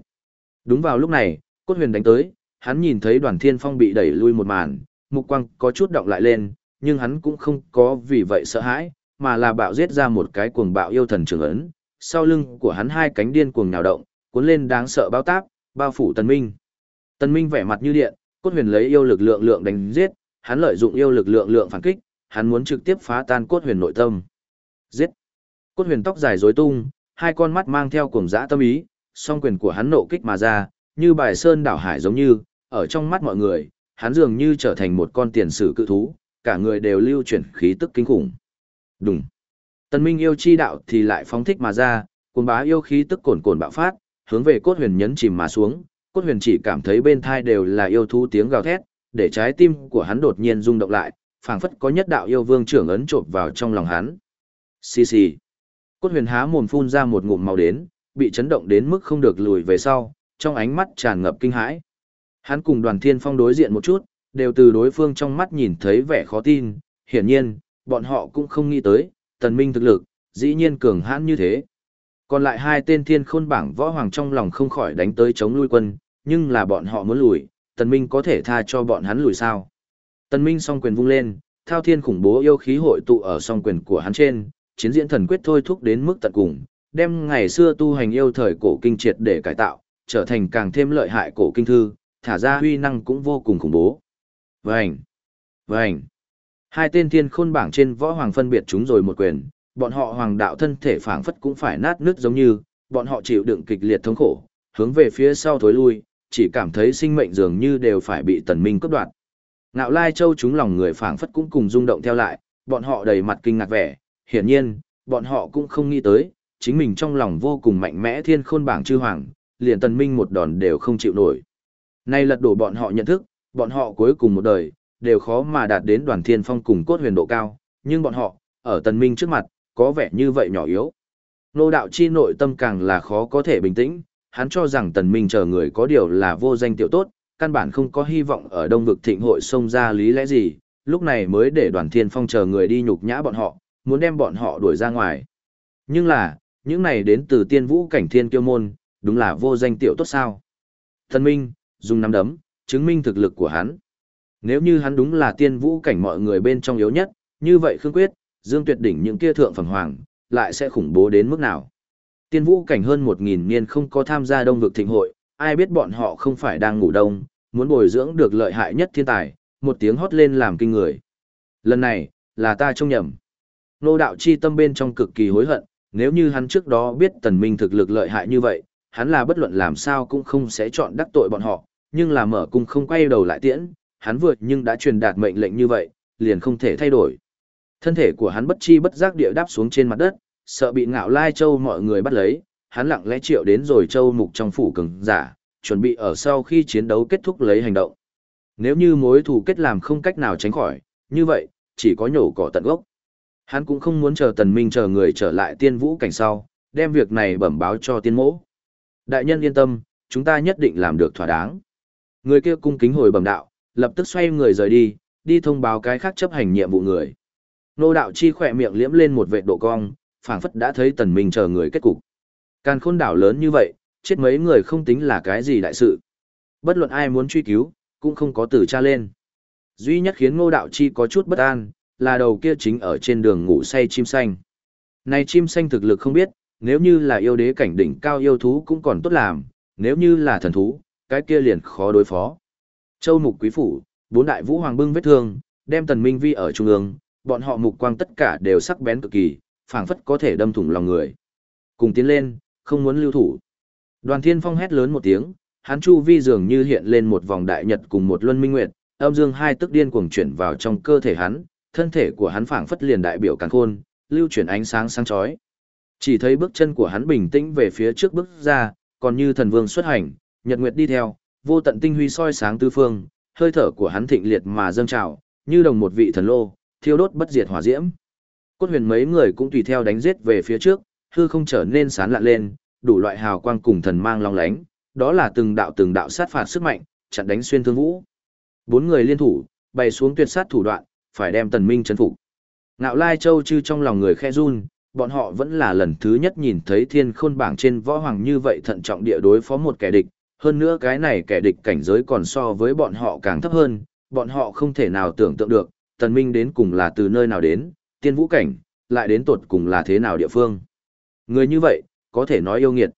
Đúng vào lúc này, cốt huyền đánh tới, hắn nhìn thấy đoàn thiên phong bị đẩy lui một màn, mục quang có chút động lại lên, nhưng hắn cũng không có vì vậy sợ hãi, mà là bạo giết ra một cái cuồng bạo yêu thần trường ấn, sau lưng của hắn hai cánh điên cuồng nhào động, cuốn lên đáng sợ bao táp, bao phủ tần minh. Tần minh vẻ mặt như điện, cốt huyền lấy yêu lực lượng lượng đánh giết, hắn lợi dụng yêu lực lượng lượng phản kích, hắn muốn trực tiếp phá tan cốt huyền nội tâm. Giết! Cốt huyền tóc dài rối tung, hai con mắt mang theo cuồng dã tâm ý, song quyền của hắn nộ kích mà ra, như bài sơn đảo hải giống như, ở trong mắt mọi người, hắn dường như trở thành một con tiền sử cự thú, cả người đều lưu chuyển khí tức kinh khủng. Đùng. Tần Minh yêu chi đạo thì lại phóng thích mà ra, cuồng bá yêu khí tức cồn cồn bạo phát, hướng về cốt huyền nhấn chìm mà xuống, cốt huyền chỉ cảm thấy bên thai đều là yêu thú tiếng gào thét, để trái tim của hắn đột nhiên rung động lại, phảng phất có nhất đạo yêu vương trưởng ấn trộm vào trong lòng hắn. Xì xì. Cốt huyền há mồm phun ra một ngụm màu đến, bị chấn động đến mức không được lùi về sau, trong ánh mắt tràn ngập kinh hãi. Hắn cùng đoàn thiên phong đối diện một chút, đều từ đối phương trong mắt nhìn thấy vẻ khó tin, hiển nhiên, bọn họ cũng không nghĩ tới, tần minh thực lực, dĩ nhiên cường hãn như thế. Còn lại hai tên thiên khôn bảng võ hoàng trong lòng không khỏi đánh tới chống lui quân, nhưng là bọn họ muốn lùi, tần minh có thể tha cho bọn hắn lùi sao. Tần minh song quyền vung lên, thao thiên khủng bố yêu khí hội tụ ở song quyền của hắn trên, chiến diễn thần quyết thôi thúc đến mức tận cùng, đem ngày xưa tu hành yêu thời cổ kinh triệt để cải tạo, trở thành càng thêm lợi hại cổ kinh thư, thả ra huy năng cũng vô cùng khủng bố. Vành! Vành! Hai tên thiên khôn bảng trên võ hoàng phân biệt chúng rồi một quyền, bọn họ hoàng đạo thân thể phảng phất cũng phải nát nứt giống như, bọn họ chịu đựng kịch liệt thống khổ, hướng về phía sau thối lui, chỉ cảm thấy sinh mệnh dường như đều phải bị tần minh cướp đoạt. Ngạo Lai Châu chúng lòng người phảng phất cũng cùng rung động theo lại, bọn họ đầy mặt kinh ngạc vẻ, hiển nhiên, bọn họ cũng không nghĩ tới, chính mình trong lòng vô cùng mạnh mẽ thiên khôn bảng chư hoàng, liền tần minh một đòn đều không chịu nổi. Nay lật đổ bọn họ nhận thức, bọn họ cuối cùng một đời, đều khó mà đạt đến đoàn thiên phong cùng cốt huyền độ cao, nhưng bọn họ, ở tần minh trước mặt, có vẻ như vậy nhỏ yếu. Nô đạo chi nội tâm càng là khó có thể bình tĩnh, hắn cho rằng tần minh chờ người có điều là vô danh tiểu tốt, căn bản không có hy vọng ở đông vực thịnh hội xông ra lý lẽ gì, lúc này mới để đoàn thiên phong chờ người đi nhục nhã bọn họ, muốn đem bọn họ đuổi ra ngoài. Nhưng là, những này đến từ tiên vũ cảnh thiên kiêu môn, đúng là vô danh tiểu tốt sao. Tần minh, dùng nắm đấm, chứng minh thực lực của hắn. Nếu như hắn đúng là tiên vũ cảnh mọi người bên trong yếu nhất, như vậy Khương Quyết, Dương Tuyệt đỉnh những kia thượng phẩm hoàng, lại sẽ khủng bố đến mức nào. Tiên vũ cảnh hơn 1.000 niên không có tham gia đông vực thịnh hội, ai biết bọn họ không phải đang ngủ đông, muốn bồi dưỡng được lợi hại nhất thiên tài, một tiếng hót lên làm kinh người. Lần này, là ta trông nhầm. Nô đạo chi tâm bên trong cực kỳ hối hận, nếu như hắn trước đó biết tần minh thực lực lợi hại như vậy, hắn là bất luận làm sao cũng không sẽ chọn đắc tội bọn họ, nhưng là mở cung không quay đầu lại tiễn, hắn vượt nhưng đã truyền đạt mệnh lệnh như vậy, liền không thể thay đổi. Thân thể của hắn bất chi bất giác địa đáp xuống trên mặt đất, sợ bị ngạo lai châu mọi người bắt lấy, hắn lặng lẽ triệu đến rồi châu mục trong phủ cường giả, chuẩn bị ở sau khi chiến đấu kết thúc lấy hành động. Nếu như mối thù kết làm không cách nào tránh khỏi, như vậy, chỉ có nhổ cỏ tận gốc. Hắn cũng không muốn chờ tần minh chờ người trở lại tiên vũ cảnh sau, đem việc này bẩm báo cho tiên mỗ. Đại nhân yên tâm, chúng ta nhất định làm được thỏa đáng. Người kia cung kính hồi bẩm đạo, lập tức xoay người rời đi, đi thông báo cái khác chấp hành nhiệm vụ người. Nô đạo chi khỏe miệng liễm lên một vệt độ cong, phảng phất đã thấy tần minh chờ người kết cục. Càn khôn đảo lớn như vậy, chết mấy người không tính là cái gì đại sự. Bất luận ai muốn truy cứu, cũng không có tử tra lên. Duy nhất khiến ngô đạo chi có chút bất an, là đầu kia chính ở trên đường ngủ say chim xanh. Này chim xanh thực lực không biết, nếu như là yêu đế cảnh đỉnh cao yêu thú cũng còn tốt làm, nếu như là thần thú, cái kia liền khó đối phó. Châu mục quý phủ, bốn đại vũ hoàng bưng vết thương, đem tần minh vi ở trung ương, bọn họ mục quang tất cả đều sắc bén cực kỳ, phảng phất có thể đâm thủng lòng người. Cùng tiến lên, không muốn lưu thủ. Đoàn Thiên Phong hét lớn một tiếng, hắn chu vi dường như hiện lên một vòng đại nhật cùng một luân minh nguyệt, âm dương hai tức điên cuồng chuyển vào trong cơ thể hắn, thân thể của hắn phảng phất liền đại biểu càn khôn, lưu chuyển ánh sáng sáng chói. Chỉ thấy bước chân của hắn bình tĩnh về phía trước bước ra, còn như thần vương xuất hành, nhật nguyệt đi theo, vô tận tinh huy soi sáng tứ phương, hơi thở của hắn thịnh liệt mà dâng trào, như đồng một vị thần lô, thiêu đốt bất diệt hỏa diễm. Cốt huyền mấy người cũng tùy theo đánh giết về phía trước, hư không trở nên sáng lạ lên, đủ loại hào quang cùng thần mang long lánh, đó là từng đạo từng đạo sát phạt sức mạnh, chặn đánh xuyên thương vũ. Bốn người liên thủ, bày xuống tuyệt sát thủ đoạn, phải đem Tần Minh chấn phục. Ngạo Lai Châu chư trong lòng người khe run, bọn họ vẫn là lần thứ nhất nhìn thấy thiên khôn bảng trên võ hoàng như vậy thận trọng địa đối phó một kẻ địch, hơn nữa cái này kẻ địch cảnh giới còn so với bọn họ càng thấp hơn, bọn họ không thể nào tưởng tượng được, tần minh đến cùng là từ nơi nào đến, tiên vũ cảnh, lại đến tột cùng là thế nào địa phương. Người như vậy, có thể nói yêu nghiệt.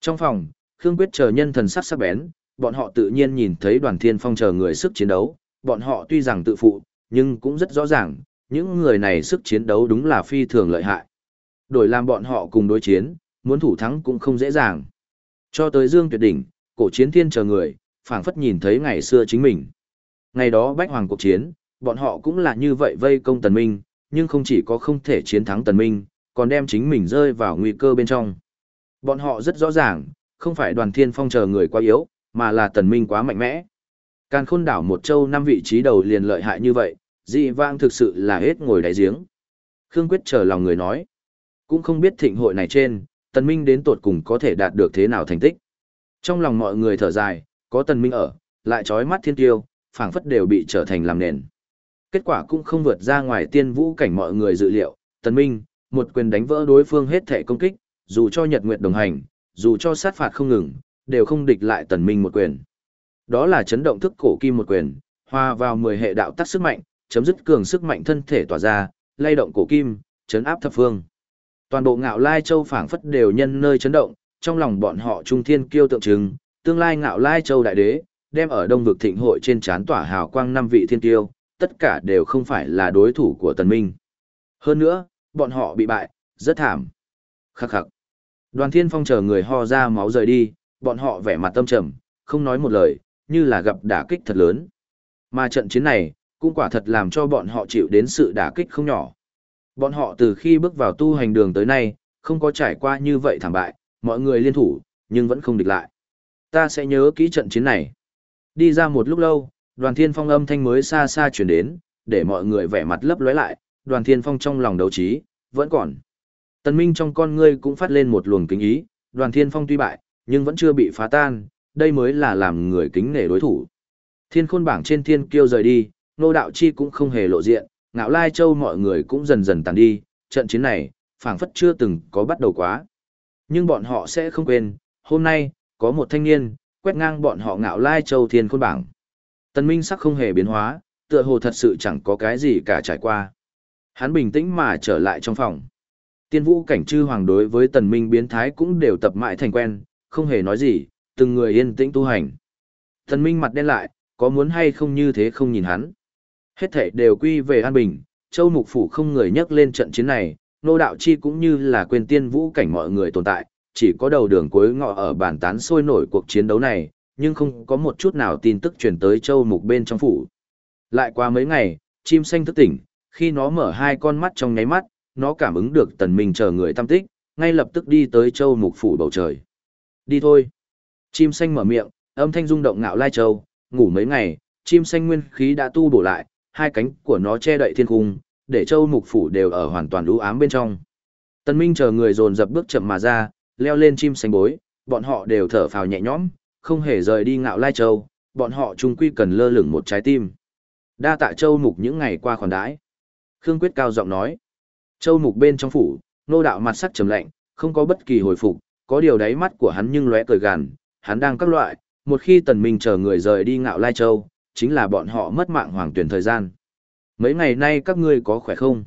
Trong phòng, Khương Quyết chờ nhân thần sắc sắc bén, bọn họ tự nhiên nhìn thấy đoàn thiên phong chờ người sức chiến đấu, bọn họ tuy rằng tự phụ, nhưng cũng rất rõ ràng, những người này sức chiến đấu đúng là phi thường lợi hại. Đổi làm bọn họ cùng đối chiến, muốn thủ thắng cũng không dễ dàng. Cho tới Dương Tuyệt Đỉnh, cổ chiến thiên chờ người, phảng phất nhìn thấy ngày xưa chính mình. Ngày đó bách hoàng cuộc chiến, bọn họ cũng là như vậy vây công tần minh, nhưng không chỉ có không thể chiến thắng tần minh, còn đem chính mình rơi vào nguy cơ bên trong. Bọn họ rất rõ ràng, không phải đoàn thiên phong chờ người quá yếu, mà là tần minh quá mạnh mẽ. Càn khôn đảo một châu năm vị trí đầu liền lợi hại như vậy, dị vang thực sự là hết ngồi đáy giếng. Khương Quyết chờ lòng người nói, cũng không biết thịnh hội này trên, tần minh đến tột cùng có thể đạt được thế nào thành tích. Trong lòng mọi người thở dài, có tần minh ở, lại trói mắt thiên tiêu, phảng phất đều bị trở thành làm nền. Kết quả cũng không vượt ra ngoài tiên vũ cảnh mọi người dự liệu, tần minh, một quyền đánh vỡ đối phương hết thể công kích, dù cho nhật nguyệt đồng hành, dù cho sát phạt không ngừng, đều không địch lại tần minh một quyền. Đó là chấn động thức cổ kim một quyền, hòa vào 10 hệ đạo tắc sức mạnh, chấm dứt cường sức mạnh thân thể tỏa ra, lay động cổ kim, chấn áp thập phương. Toàn bộ ngạo lai châu phảng phất đều nhân nơi chấn động, trong lòng bọn họ trung thiên kiêu tượng trưng, tương lai ngạo lai châu đại đế, đem ở đông vực thịnh hội trên chán tỏa hào quang năm vị thiên kiêu, tất cả đều không phải là đối thủ của tần minh. Hơn nữa, bọn họ bị bại, rất thảm. Khắc khắc. Đoàn thiên phong chờ người ho ra máu rời đi, bọn họ vẻ mặt tâm trầm, không nói một lời, như là gặp đả kích thật lớn. Mà trận chiến này, cũng quả thật làm cho bọn họ chịu đến sự đả kích không nhỏ. Bọn họ từ khi bước vào tu hành đường tới nay, không có trải qua như vậy thảm bại, mọi người liên thủ, nhưng vẫn không địch lại. Ta sẽ nhớ kỹ trận chiến này. Đi ra một lúc lâu, đoàn thiên phong âm thanh mới xa xa chuyển đến, để mọi người vẻ mặt lấp lóe lại, đoàn thiên phong trong lòng đấu trí, vẫn còn. Tần Minh trong con ngươi cũng phát lên một luồng kính ý, đoàn thiên phong tuy bại, nhưng vẫn chưa bị phá tan, đây mới là làm người kính nể đối thủ. Thiên khôn bảng trên thiên kiêu rời đi, nô đạo chi cũng không hề lộ diện, ngạo lai châu mọi người cũng dần dần tàn đi, trận chiến này, phảng phất chưa từng có bắt đầu quá. Nhưng bọn họ sẽ không quên, hôm nay, có một thanh niên, quét ngang bọn họ ngạo lai châu thiên khôn bảng. Tần Minh sắc không hề biến hóa, tựa hồ thật sự chẳng có cái gì cả trải qua. Hắn bình tĩnh mà trở lại trong phòng. Tiên vũ cảnh chư hoàng đối với tần minh biến thái cũng đều tập mãi thành quen, không hề nói gì, từng người yên tĩnh tu hành. Tần minh mặt đen lại, có muốn hay không như thế không nhìn hắn. Hết thảy đều quy về an bình, châu mục phủ không người nhắc lên trận chiến này, nô đạo chi cũng như là quên tiên vũ cảnh mọi người tồn tại, chỉ có đầu đường cuối ngọ ở bàn tán sôi nổi cuộc chiến đấu này, nhưng không có một chút nào tin tức chuyển tới châu mục bên trong phủ. Lại qua mấy ngày, chim xanh thức tỉnh, khi nó mở hai con mắt trong nháy mắt, nó cảm ứng được tần minh chờ người tâm tích, ngay lập tức đi tới châu mục phủ bầu trời. Đi thôi. Chim xanh mở miệng, âm thanh rung động ngạo lai châu, ngủ mấy ngày, chim xanh nguyên khí đã tu bổ lại, hai cánh của nó che đậy thiên cung, để châu mục phủ đều ở hoàn toàn lũ ám bên trong. Tần Minh chờ người dồn dập bước chậm mà ra, leo lên chim xanh bối, bọn họ đều thở phào nhẹ nhõm, không hề rời đi ngạo lai châu, bọn họ chung quy cần lơ lửng một trái tim. Đa tạ châu mục những ngày qua khoản đãi. Khương Quyết cao giọng nói. Châu mục bên trong phủ, nô đạo mặt sắc trầm lạnh, không có bất kỳ hồi phục, có điều đáy mắt của hắn nhưng lóe cười gằn, hắn đang các loại, một khi tần minh chờ người rời đi ngạo lai châu, chính là bọn họ mất mạng hoàng tuyển thời gian. Mấy ngày nay các ngươi có khỏe không?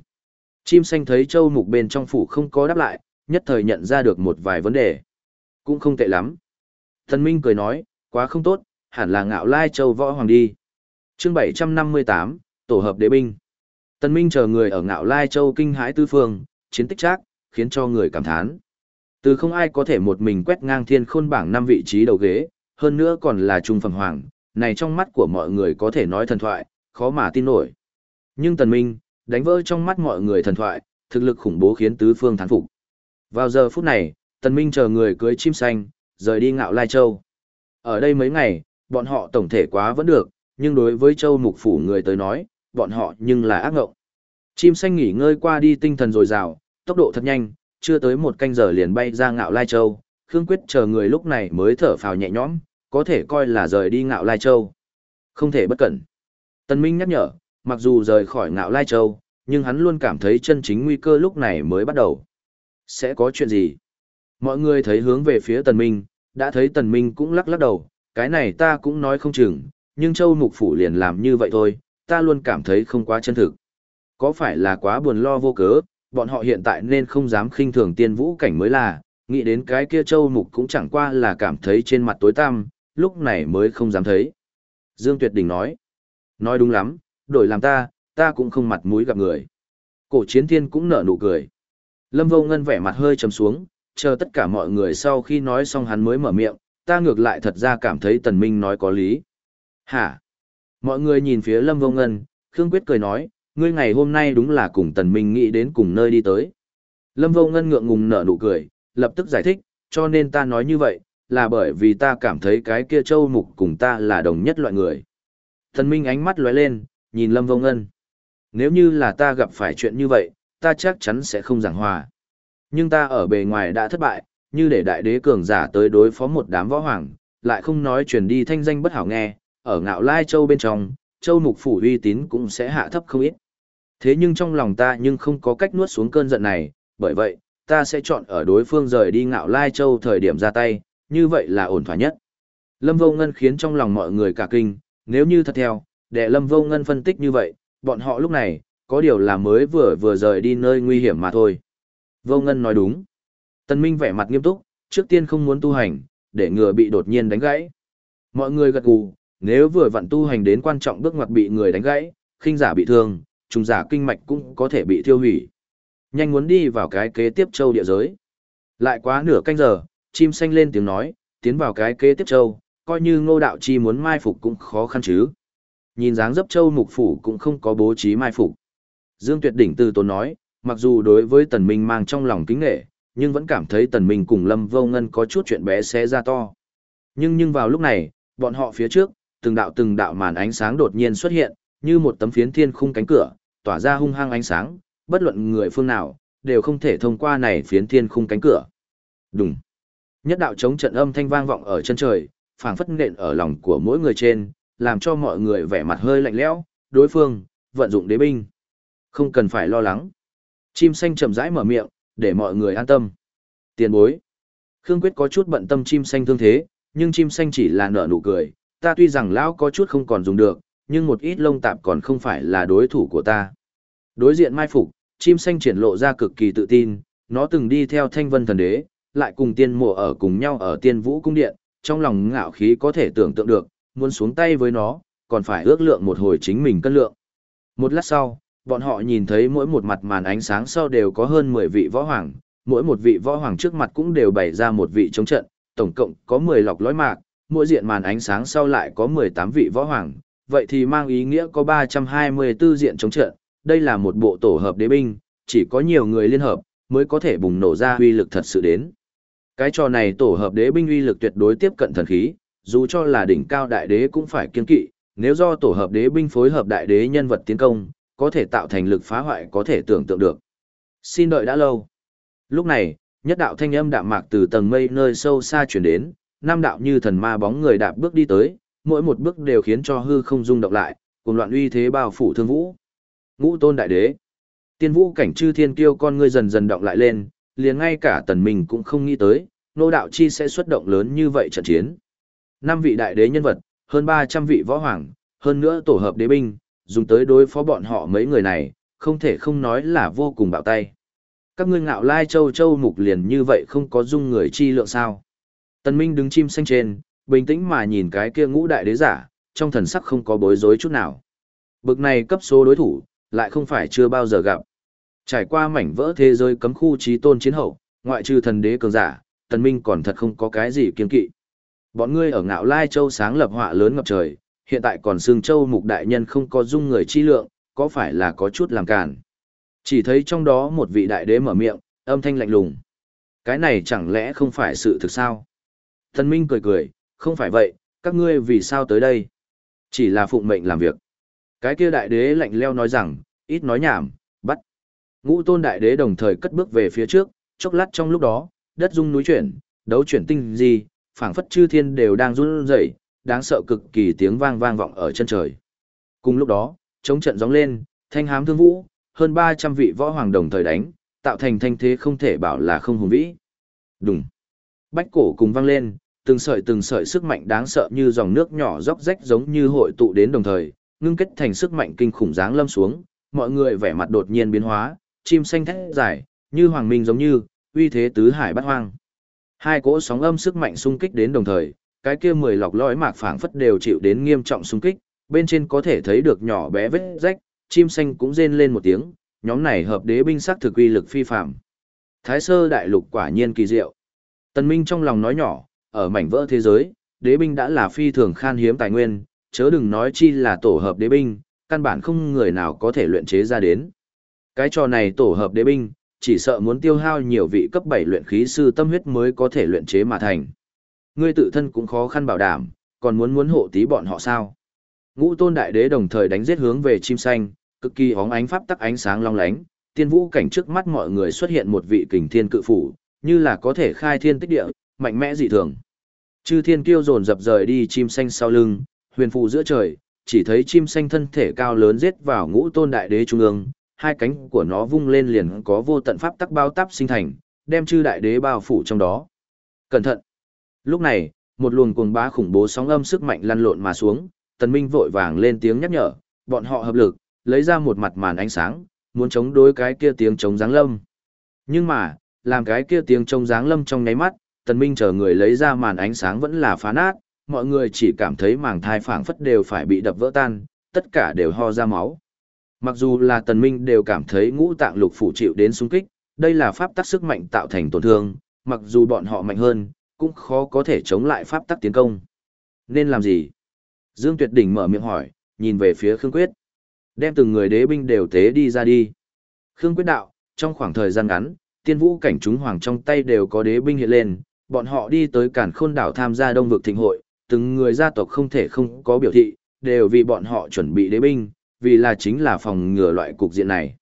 Chim xanh thấy châu mục bên trong phủ không có đáp lại, nhất thời nhận ra được một vài vấn đề. Cũng không tệ lắm. Thần minh cười nói, quá không tốt, hẳn là ngạo lai châu võ hoàng đi. Chương 758, Tổ hợp đế binh. Tần Minh chờ người ở ngạo lai châu kinh hãi tư phương, chiến tích chắc, khiến cho người cảm thán. Từ không ai có thể một mình quét ngang thiên khôn bảng năm vị trí đầu ghế, hơn nữa còn là trung phẩm hoàng, này trong mắt của mọi người có thể nói thần thoại, khó mà tin nổi. Nhưng Tần Minh, đánh vỡ trong mắt mọi người thần thoại, thực lực khủng bố khiến tứ phương thán phục. Vào giờ phút này, Tần Minh chờ người cưới chim xanh, rời đi ngạo lai châu. Ở đây mấy ngày, bọn họ tổng thể quá vẫn được, nhưng đối với châu mục phủ người tới nói, bọn họ nhưng là ác ngộng. Chim xanh nghỉ ngơi qua đi tinh thần dồi dào, tốc độ thật nhanh, chưa tới một canh giờ liền bay ra ngạo lai châu, Khương Quyết chờ người lúc này mới thở phào nhẹ nhõm, có thể coi là rời đi ngạo lai châu. Không thể bất cẩn. Tân Minh nhắc nhở, mặc dù rời khỏi ngạo lai châu, nhưng hắn luôn cảm thấy chân chính nguy cơ lúc này mới bắt đầu. Sẽ có chuyện gì? Mọi người thấy hướng về phía Tần Minh, đã thấy Tần Minh cũng lắc lắc đầu, cái này ta cũng nói không chừng, nhưng Châu Mục Phủ liền làm như vậy thôi, ta luôn cảm thấy không quá chân thực. Có phải là quá buồn lo vô cớ, bọn họ hiện tại nên không dám khinh thường tiên vũ cảnh mới là, nghĩ đến cái kia Châu Mục cũng chẳng qua là cảm thấy trên mặt tối tăm, lúc này mới không dám thấy. Dương Tuyệt Đình nói, nói đúng lắm, đổi làm ta, ta cũng không mặt mũi gặp người. Cổ chiến thiên cũng nở nụ cười. Lâm Vô Ngân vẻ mặt hơi trầm xuống, chờ tất cả mọi người sau khi nói xong hắn mới mở miệng, ta ngược lại thật ra cảm thấy Tần Minh nói có lý. Hả? Mọi người nhìn phía Lâm Vô Ngân, Khương Quyết cười nói, ngươi ngày hôm nay đúng là cùng Tần Minh nghĩ đến cùng nơi đi tới. Lâm Vô Ngân ngượng ngùng nở nụ cười, lập tức giải thích, cho nên ta nói như vậy, là bởi vì ta cảm thấy cái kia châu mục cùng ta là đồng nhất loại người. Tần Minh ánh mắt lóe lên, nhìn Lâm Vô Ngân. Nếu như là ta gặp phải chuyện như vậy, ta chắc chắn sẽ không giảng hòa. Nhưng ta ở bề ngoài đã thất bại, như để đại đế cường giả tới đối phó một đám võ hoàng, lại không nói truyền đi thanh danh bất hảo nghe, ở ngạo lai châu bên trong, châu mục phủ uy tín cũng sẽ hạ thấp không ít. Thế nhưng trong lòng ta nhưng không có cách nuốt xuống cơn giận này, bởi vậy, ta sẽ chọn ở đối phương rời đi ngạo lai châu thời điểm ra tay, như vậy là ổn thỏa nhất. Lâm Vô Ngân khiến trong lòng mọi người cả kinh, nếu như thật theo, để Lâm Vô Ngân phân tích như vậy, bọn họ lúc này, có điều là mới vừa vừa rời đi nơi nguy hiểm mà thôi. Vô Ngân nói đúng. Tần Minh vẻ mặt nghiêm túc, trước tiên không muốn tu hành, để ngừa bị đột nhiên đánh gãy. Mọi người gật gù, nếu vừa vặn tu hành đến quan trọng bước ngoặt bị người đánh gãy, khinh giả bị thương, trùng giả kinh mạch cũng có thể bị thiêu hủy. Nhanh muốn đi vào cái kế tiếp châu địa giới. Lại quá nửa canh giờ, chim xanh lên tiếng nói, tiến vào cái kế tiếp châu, coi như ngô đạo chi muốn mai phục cũng khó khăn chứ. Nhìn dáng dấp châu mục phủ cũng không có bố trí mai phục. Dương Tuyệt đỉnh từ tốn nói, mặc dù đối với Tần Minh mang trong lòng kính nghệ, nhưng vẫn cảm thấy Tần Minh cùng Lâm Vô Ngân có chút chuyện bé xé ra to. Nhưng nhưng vào lúc này, bọn họ phía trước, từng đạo từng đạo màn ánh sáng đột nhiên xuất hiện, như một tấm phiến thiên khung cánh cửa, tỏa ra hung hăng ánh sáng, bất luận người phương nào, đều không thể thông qua này phiến thiên khung cánh cửa. Đùng. Nhất đạo chống trận âm thanh vang vọng ở chân trời, phảng phất nện ở lòng của mỗi người trên, làm cho mọi người vẻ mặt hơi lạnh lẽo, đối phương, vận dụng đế binh. Không cần phải lo lắng. Chim xanh chậm rãi mở miệng, để mọi người an tâm. Tiền bối. Khương Quyết có chút bận tâm chim xanh thương thế, nhưng chim xanh chỉ là nở nụ cười. Ta tuy rằng lão có chút không còn dùng được, nhưng một ít lông tạp còn không phải là đối thủ của ta. Đối diện mai phục, chim xanh triển lộ ra cực kỳ tự tin, nó từng đi theo thanh vân thần đế, lại cùng tiên mộ ở cùng nhau ở tiên vũ cung điện, trong lòng ngạo khí có thể tưởng tượng được, muốn xuống tay với nó, còn phải ước lượng một hồi chính mình cân lượng. Một lát sau, bọn họ nhìn thấy mỗi một mặt màn ánh sáng sau đều có hơn 10 vị võ hoàng, mỗi một vị võ hoàng trước mặt cũng đều bày ra một vị chống trận, tổng cộng có 10 lọc lõi mạc, mỗi diện màn ánh sáng sau lại có 18 vị võ hoàng, vậy thì mang ý nghĩa có 324 diện chống trận, đây là một bộ tổ hợp đế binh, chỉ có nhiều người liên hợp, mới có thể bùng nổ ra uy lực thật sự đến. Cái trò này tổ hợp đế binh uy lực tuyệt đối tiếp cận thần khí, dù cho là đỉnh cao đại đế cũng phải kiên kỵ, nếu do tổ hợp đế binh phối hợp đại đế nhân vật tiến công, có thể tạo thành lực phá hoại có thể tưởng tượng được. Xin đợi đã lâu. Lúc này, nhất đạo thanh âm đạm mạc từ tầng mây nơi sâu xa chuyển đến, nam đạo như thần ma bóng người đạp bước đi tới, mỗi một bước đều khiến cho hư không rung động lại, cùng loạn uy thế bao phủ thương vũ. Ngũ tôn đại đế. Tiên vũ cảnh chư thiên kiêu con ngươi dần dần động lại lên, liền ngay cả tần mình cũng không nghĩ tới, nô đạo chi sẽ xuất động lớn như vậy trận chiến. Năm vị đại đế nhân vật, hơn 300 vị võ hoàng, hơn nữa tổ hợp đế binh, dùng tới đối phó bọn họ mấy người này, không thể không nói là vô cùng bạo tay. Các ngươi ngạo lai châu châu mục liền như vậy không có dung người chi lượng sao. Tần Minh đứng chim xanh trên, bình tĩnh mà nhìn cái kia ngũ đại đế giả, trong thần sắc không có bối rối chút nào. Bực này cấp số đối thủ, lại không phải chưa bao giờ gặp. Trải qua mảnh vỡ thế giới cấm khu trí tôn chiến hậu, ngoại trừ thần đế cường giả, tần minh còn thật không có cái gì kiên kỵ. Bọn ngươi ở ngạo lai châu sáng lập họa lớn ngập trời, hiện tại còn xương châu mục đại nhân không có dung người chi lượng, có phải là có chút làm cản. Chỉ thấy trong đó một vị đại đế mở miệng, âm thanh lạnh lùng. Cái này chẳng lẽ không phải sự thực sao? Thần minh cười cười, không phải vậy, các ngươi vì sao tới đây? Chỉ là phụng mệnh làm việc. Cái kia đại đế lạnh leo nói rằng, ít nói nhảm, bắt. Ngũ tôn đại đế đồng thời cất bước về phía trước, chốc lát trong lúc đó, đất rung núi chuyển, đấu chuyển tinh gì, phảng phất chư thiên đều đang run rẩy, đáng sợ cực kỳ tiếng vang vang vọng ở chân trời. Cùng lúc đó, chống trận gióng lên, thanh hám thương vũ, hơn 300 vị võ hoàng đồng thời đánh, tạo thành thanh thế không thể bảo là không hùng vĩ. Đùng. Bách cổ cùng vang lên, từng sợi từng sợi sức mạnh đáng sợ như dòng nước nhỏ róc rách giống như hội tụ đến đồng thời, ngưng kết thành sức mạnh kinh khủng dáng lâm xuống, mọi người vẻ mặt đột nhiên biến hóa, chim xanh thét dài, như hoàng minh giống như, uy thế tứ hải bát hoang. Hai cỗ sóng âm sức mạnh xung kích đến đồng thời, cái kia mười lọc lõi mạc phảng phất đều chịu đến nghiêm trọng xung kích, bên trên có thể thấy được nhỏ bé vết rách, chim xanh cũng rên lên một tiếng, nhóm này hợp đế binh sắc thực uy lực phi phàm. Thái sơ đại lục quả nhiên kỳ diệu. Tần Minh trong lòng nói nhỏ, ở mảnh vỡ thế giới, đế binh đã là phi thường khan hiếm tài nguyên, chớ đừng nói chi là tổ hợp đế binh, căn bản không người nào có thể luyện chế ra đến. Cái trò này tổ hợp đế binh, chỉ sợ muốn tiêu hao nhiều vị cấp 7 luyện khí sư tâm huyết mới có thể luyện chế mà thành. Ngươi tự thân cũng khó khăn bảo đảm, còn muốn muốn hộ tí bọn họ sao? Ngũ tôn đại đế đồng thời đánh giết hướng về chim xanh, cực kỳ hóng ánh pháp tắc ánh sáng long lánh, tiên vũ cảnh trước mắt mọi người xuất hiện một vị kình thiên cự phủ, như là có thể khai thiên tích địa, mạnh mẽ dị thường. Chư thiên kiêu dồn dập rời đi chim xanh sau lưng, huyền phù giữa trời, chỉ thấy chim xanh thân thể cao lớn giết vào ngũ tôn đại đế trung ương, hai cánh của nó vung lên liền có vô tận pháp tắc bao táp sinh thành, đem chư đại đế bao phủ trong đó. Cẩn thận! Lúc này, một luồng cuồng bá khủng bố sóng âm sức mạnh lăn lộn mà xuống, tần minh vội vàng lên tiếng nhắc nhở, bọn họ hợp lực, lấy ra một mặt màn ánh sáng, muốn chống đối cái kia tiếng chống giáng lâm. Nhưng mà, làm cái kia tiếng chống giáng lâm trong nháy mắt, tần minh chờ người lấy ra màn ánh sáng vẫn là phá nát, mọi người chỉ cảm thấy màng thai phảng phất đều phải bị đập vỡ tan, tất cả đều ho ra máu. Mặc dù là tần minh đều cảm thấy ngũ tạng lục phủ chịu đến xung kích, đây là pháp tắc sức mạnh tạo thành tổn thương, mặc dù bọn họ mạnh hơn, cũng khó có thể chống lại pháp tắc tiến công. Nên làm gì? Dương Tuyệt Đỉnh mở miệng hỏi, nhìn về phía Khương Quyết. Đem từng người đế binh đều tế đi ra đi. Khương Quyết đạo, trong khoảng thời gian ngắn, tiên vũ cảnh chúng hoàng trong tay đều có đế binh hiện lên, bọn họ đi tới cản khôn đảo tham gia đông vực thịnh hội, từng người gia tộc không thể không có biểu thị, đều vì bọn họ chuẩn bị đế binh, vì là chính là phòng ngừa loại cục diện này.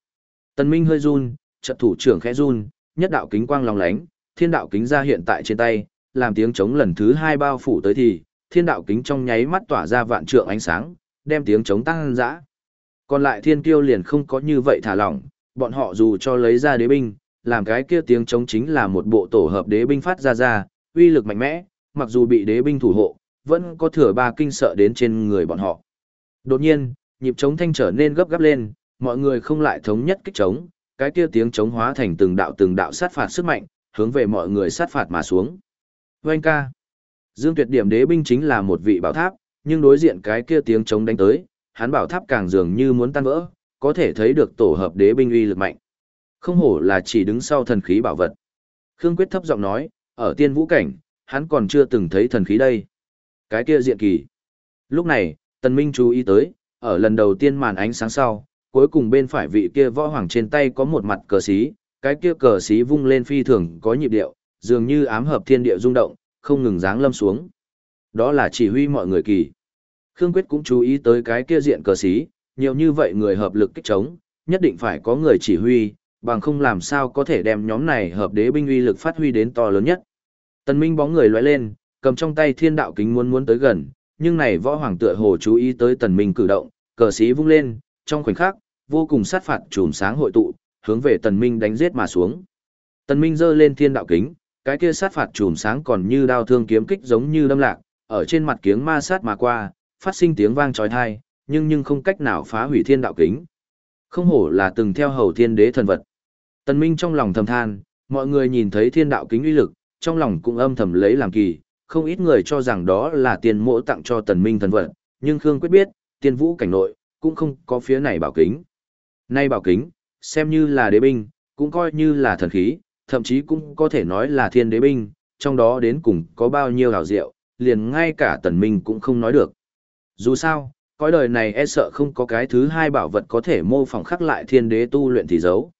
Tần Minh hơi run, trận thủ trưởng khẽ run, nhất đạo kính quang long lánh, thiên đạo kính ra hiện tại trên tay, làm tiếng chống lần thứ hai bao phủ tới thì, thiên đạo kính trong nháy mắt tỏa ra vạn trượng ánh sáng, đem tiếng chống tăng dã. Còn lại thiên kiêu liền không có như vậy thả lỏng, bọn họ dù cho lấy ra đế binh, làm cái kia tiếng chống chính là một bộ tổ hợp đế binh phát ra ra, uy lực mạnh mẽ, mặc dù bị đế binh thủ hộ, vẫn có thừa ba kinh sợ đến trên người bọn họ. Đột nhiên, nhịp chống thanh trở nên gấp gáp lên, mọi người không lại thống nhất kích chống, cái kia tiếng chống hóa thành từng đạo từng đạo sát phạt sức mạnh, hướng về mọi người sát phạt mà xuống. Oanh ca. Dương Tuyệt điểm đế binh chính là một vị bảo tháp, nhưng đối diện cái kia tiếng chống đánh tới, hắn bảo tháp càng dường như muốn tan vỡ, có thể thấy được tổ hợp đế binh uy lực mạnh. Không hổ là chỉ đứng sau thần khí bảo vật. Khương Quyết thấp giọng nói, ở tiên vũ cảnh, hắn còn chưa từng thấy thần khí đây. Cái kia diện kỳ. Lúc này, Tần Minh chú ý tới, ở lần đầu tiên màn ánh sáng sau, cuối cùng bên phải vị kia võ hoàng trên tay có một mặt cờ xí, cái kia cờ xí vung lên phi thường có nhịp điệu, dường như ám hợp thiên địa rung động, không ngừng giáng lâm xuống. Đó là chỉ huy mọi người kỳ. Khương Quyết cũng chú ý tới cái kia diện cờ xí, nhiều như vậy người hợp lực kích chống, nhất định phải có người chỉ huy, bằng không làm sao có thể đem nhóm này hợp đế binh uy lực phát huy đến to lớn nhất. Tần Minh bóng người lóe lên, cầm trong tay thiên đạo kính muốn muốn tới gần, nhưng này võ hoàng tựa hồ chú ý tới Tần Minh cử động, cờ xí vung lên, trong khoảnh khắc, vô cùng sát phạt chùm sáng hội tụ, hướng về Tần Minh đánh giết mà xuống. Tần Minh giơ lên thiên đạo kính, cái kia sát phạt chùm sáng còn như đao thương kiếm kích giống như đâm lạc, ở trên mặt kiếng ma sát mà qua, phát sinh tiếng vang chói tai, nhưng nhưng không cách nào phá hủy thiên đạo kính. Không hổ là từng theo hầu thiên đế thần vật. Tần Minh trong lòng thầm than, mọi người nhìn thấy thiên đạo kính uy lực, trong lòng cũng âm thầm lấy làm kỳ, không ít người cho rằng đó là tiền mộ tặng cho Tần Minh thần vật, nhưng Khương quyết biết, tiên vũ cảnh nội, cũng không có phía này bảo kính. Nay bảo kính, xem như là đế binh, cũng coi như là thần khí, thậm chí cũng có thể nói là thiên đế binh, trong đó đến cùng có bao nhiêu hào diệu, liền ngay cả Tần Minh cũng không nói được. Dù sao, cõi đời này e sợ không có cái thứ hai bảo vật có thể mô phỏng khắc lại thiên đế tu luyện thì giấu.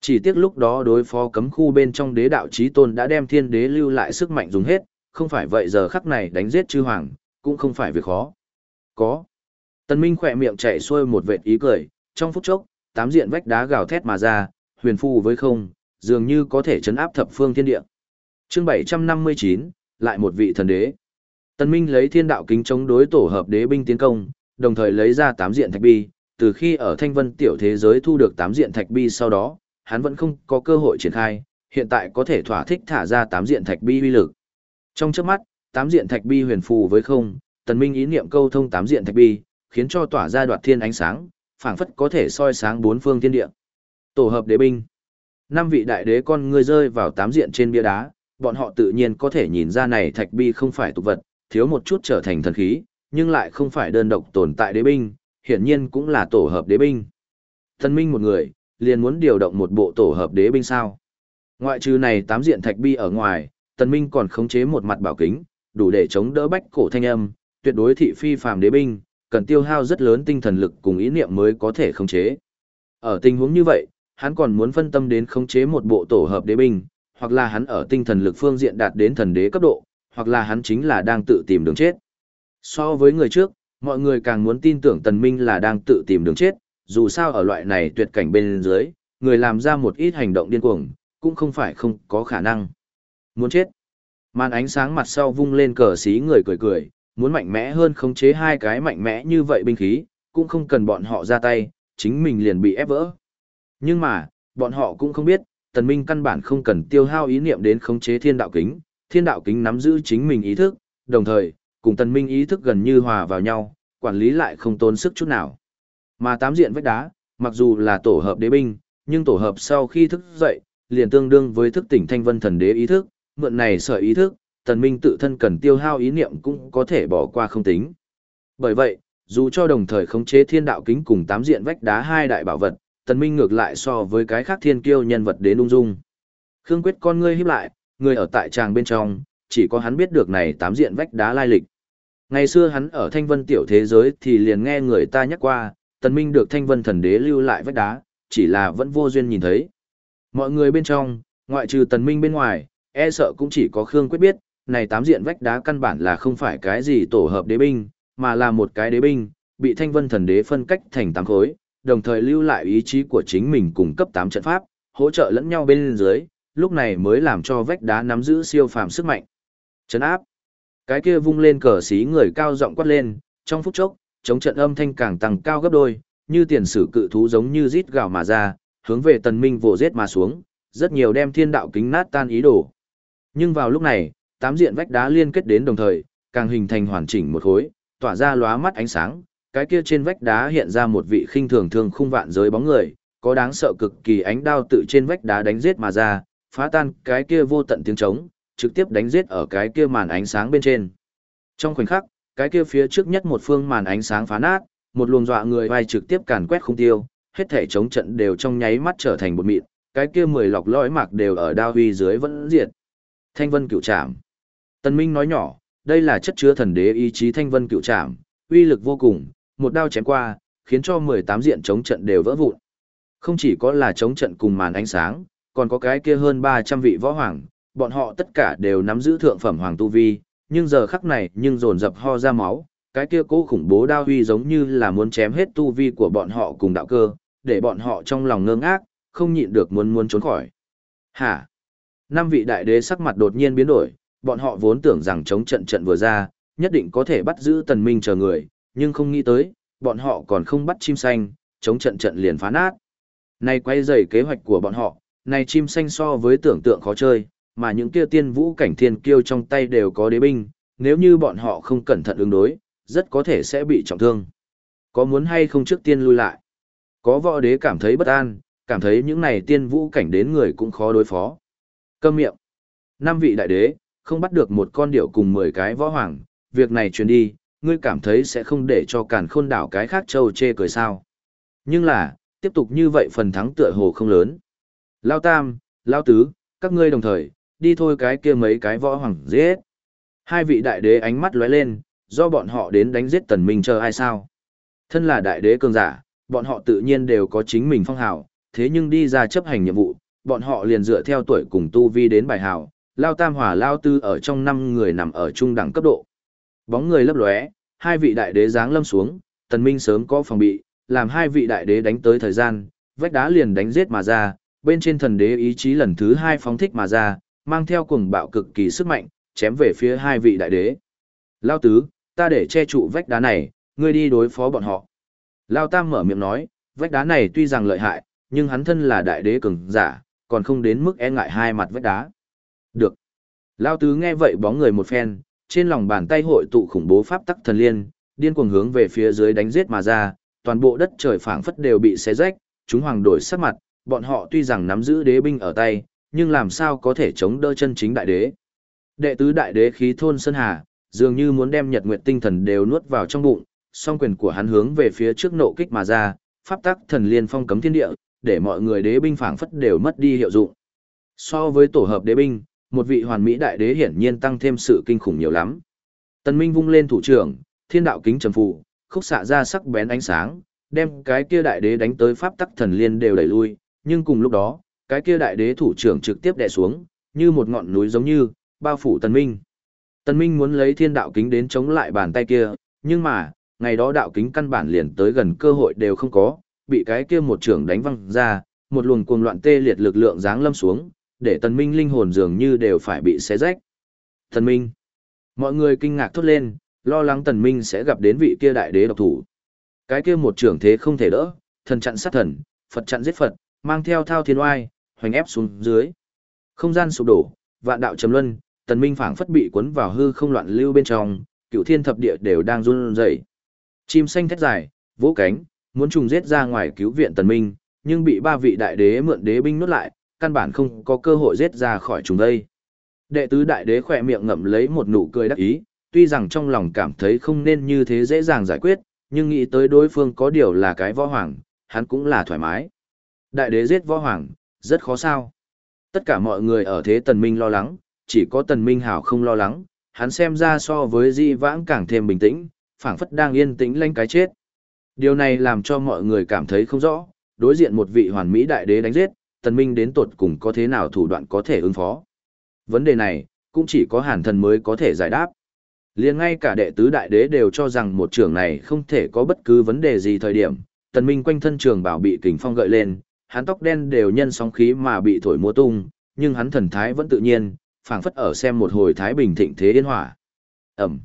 Chỉ tiếc lúc đó đối phó cấm khu bên trong đế đạo chí tôn đã đem thiên đế lưu lại sức mạnh dùng hết, không phải vậy giờ khắc này đánh giết chư hoàng, cũng không phải việc khó. Có. Tần Minh khỏe miệng chạy xuôi một vệt ý cười, trong phút chốc, tám diện vách đá gào thét mà ra, huyền phù với không, dường như có thể chấn áp thập phương thiên địa. Chương 759, lại một vị thần đế. Tần Minh lấy thiên đạo kính chống đối tổ hợp đế binh tiến công, đồng thời lấy ra tám diện thạch bi, từ khi ở Thanh Vân tiểu thế giới thu được tám diện thạch bi sau đó, hắn vẫn không có cơ hội triển khai, hiện tại có thể thỏa thích thả ra tám diện thạch bi uy lực. Trong chớp mắt, tám diện thạch bi huyền phù với không, Tần Minh ý niệm câu thông tám diện thạch bi, khiến cho tỏa ra đoạt thiên ánh sáng, phảng phất có thể soi sáng bốn phương thiên địa. Tổ hợp đế binh. Năm vị đại đế con ngươi rơi vào tám diện trên bia đá, bọn họ tự nhiên có thể nhìn ra này thạch bi không phải tục vật, thiếu một chút trở thành thần khí, nhưng lại không phải đơn độc tồn tại đế binh, hiển nhiên cũng là tổ hợp đế binh. Thần minh một người, liền muốn điều động một bộ tổ hợp đế binh sao. Ngoại trừ này tám diện thạch bi ở ngoài, tần minh còn khống chế một mặt bảo kính, đủ để chống đỡ bách cổ thanh âm, tuyệt đối thị phi phàm đế binh, cần tiêu hao rất lớn tinh thần lực cùng ý niệm mới có thể khống chế. Ở tình huống như vậy, hắn còn muốn phân tâm đến khống chế một bộ tổ hợp đế binh, hoặc là hắn ở tinh thần lực phương diện đạt đến thần đế cấp độ, hoặc là hắn chính là đang tự tìm đường chết. So với người trước, mọi người càng muốn tin tưởng tần minh là đang tự tìm đường chết, dù sao ở loại này tuyệt cảnh bên dưới, người làm ra một ít hành động điên cuồng, cũng không phải không có khả năng. Muốn chết. Màn ánh sáng mặt sau vung lên cờ xí người cười cười, muốn mạnh mẽ hơn khống chế hai cái mạnh mẽ như vậy binh khí, cũng không cần bọn họ ra tay, chính mình liền bị ép vỡ. Nhưng mà, bọn họ cũng không biết, tần minh căn bản không cần tiêu hao ý niệm đến khống chế thiên đạo kính, thiên đạo kính nắm giữ chính mình ý thức, đồng thời, cùng tần minh ý thức gần như hòa vào nhau, quản lý lại không tốn sức chút nào. Mà tám diện vách đá, mặc dù là tổ hợp đế binh, nhưng tổ hợp sau khi thức dậy, liền tương đương với thức tỉnh thanh vân thần đế ý thức, mượn này sở ý thức, tần minh tự thân cần tiêu hao ý niệm cũng có thể bỏ qua không tính. Bởi vậy, dù cho đồng thời khống chế thiên đạo kính cùng tám diện vách đá hai đại bảo vật, tần minh ngược lại so với cái khác thiên kiêu nhân vật đến ung dung. Khương quyết con ngươi híp lại, người ở tại tràng bên trong, chỉ có hắn biết được này tám diện vách đá lai lịch. Ngày xưa hắn ở thanh vân tiểu thế giới thì liền nghe người ta nhắc qua, tần minh được thanh vân thần đế lưu lại vách đá, chỉ là vẫn vô duyên nhìn thấy. Mọi người bên trong, ngoại trừ tần minh bên ngoài, e sợ cũng chỉ có Khương Quyết biết, này tám diện vách đá căn bản là không phải cái gì tổ hợp đế binh, mà là một cái đế binh, bị thanh vân thần đế phân cách thành tám khối, đồng thời lưu lại ý chí của chính mình cùng cấp 8 trận pháp, hỗ trợ lẫn nhau bên dưới, lúc này mới làm cho vách đá nắm giữ siêu phàm sức mạnh. Trấn áp. Cái kia vung lên cờ xí người cao giọng quát lên, trong phút chốc, chống trận âm thanh càng tăng cao gấp đôi, như tiền sử cự thú giống như rít gào mà ra, hướng về tần minh vồ giết mà xuống, rất nhiều đem thiên đạo kính nát tan ý đồ. Nhưng vào lúc này, tám diện vách đá liên kết đến đồng thời, càng hình thành hoàn chỉnh một khối, tỏa ra lóa mắt ánh sáng, cái kia trên vách đá hiện ra một vị khinh thường thường khung vạn giới bóng người, có đáng sợ cực kỳ ánh đao tự trên vách đá đánh giết mà ra, phá tan cái kia vô tận tiếng trống, trực tiếp đánh giết ở cái kia màn ánh sáng bên trên. Trong khoảnh khắc, cái kia phía trước nhất một phương màn ánh sáng phá nát, một luồng dọa người vai trực tiếp càn quét không tiêu, hết thể chống trận đều trong nháy mắt trở thành bột mịn, cái kia mười lọc lõi mạc đều ở đao huy dưới vẫn diệt. Thanh vân cựu trảm. Tân Minh nói nhỏ, đây là chất chứa thần đế ý chí thanh vân cựu trảm, uy lực vô cùng, một đao chém qua, khiến cho 18 diện chống trận đều vỡ vụn. Không chỉ có là chống trận cùng màn ánh sáng, còn có cái kia hơn 300 vị võ hoàng, bọn họ tất cả đều nắm giữ thượng phẩm hoàng tu vi, nhưng giờ khắc này nhưng dồn dập ho ra máu, cái kia cố khủng bố đao huy giống như là muốn chém hết tu vi của bọn họ cùng đạo cơ, để bọn họ trong lòng ngơ ngác, không nhịn được muốn muốn trốn khỏi. Hả? Năm vị đại đế sắc mặt đột nhiên biến đổi, bọn họ vốn tưởng rằng chống trận trận vừa ra, nhất định có thể bắt giữ tần minh chờ người, nhưng không nghĩ tới, bọn họ còn không bắt chim xanh, chống trận trận liền phá nát. Này quay dày kế hoạch của bọn họ, này chim xanh so với tưởng tượng khó chơi, mà những kia tiên vũ cảnh thiên kiêu trong tay đều có đế binh, nếu như bọn họ không cẩn thận ứng đối, rất có thể sẽ bị trọng thương. Có muốn hay không trước tiên lui lại? Có võ đế cảm thấy bất an, cảm thấy những này tiên vũ cảnh đến người cũng khó đối phó. Câm miệng. Năm vị đại đế, không bắt được một con điểu cùng 10 cái võ hoàng, việc này truyền đi, ngươi cảm thấy sẽ không để cho càn khôn đảo cái khác châu chê cười sao. Nhưng là, tiếp tục như vậy phần thắng tựa hồ không lớn. Lao Tam, Lao Tứ, các ngươi đồng thời, đi thôi cái kia mấy cái võ hoàng giết. Hai vị đại đế ánh mắt lóe lên, do bọn họ đến đánh giết tần minh chờ ai sao. Thân là đại đế cường giả, bọn họ tự nhiên đều có chính mình phong hào, thế nhưng đi ra chấp hành nhiệm vụ, bọn họ liền dựa theo tuổi cùng tu vi đến bài hào, Lao Tam Hòa Lao Tư ở trong năm người nằm ở trung đẳng cấp độ. Bóng người lấp lóe, hai vị đại đế giáng lâm xuống, tần minh sớm có phòng bị, làm hai vị đại đế đánh tới thời gian, vách đá liền đánh giết mà ra, bên trên thần đế ý chí lần thứ hai phóng thích mà ra, mang theo cuồng bạo cực kỳ sức mạnh, chém về phía hai vị đại đế. Lao tứ, ta để che trụ vách đá này, ngươi đi đối phó bọn họ. Lao tam mở miệng nói, vách đá này tuy rằng lợi hại, nhưng hắn thân là đại đế cường giả, còn không đến mức e ngại hai mặt vách đá. Được. Lao tứ nghe vậy bóng người một phen, trên lòng bàn tay hội tụ khủng bố pháp tắc thần liên, điên cuồng hướng về phía dưới đánh giết mà ra, toàn bộ đất trời phảng phất đều bị xé rách, chúng hoàng đổi sắc mặt, bọn họ tuy rằng nắm giữ đế binh ở tay, nhưng làm sao có thể chống đỡ chân chính đại đế. Đệ tứ đại đế khí thôn Sơn Hà, dường như muốn đem nhật nguyệt tinh thần đều nuốt vào trong bụng, song quyền của hắn hướng về phía trước nộ kích mà ra, pháp tắc thần liên phong cấm thiên địa, để mọi người đế binh phảng phất đều mất đi hiệu dụng. So với tổ hợp đế binh, một vị hoàn mỹ đại đế hiển nhiên tăng thêm sự kinh khủng nhiều lắm. Tần Minh vung lên thủ trưởng, thiên đạo kính trầm phù, khúc xạ ra sắc bén ánh sáng, đem cái kia đại đế đánh tới pháp tắc thần liên đều đẩy lui, nhưng cùng lúc đó, cái kia đại đế thủ trưởng trực tiếp đè xuống, như một ngọn núi giống như, bao phủ Tần Minh. Tần Minh muốn lấy thiên đạo kính đến chống lại bàn tay kia, nhưng mà, ngày đó đạo kính căn bản liền tới gần cơ hội đều không có, bị cái kia một trưởng đánh văng ra, một luồng cuồng loạn tê liệt lực lượng giáng lâm xuống, để Tần Minh linh hồn dường như đều phải bị xé rách. Tần Minh. Mọi người kinh ngạc thốt lên, lo lắng Tần Minh sẽ gặp đến vị kia đại đế độc thủ. Cái kia một trưởng thế không thể đỡ, thần chặn sát thần, Phật chặn giết Phật, mang theo thao thiên oai, hoành ép xuống dưới. Không gian sụp đổ, vạn đạo trầm luân, Tần Minh phảng phất bị cuốn vào hư không loạn lưu bên trong, cửu thiên thập địa đều đang run rẩy. Chim xanh thét dài, vỗ cánh, muốn trùng giết ra ngoài cứu viện Tần Minh, nhưng bị ba vị đại đế mượn đế binh nuốt lại, căn bản không có cơ hội giết ra khỏi chúng đây. Đệ tứ đại đế khỏe miệng ngậm lấy một nụ cười đắc ý, tuy rằng trong lòng cảm thấy không nên như thế dễ dàng giải quyết, nhưng nghĩ tới đối phương có điều là cái võ hoàng, hắn cũng là thoải mái. Đại đế giết võ hoàng, rất khó sao. Tất cả mọi người ở thế tần minh lo lắng, chỉ có tần minh hảo không lo lắng, hắn xem ra so với di vãng càng thêm bình tĩnh, phảng phất đang yên tĩnh lanh cái chết. Điều này làm cho mọi người cảm thấy không rõ, đối diện một vị hoàn mỹ đại đế đánh giết, tần minh đến tột cùng có thế nào thủ đoạn có thể ứng phó. Vấn đề này, cũng chỉ có hàn thần mới có thể giải đáp. liền ngay cả đệ tứ đại đế đều cho rằng một trường này không thể có bất cứ vấn đề gì thời điểm, tần minh quanh thân trường bảo bị kình phong gợi lên, hắn tóc đen đều nhân sóng khí mà bị thổi múa tung, nhưng hắn thần thái vẫn tự nhiên, phảng phất ở xem một hồi thái bình thịnh thế yên hỏa. Ẩm.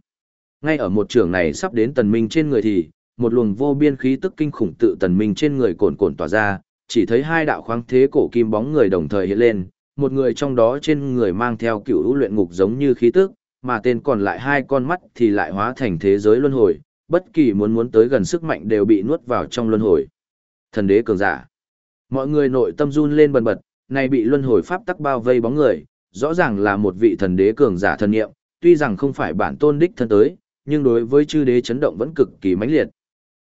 Ngay ở một trường này sắp đến tần minh trên người thì, một luồng vô biên khí tức kinh khủng tự tần minh trên người cồn cồn tỏa ra, chỉ thấy hai đạo khoáng thế cổ kim bóng người đồng thời hiện lên, một người trong đó trên người mang theo cựu lũ luyện ngục giống như khí tức, mà tên còn lại hai con mắt thì lại hóa thành thế giới luân hồi, bất kỳ muốn muốn tới gần sức mạnh đều bị nuốt vào trong luân hồi. Thần đế cường giả. Mọi người nội tâm run lên bần bật, này bị luân hồi pháp tắc bao vây bóng người, rõ ràng là một vị thần đế cường giả thần nghiệm, tuy rằng không phải bản tôn đích thân tới, nhưng đối với chư đế chấn động vẫn cực kỳ mãnh liệt.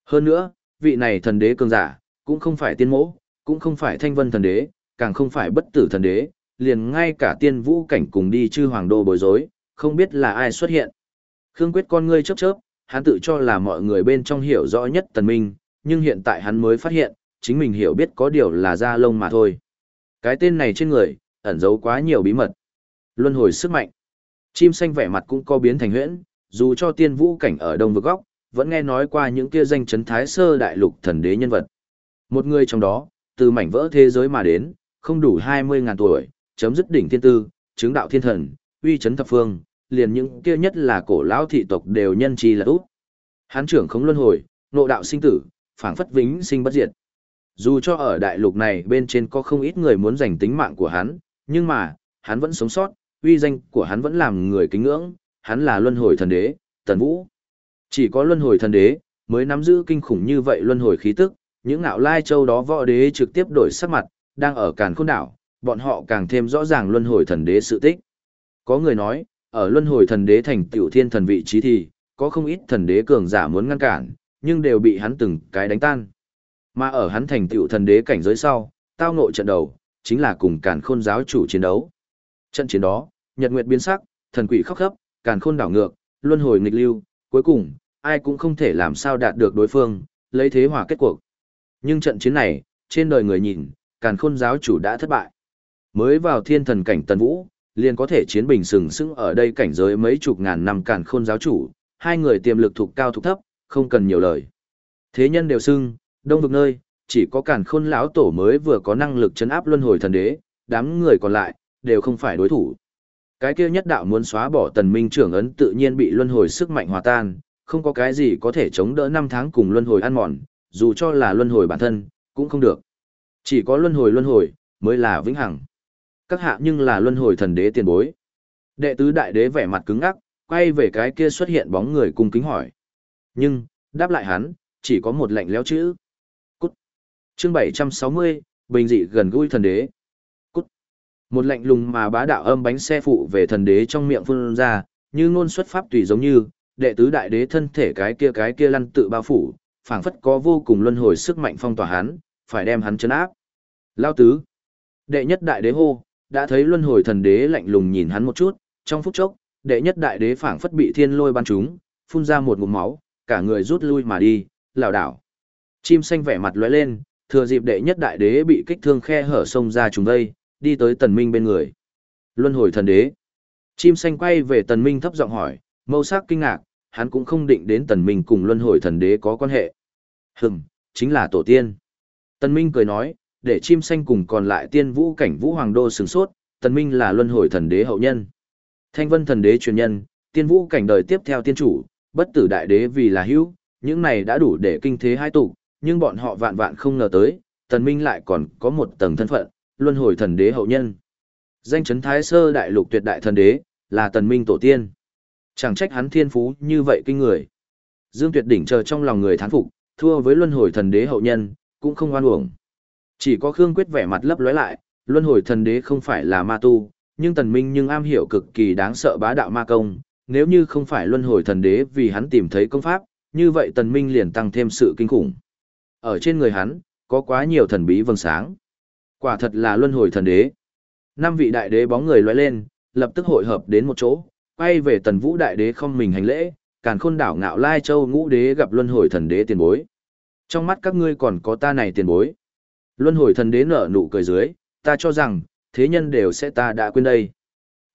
Hơn nữa, vị này thần đế cường giả, cũng không phải tiên mẫu cũng không phải thanh vân thần đế, càng không phải bất tử thần đế, liền ngay cả tiên vũ cảnh cùng đi chư hoàng đô bối rối, không biết là ai xuất hiện. Khương Quyết con ngươi chớp chớp, hắn tự cho là mọi người bên trong hiểu rõ nhất tần minh, nhưng hiện tại hắn mới phát hiện, chính mình hiểu biết có điều là da lông mà thôi. Cái tên này trên người, ẩn giấu quá nhiều bí mật. Luân hồi sức mạnh. Chim xanh vẻ mặt cũng có biến thành huyễn, dù cho tiên vũ cảnh ở đông vực góc, vẫn nghe nói qua những kia danh chấn thái sơ đại lục thần đế nhân vật. Một người trong đó, từ mảnh vỡ thế giới mà đến, không đủ 20.000 tuổi, chấm dứt đỉnh thiên tư, chứng đạo thiên thần, uy chấn thập phương, liền những kia nhất là cổ lão thị tộc đều nhân chi là út. Hán trưởng không luân hồi, nộ đạo sinh tử, phảng phất vĩnh sinh bất diệt. Dù cho ở đại lục này bên trên có không ít người muốn giành tính mạng của hắn, nhưng mà, hắn vẫn sống sót, uy danh của hắn vẫn làm người kính ngưỡng, hắn là luân hồi thần đế, Tần Vũ. Chỉ có luân hồi thần đế, mới nắm giữ kinh khủng như vậy luân hồi khí tức, những ngạo lai châu đó võ đế trực tiếp đổi sắc mặt, đang ở càn khôn đảo, bọn họ càng thêm rõ ràng luân hồi thần đế sự tích. Có người nói, ở luân hồi thần đế thành tiểu thiên thần vị trí thì, có không ít thần đế cường giả muốn ngăn cản, nhưng đều bị hắn từng cái đánh tan. Mà ở hắn thành tiểu thần đế cảnh giới sau, tao ngộ trận đầu, chính là cùng càn khôn giáo chủ chiến đấu. Trận chiến đó, nhật nguyệt biến sắc, thần quỷ khóc khắp, càn khôn đảo ngược, luân hồi nghịch lưu, cuối cùng, ai cũng không thể làm sao đạt được đối phương, lấy thế hòa kết cuộc. Nhưng trận chiến này, trên đời người nhìn, càn khôn giáo chủ đã thất bại. Mới vào thiên thần cảnh tần vũ, liền có thể chiến bình sừng sững ở đây cảnh giới mấy chục ngàn năm càn khôn giáo chủ, hai người tiềm lực thuộc cao thuộc thấp, không cần nhiều lời. Thế nhân đều xưng, đông vực nơi, chỉ có càn khôn lão tổ mới vừa có năng lực chấn áp luân hồi thần đế, đám người còn lại, đều không phải đối thủ. Cái kia nhất đạo muốn xóa bỏ tần minh trưởng ấn tự nhiên bị luân hồi sức mạnh hòa tan, không có cái gì có thể chống đỡ năm tháng cùng luân hồi ăn mòn, dù cho là luân hồi bản thân, cũng không được. Chỉ có luân hồi luân hồi, mới là vĩnh hằng. Các hạ nhưng là luân hồi thần đế tiền bối. Đệ tứ đại đế vẻ mặt cứng ngắc, quay về cái kia xuất hiện bóng người cung kính hỏi. Nhưng, đáp lại hắn, chỉ có một lệnh léo chữ. Cút. Chương 760, bình dị gần gũi thần đế. Cút. Một lệnh lùng mà bá đạo âm bánh xe phụ về thần đế trong miệng phun ra, như ngôn xuất pháp tùy giống như, đệ tứ đại đế thân thể cái kia cái kia lăn tự bao phủ, phảng phất có vô cùng luân hồi sức mạnh phong tỏa hắn, phải đem hắn chấn áp. Lao tứ. Đệ nhất đại đế hô, đã thấy luân hồi thần đế lạnh lùng nhìn hắn một chút, trong phút chốc, đệ nhất đại đế phảng phất bị thiên lôi ban trúng, phun ra một ngụm máu, cả người rút lui mà đi, lảo đảo. Chim xanh vẻ mặt lóe lên, thừa dịp đệ nhất đại đế bị kích thương khe hở sông ra trùng đây, đi tới tần minh bên người. Luân hồi thần đế. Chim xanh quay về tần minh thấp giọng hỏi, mâu sắc kinh ngạc, hắn cũng không định đến tần minh cùng luân hồi thần đế có quan hệ. Hừm, chính là tổ tiên. Tần minh cười nói, để chim xanh cùng còn lại tiên vũ cảnh vũ hoàng đô sừng sốt, tần minh là luân hồi thần đế hậu nhân. Thanh vân thần đế truyền nhân, tiên vũ cảnh đời tiếp theo tiên chủ, bất tử đại đế vì là hữu, những này đã đủ để kinh thế hai tụ, nhưng bọn họ vạn vạn không ngờ tới, tần minh lại còn có một tầng thân phận, luân hồi thần đế hậu nhân. Danh chấn thái sơ đại lục tuyệt đại thần đế, là tần minh tổ tiên. Chẳng trách hắn thiên phú như vậy kinh người. Dương tuyệt đỉnh chờ trong lòng người thán phục, thua với luân hồi thần đế hậu nhân, cũng không oan uổng. Chỉ có Khương Quyết vẻ mặt lấp lóe lại, luân hồi thần đế không phải là ma tu, nhưng tần minh nhưng am hiểu cực kỳ đáng sợ bá đạo ma công, nếu như không phải luân hồi thần đế vì hắn tìm thấy công pháp, như vậy tần minh liền tăng thêm sự kinh khủng. Ở trên người hắn, có quá nhiều thần bí vầng sáng. Quả thật là luân hồi thần đế. Năm vị đại đế bóng người lóe lên, lập tức hội hợp đến một chỗ, quay về tần vũ đại đế không mình hành lễ, càn khôn đảo ngạo lai châu ngũ đế gặp luân hồi thần đế tiền bối. Trong mắt các ngươi còn có ta này tiền bối. Luân hồi thần đế nở nụ cười dưới, ta cho rằng, thế nhân đều sẽ ta đã quên đây.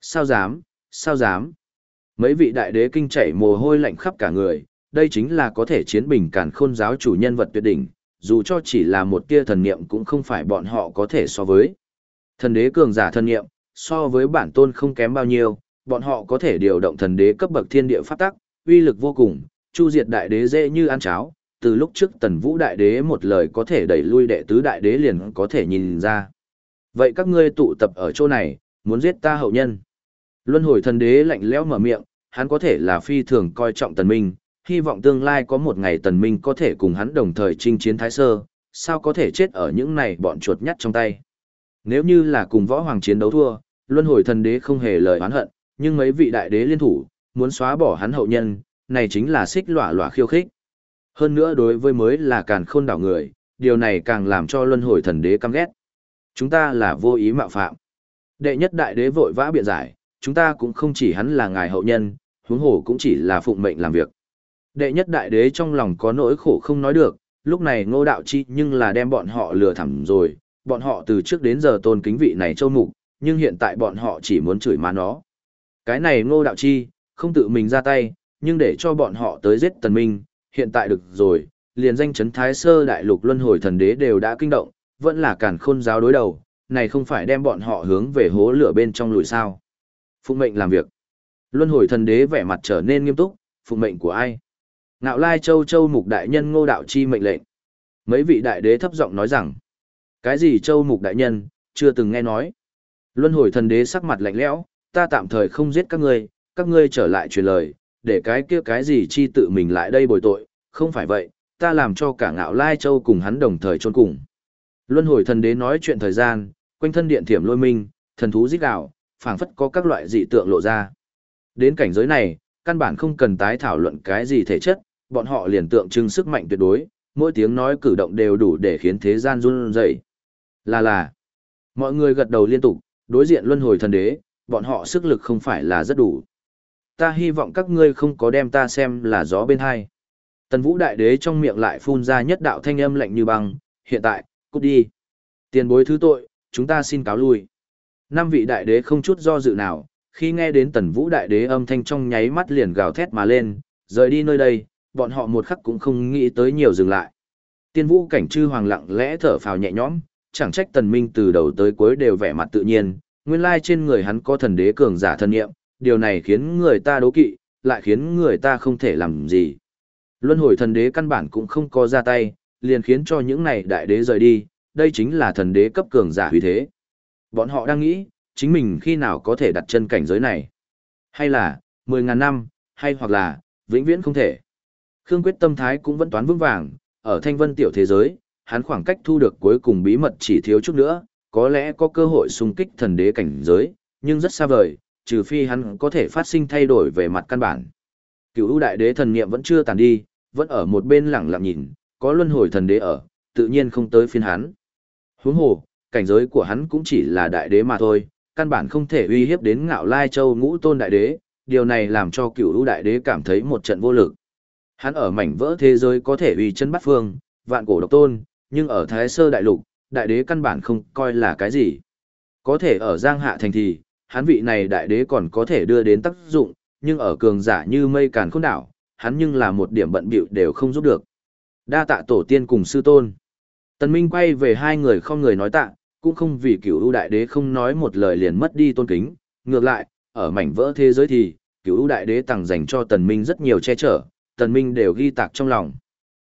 Sao dám, sao dám. Mấy vị đại đế kinh chảy mồ hôi lạnh khắp cả người, đây chính là có thể chiến bình càn khôn giáo chủ nhân vật tuyệt đỉnh, dù cho chỉ là một tia thần niệm cũng không phải bọn họ có thể so với. Thần đế cường giả thần niệm, so với bản tôn không kém bao nhiêu, bọn họ có thể điều động thần đế cấp bậc thiên địa pháp tắc, uy lực vô cùng, chu diệt đại đế dễ như ăn cháo, từ lúc trước tần vũ đại đế một lời có thể đẩy lui đệ tứ đại đế liền có thể nhìn ra. Vậy các ngươi tụ tập ở chỗ này, muốn giết ta hậu nhân. Luân hồi thần đế lạnh lẽo mở miệng, hắn có thể là phi thường coi trọng tần minh, hy vọng tương lai có một ngày tần minh có thể cùng hắn đồng thời chinh chiến thái sơ, sao có thể chết ở những này bọn chuột nhắt trong tay. Nếu như là cùng võ hoàng chiến đấu thua, luân hồi thần đế không hề lời oán hận, nhưng mấy vị đại đế liên thủ, muốn xóa bỏ hắn hậu nhân, này chính là xích lỏa lỏa khiêu khích. Hơn nữa đối với mới là càn khôn đảo người, điều này càng làm cho luân hồi thần đế căm ghét. Chúng ta là vô ý mạo phạm. Đệ nhất đại đế vội vã biện giải, chúng ta cũng không chỉ hắn là ngài hậu nhân, huống hồ cũng chỉ là phụng mệnh làm việc. Đệ nhất đại đế trong lòng có nỗi khổ không nói được, lúc này ngô đạo chi nhưng là đem bọn họ lừa thẳm rồi, bọn họ từ trước đến giờ tôn kính vị này châu mục, nhưng hiện tại bọn họ chỉ muốn chửi má nó. Cái này ngô đạo chi, không tự mình ra tay, nhưng để cho bọn họ tới giết tần minh, hiện tại được rồi, liền danh chấn thái sơ đại lục luân hồi thần đế đều đã kinh động, vẫn là cản khôn giáo đối đầu, này không phải đem bọn họ hướng về hố lửa bên trong lùi sao. Phụng mệnh làm việc. Luân hồi thần đế vẻ mặt trở nên nghiêm túc, phụng mệnh của ai? Ngạo lai châu châu mục đại nhân ngô đạo chi mệnh lệnh. Mấy vị đại đế thấp giọng nói rằng, cái gì châu mục đại nhân, chưa từng nghe nói. Luân hồi thần đế sắc mặt lạnh lẽo, ta tạm thời không giết các ngươi, các ngươi trở lại truyền lời, để cái kia cái gì chi tự mình lại đây bồi tội, không phải vậy, ta làm cho cả ngạo lai châu cùng hắn đồng thời chôn cùng. Luân hồi thần đế nói chuyện thời gian, quanh thân điện thiểm lôi minh, thần thú giết đạo, phảng phất có các loại dị tượng lộ ra. Đến cảnh giới này, căn bản không cần tái thảo luận cái gì thể chất, bọn họ liền tượng trưng sức mạnh tuyệt đối, mỗi tiếng nói cử động đều đủ để khiến thế gian run rẩy. Là là, mọi người gật đầu liên tục, đối diện luân hồi thần đế, bọn họ sức lực không phải là rất đủ. Ta hy vọng các ngươi không có đem ta xem là gió bên hai. Tần vũ đại đế trong miệng lại phun ra nhất đạo thanh âm lạnh như băng, hiện tại, cút đi. Tiền bối thứ tội, chúng ta xin cáo lui. Năm vị đại đế không chút do dự nào, khi nghe đến tần vũ đại đế âm thanh trong nháy mắt liền gào thét mà lên, rời đi nơi đây, bọn họ một khắc cũng không nghĩ tới nhiều dừng lại. Tiên vũ cảnh chư hoàng lặng lẽ thở phào nhẹ nhõm, chẳng trách tần minh từ đầu tới cuối đều vẻ mặt tự nhiên, nguyên lai trên người hắn có thần đế cường giả thân nghiệm, điều này khiến người ta đố kỵ, lại khiến người ta không thể làm gì. Luân hồi thần đế căn bản cũng không có ra tay, liền khiến cho những này đại đế rời đi, đây chính là thần đế cấp cường giả huy thế. Bọn họ đang nghĩ, chính mình khi nào có thể đặt chân cảnh giới này. Hay là, 10.000 năm, hay hoặc là, vĩnh viễn không thể. Khương Quyết tâm thái cũng vẫn toán vững vàng, ở thanh vân tiểu thế giới, hắn khoảng cách thu được cuối cùng bí mật chỉ thiếu chút nữa, có lẽ có cơ hội xung kích thần đế cảnh giới, nhưng rất xa vời, trừ phi hắn có thể phát sinh thay đổi về mặt căn bản. Cựu ưu đại đế thần niệm vẫn chưa tàn đi, vẫn ở một bên lẳng lặng nhìn, có luân hồi thần đế ở, tự nhiên không tới phiên hắn. Huống hồ, cảnh giới của hắn cũng chỉ là đại đế mà thôi, căn bản không thể uy hiếp đến ngạo lai châu ngũ tôn đại đế, điều này làm cho cựu ưu đại đế cảm thấy một trận vô lực. Hắn ở mảnh vỡ thế giới có thể uy chân bắt phương, vạn cổ độc tôn, nhưng ở thái sơ đại lục, đại đế căn bản không coi là cái gì. Có thể ở giang hạ thành thì, hắn vị này đại đế còn có thể đưa đến tác dụng, nhưng ở cường giả như mây càn khôn đảo, hắn nhưng là một điểm bận bịu đều không giúp được. Đa tạ tổ tiên cùng sư tôn. Tần Minh quay về hai người không người nói tạ, cũng không vì cửu ưu đại đế không nói một lời liền mất đi tôn kính, ngược lại, ở mảnh vỡ thế giới thì, cửu ưu đại đế tặng dành cho Tần Minh rất nhiều che chở, Tần Minh đều ghi tạc trong lòng.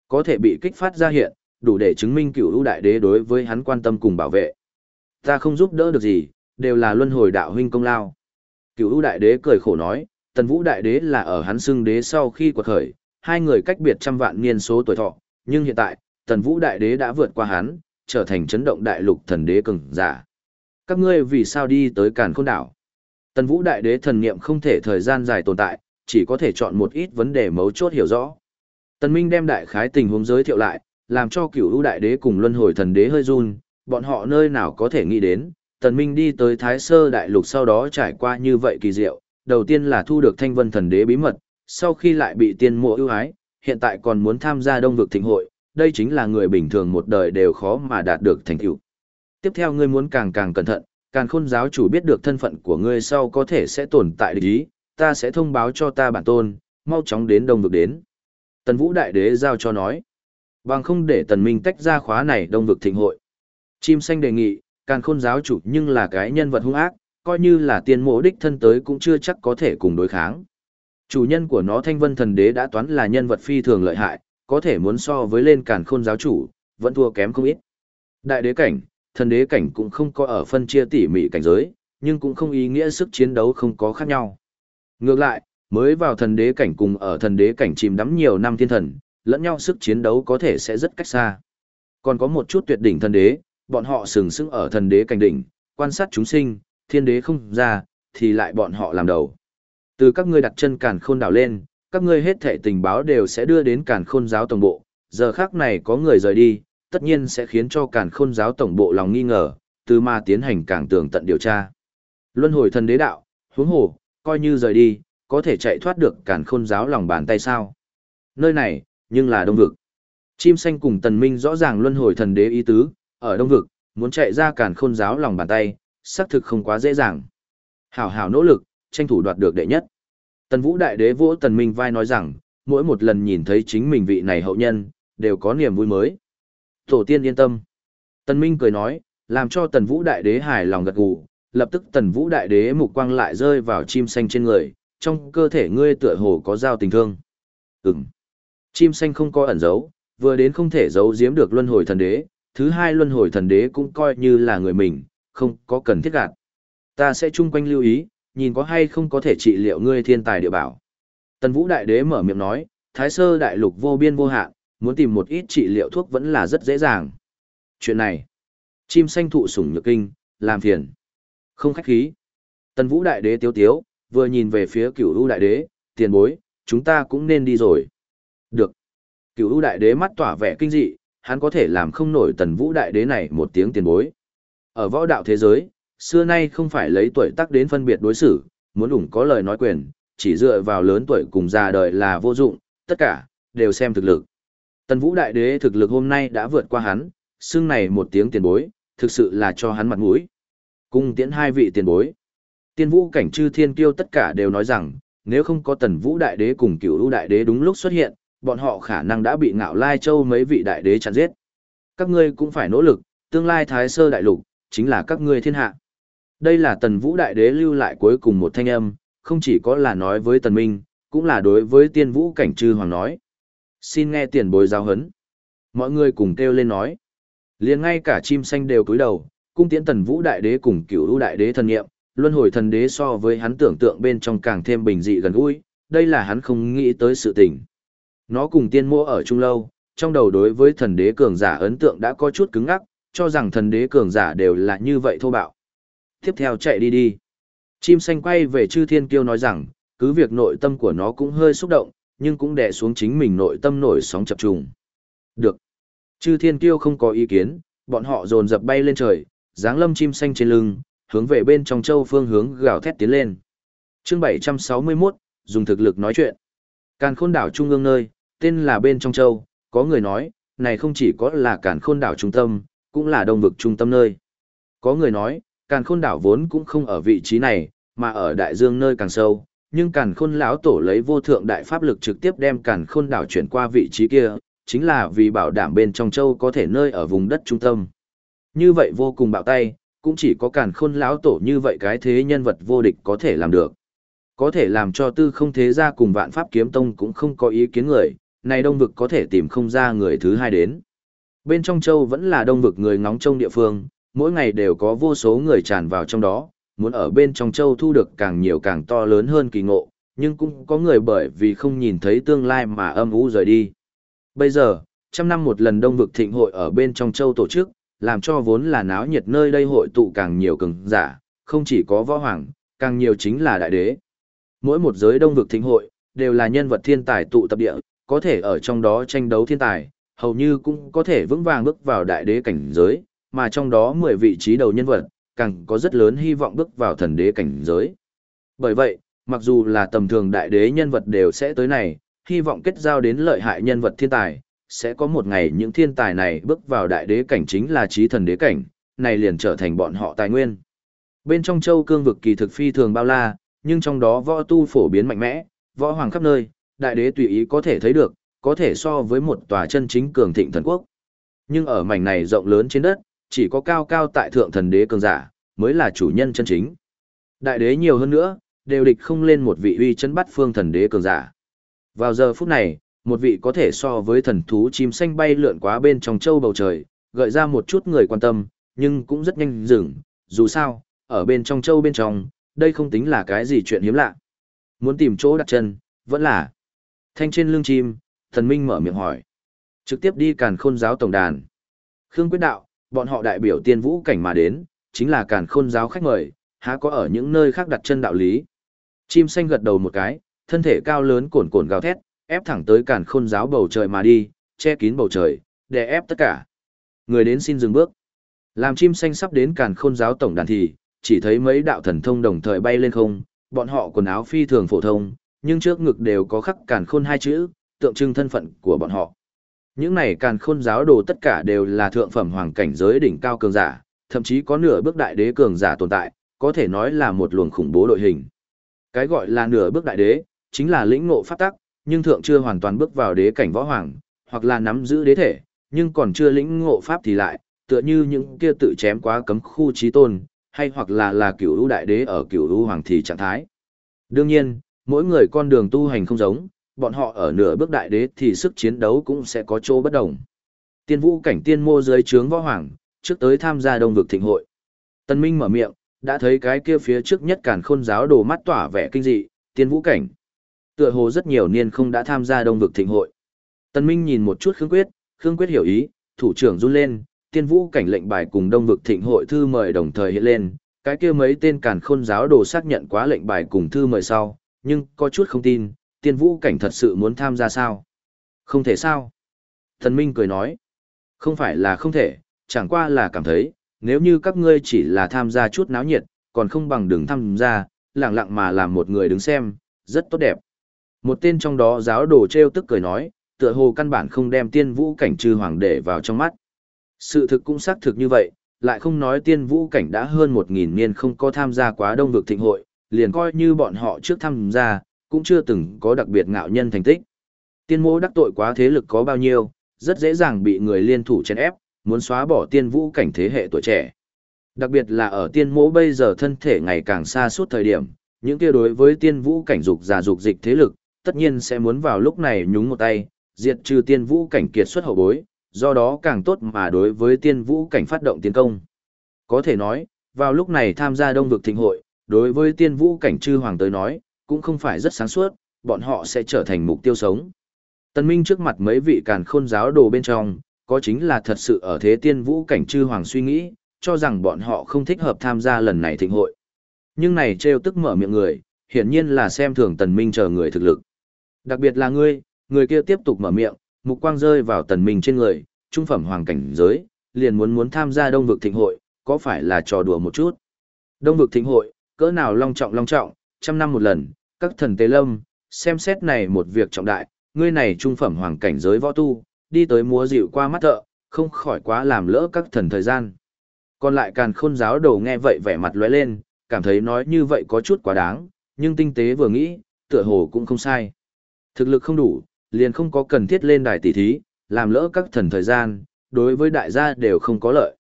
Có thể bị kích phát ra hiện, đủ để chứng minh cửu ưu đại đế đối với hắn quan tâm cùng bảo vệ. Ta không giúp đỡ được gì, đều là luân hồi đạo huynh công lao. Cửu ưu đại đế cười khổ nói, Tần Vũ đại đế là ở hắn xưng đế sau khi quật khởi, hai người cách biệt trăm vạn niên số tuổi thọ, nhưng hiện tại, Tần Vũ đại đế đã vượt qua hắn, trở thành chấn động đại lục thần đế cường giả. Các ngươi vì sao đi tới Càn Khôn đảo? Tần Vũ đại đế thần niệm không thể thời gian dài tồn tại, chỉ có thể chọn một ít vấn đề mấu chốt hiểu rõ. Tần Minh đem đại khái tình huống giới thiệu lại, làm cho Cửu U đại đế cùng Luân Hồi thần đế hơi run, bọn họ nơi nào có thể nghĩ đến, Tần Minh đi tới Thái Sơ đại lục sau đó trải qua như vậy kỳ diệu, đầu tiên là thu được thanh vân thần đế bí mật, sau khi lại bị tiên mộ ưu ái, hiện tại còn muốn tham gia đông vực thịnh hội, đây chính là người bình thường một đời đều khó mà đạt được thành tựu. Tiếp theo ngươi muốn càng càng cẩn thận, càng khôn giáo chủ biết được thân phận của ngươi sau có thể sẽ tồn tại địch ý, ta sẽ thông báo cho ta bản tôn, mau chóng đến đông vực đến. Tần Vũ Đại Đế giao cho nói, bằng không để tần minh tách ra khóa này đông vực thịnh hội. Chim xanh đề nghị, càng khôn giáo chủ nhưng là cái nhân vật hung ác, coi như là tiên mộ đích thân tới cũng chưa chắc có thể cùng đối kháng. Chủ nhân của nó thanh vân thần đế đã toán là nhân vật phi thường lợi hại, có thể muốn so với lên càn khôn giáo chủ, vẫn thua kém không ít. Đại đế cảnh, thần đế cảnh cũng không có ở phân chia tỉ mỉ cảnh giới, nhưng cũng không ý nghĩa sức chiến đấu không có khác nhau. Ngược lại, mới vào thần đế cảnh cùng ở thần đế cảnh chìm đắm nhiều năm thiên thần, lẫn nhau sức chiến đấu có thể sẽ rất cách xa. Còn có một chút tuyệt đỉnh thần đế, bọn họ sừng sững ở thần đế cảnh đỉnh, quan sát chúng sinh, thiên đế không ra, thì lại bọn họ làm đầu. Từ các ngươi đặt chân càn khôn đảo lên, các ngươi hết thảy tình báo đều sẽ đưa đến càn khôn giáo tổng bộ, giờ khác này có người rời đi, tất nhiên sẽ khiến cho càn khôn giáo tổng bộ lòng nghi ngờ, từ mà tiến hành càng tường tận điều tra. Luân hồi thần đế đạo, huống hồ, coi như rời đi, có thể chạy thoát được càn khôn giáo lòng bàn tay sao. Nơi này, nhưng là đông vực. Chim xanh cùng tần minh rõ ràng luân hồi thần đế ý tứ, ở đông vực, muốn chạy ra càn khôn giáo lòng bàn tay, xác thực không quá dễ dàng. Hảo hảo nỗ lực, tranh thủ đoạt được đệ nhất. Tần Vũ Đại Đế vỗ Tần Minh vai nói rằng, mỗi một lần nhìn thấy chính mình vị này hậu nhân, đều có niềm vui mới. Tổ tiên yên tâm. Tần Minh cười nói, làm cho Tần Vũ Đại Đế hài lòng gật gù, lập tức Tần Vũ Đại Đế mục quang lại rơi vào chim xanh trên người, trong cơ thể ngươi tựa hồ có giao tình thương. Ừm. Chim xanh không có ẩn giấu, vừa đến không thể giấu giếm được luân hồi thần đế, thứ hai luân hồi thần đế cũng coi như là người mình, không có cần thiết gạt. Ta sẽ chung quanh lưu ý, nhìn có hay không có thể trị liệu ngươi thiên tài địa bảo. Tần Vũ Đại Đế mở miệng nói, Thái Sơ Đại Lục vô biên vô hạn, muốn tìm một ít trị liệu thuốc vẫn là rất dễ dàng. Chuyện này, chim xanh thụ sủng nhược kinh, làm phiền. Không khách khí. Tần Vũ Đại Đế tiếu tiếu, vừa nhìn về phía cửu u Đại Đế, tiền bối, chúng ta cũng nên đi rồi. Được. Cửu u Đại Đế mắt tỏa vẻ kinh dị, hắn có thể làm không nổi Tần Vũ Đại Đế này một tiếng tiền bối. Ở võ đạo thế giới, xưa nay không phải lấy tuổi tác đến phân biệt đối xử, muốn ủng có lời nói quyền, chỉ dựa vào lớn tuổi cùng già đời là vô dụng, tất cả, đều xem thực lực. Tần Vũ Đại Đế thực lực hôm nay đã vượt qua hắn, xưng này một tiếng tiền bối, thực sự là cho hắn mặt mũi. Cung tiễn hai vị tiền bối. Tiên vũ cảnh chư thiên kiêu tất cả đều nói rằng, nếu không có tần vũ đại đế cùng cửu lũ đại đế đúng lúc xuất hiện, bọn họ khả năng đã bị ngạo lai châu mấy vị đại đế chặn giết. Các ngươi cũng phải nỗ lực, tương lai thái sơ đại lục, chính là các ngươi thiên hạ. Đây là tần vũ đại đế lưu lại cuối cùng một thanh âm, không chỉ có là nói với tần minh, cũng là đối với tiên vũ cảnh trư hoàng nói. Xin nghe tiền bối giao hấn. Mọi người cùng kêu lên nói. liền ngay cả chim xanh đều cúi đầu, cung tiễn tần vũ đại đế cùng cửu lũ đại đế thần nghiệm, luân hồi thần đế so với hắn tưởng tượng bên trong càng thêm bình dị gần gũi, đây là hắn không nghĩ tới sự tình. Nó cùng tiên mô ở chung lâu, trong đầu đối với thần đế cường giả ấn tượng đã có chút cứng ngắc, cho rằng thần đế cường giả đều là như vậy thô bạo. Tiếp theo chạy đi đi. Chim xanh quay về chư thiên kiêu nói rằng, cứ việc nội tâm của nó cũng hơi xúc động, nhưng cũng đè xuống chính mình nội tâm nổi sóng chập trùng. Được. Chư thiên kiêu không có ý kiến, bọn họ dồn dập bay lên trời, dáng lâm chim xanh trên lưng, hướng về bên trong châu phương hướng gào thét tiến lên. Chương 761, dùng thực lực nói chuyện. Càn khôn đảo trung ương nơi, tên là bên trong châu, có người nói, này không chỉ có là càn khôn đảo trung tâm, cũng là đông vực trung tâm nơi. Có người nói, càn khôn đảo vốn cũng không ở vị trí này, mà ở đại dương nơi càng sâu, nhưng càn khôn lão tổ lấy vô thượng đại pháp lực trực tiếp đem càn khôn đảo chuyển qua vị trí kia, chính là vì bảo đảm bên trong châu có thể nơi ở vùng đất trung tâm. Như vậy vô cùng bạo tay, cũng chỉ có càn khôn lão tổ như vậy cái thế nhân vật vô địch có thể làm được. Có thể làm cho tư không thế gia cùng vạn pháp kiếm tông cũng không có ý kiến người, này đông vực có thể tìm không ra người thứ hai đến. Bên trong châu vẫn là đông vực người ngóng trông địa phương, mỗi ngày đều có vô số người tràn vào trong đó, muốn ở bên trong châu thu được càng nhiều càng to lớn hơn kỳ ngộ, nhưng cũng có người bởi vì không nhìn thấy tương lai mà âm u rời đi. Bây giờ, trăm năm một lần đông vực thịnh hội ở bên trong châu tổ chức, làm cho vốn là náo nhiệt nơi đây hội tụ càng nhiều cường giả, không chỉ có võ hoàng, càng nhiều chính là đại đế. Mỗi một giới đông vực thịnh hội, đều là nhân vật thiên tài tụ tập địa, có thể ở trong đó tranh đấu thiên tài, hầu như cũng có thể vững vàng bước vào đại đế cảnh giới, mà trong đó 10 vị trí đầu nhân vật, càng có rất lớn hy vọng bước vào thần đế cảnh giới. Bởi vậy, mặc dù là tầm thường đại đế nhân vật đều sẽ tới này, hy vọng kết giao đến lợi hại nhân vật thiên tài, sẽ có một ngày những thiên tài này bước vào đại đế cảnh chính là trí thần đế cảnh, này liền trở thành bọn họ tài nguyên. Bên trong châu cương vực kỳ thực phi thường bao la, nhưng trong đó võ tu phổ biến mạnh mẽ, võ hoàng khắp nơi, đại đế tùy ý có thể thấy được, có thể so với một tòa chân chính cường thịnh thần quốc. Nhưng ở mảnh này rộng lớn trên đất, chỉ có cao cao tại thượng thần đế cường giả, mới là chủ nhân chân chính. Đại đế nhiều hơn nữa, đều địch không lên một vị uy chân bắt phương thần đế cường giả. Vào giờ phút này, một vị có thể so với thần thú chim xanh bay lượn quá bên trong châu bầu trời, gợi ra một chút người quan tâm, nhưng cũng rất nhanh dừng, dù sao, ở bên trong châu bên trong, đây không tính là cái gì chuyện hiếm lạ. Muốn tìm chỗ đặt chân, vẫn là thanh trên lưng chim, thần minh mở miệng hỏi. Trực tiếp đi càn khôn giáo tổng đàn. Khương quyết đạo, bọn họ đại biểu tiên vũ cảnh mà đến, chính là càn khôn giáo khách mời, há có ở những nơi khác đặt chân đạo lý. Chim xanh gật đầu một cái, thân thể cao lớn cồn cồn gào thét, ép thẳng tới càn khôn giáo bầu trời mà đi, che kín bầu trời, để ép tất cả. Người đến xin dừng bước. Làm chim xanh sắp đến càn khôn giáo tổng đàn thì, chỉ thấy mấy đạo thần thông đồng thời bay lên không, bọn họ quần áo phi thường phổ thông, nhưng trước ngực đều có khắc càn khôn hai chữ, tượng trưng thân phận của bọn họ. Những này càn khôn giáo đồ tất cả đều là thượng phẩm hoàng cảnh giới đỉnh cao cường giả, thậm chí có nửa bước đại đế cường giả tồn tại, có thể nói là một luồng khủng bố đội hình. Cái gọi là nửa bước đại đế, chính là lĩnh ngộ pháp tắc, nhưng thượng chưa hoàn toàn bước vào đế cảnh võ hoàng, hoặc là nắm giữ đế thể, nhưng còn chưa lĩnh ngộ pháp thì lại, tựa như những kia tự chém quá cấm khu trí tôn, hay hoặc là là cửu lũ đại đế ở cửu lũ hoàng thì trạng thái. Đương nhiên, mỗi người con đường tu hành không giống, bọn họ ở nửa bước đại đế thì sức chiến đấu cũng sẽ có chỗ bất đồng. Tiên vũ cảnh tiên mô dưới trướng võ hoàng, trước tới tham gia đông vực thịnh hội. Tân Minh mở miệng, đã thấy cái kia phía trước nhất cản khôn giáo đồ mắt tỏa vẻ kinh dị, tiên vũ cảnh. Tựa hồ rất nhiều niên không đã tham gia đông vực thịnh hội. Tân Minh nhìn một chút Khương Quyết, Khương Quyết hiểu ý, thủ trưởng run lên, tiên vũ cảnh lệnh bài cùng đông vực thịnh hội thư mời đồng thời hiện lên, cái kia mấy tên càn khôn giáo đồ xác nhận quá lệnh bài cùng thư mời sau, nhưng có chút không tin, tiên vũ cảnh thật sự muốn tham gia sao? Không thể sao? Thần Minh cười nói, không phải là không thể, chẳng qua là cảm thấy, nếu như các ngươi chỉ là tham gia chút náo nhiệt, còn không bằng đừng tham gia, lặng lặng mà làm một người đứng xem, rất tốt đẹp. Một tên trong đó giáo đồ treo tức cười nói, tựa hồ căn bản không đem tiên vũ cảnh trừ hoàng để vào trong mắt. Sự thực cũng xác thực như vậy, lại không nói tiên vũ cảnh đã hơn một nghìn niên không có tham gia quá đông vực thịnh hội, liền coi như bọn họ trước tham gia, cũng chưa từng có đặc biệt ngạo nhân thành tích. Tiên mô đắc tội quá thế lực có bao nhiêu, rất dễ dàng bị người liên thủ chèn ép, muốn xóa bỏ tiên vũ cảnh thế hệ tuổi trẻ. Đặc biệt là ở tiên mô bây giờ thân thể ngày càng xa suốt thời điểm, những kia đối với tiên vũ cảnh dục già dục dịch thế lực, tất nhiên sẽ muốn vào lúc này nhúng một tay, diệt trừ tiên vũ cảnh kiệt xuất hậu bối, do đó càng tốt mà đối với tiên vũ cảnh phát động tiến công. Có thể nói, vào lúc này tham gia đông vực thịnh hội, đối với tiên vũ cảnh chư hoàng tới nói, cũng không phải rất sáng suốt, bọn họ sẽ trở thành mục tiêu sống. Tân Minh trước mặt mấy vị càn khôn giáo đồ bên trong, có chính là thật sự ở thế tiên vũ cảnh chư hoàng suy nghĩ, cho rằng bọn họ không thích hợp tham gia lần này thịnh hội. Nhưng này trêu tức mở miệng người, hiển nhiên là xem thường Tần Minh chờ người thực lực. Đặc biệt là ngươi, người kia tiếp tục mở miệng, mục quang rơi vào Tần Minh trên người, trung phẩm hoàng cảnh giới, liền muốn muốn tham gia đông vực thịnh hội, có phải là trò đùa một chút. Đông vực thịnh hội, cỡ nào long trọng long trọng, trăm năm một lần, các thần tế lâm, xem xét này một việc trọng đại, ngươi này trung phẩm hoàng cảnh giới võ tu, đi tới múa dịu qua mắt thợ, không khỏi quá làm lỡ các thần thời gian. Còn lại càn khôn giáo đầu nghe vậy vẻ mặt lóe lên, cảm thấy nói như vậy có chút quá đáng, nhưng tinh tế vừa nghĩ, tựa hồ cũng không sai. Thực lực không đủ, liền không có cần thiết lên đài tỷ thí, làm lỡ các thần thời gian, đối với đại gia đều không có lợi.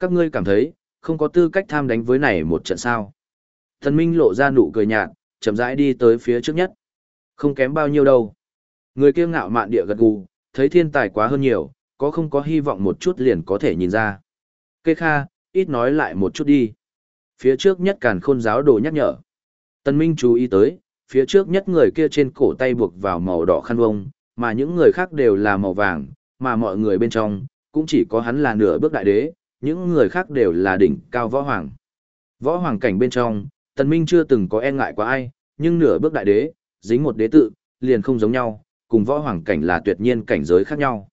Các ngươi cảm thấy, không có tư cách tham đánh với này một trận sao. Thần Minh lộ ra nụ cười nhạt, chậm rãi đi tới phía trước nhất. Không kém bao nhiêu đâu. Người kia ngạo mạn địa gật gù, thấy thiên tài quá hơn nhiều, có không có hy vọng một chút liền có thể nhìn ra. Kê Kha, ít nói lại một chút đi. Phía trước nhất càn khôn giáo đồ nhắc nhở. Tân Minh chú ý tới, phía trước nhất người kia trên cổ tay buộc vào màu đỏ khăn vông, mà những người khác đều là màu vàng, mà mọi người bên trong, cũng chỉ có hắn là nửa bước đại đế, những người khác đều là đỉnh cao võ hoàng. Võ hoàng cảnh bên trong, Tần Minh chưa từng có e ngại qua ai, nhưng nửa bước đại đế, dính một đế tự, liền không giống nhau, cùng võ hoàng cảnh là tuyệt nhiên cảnh giới khác nhau.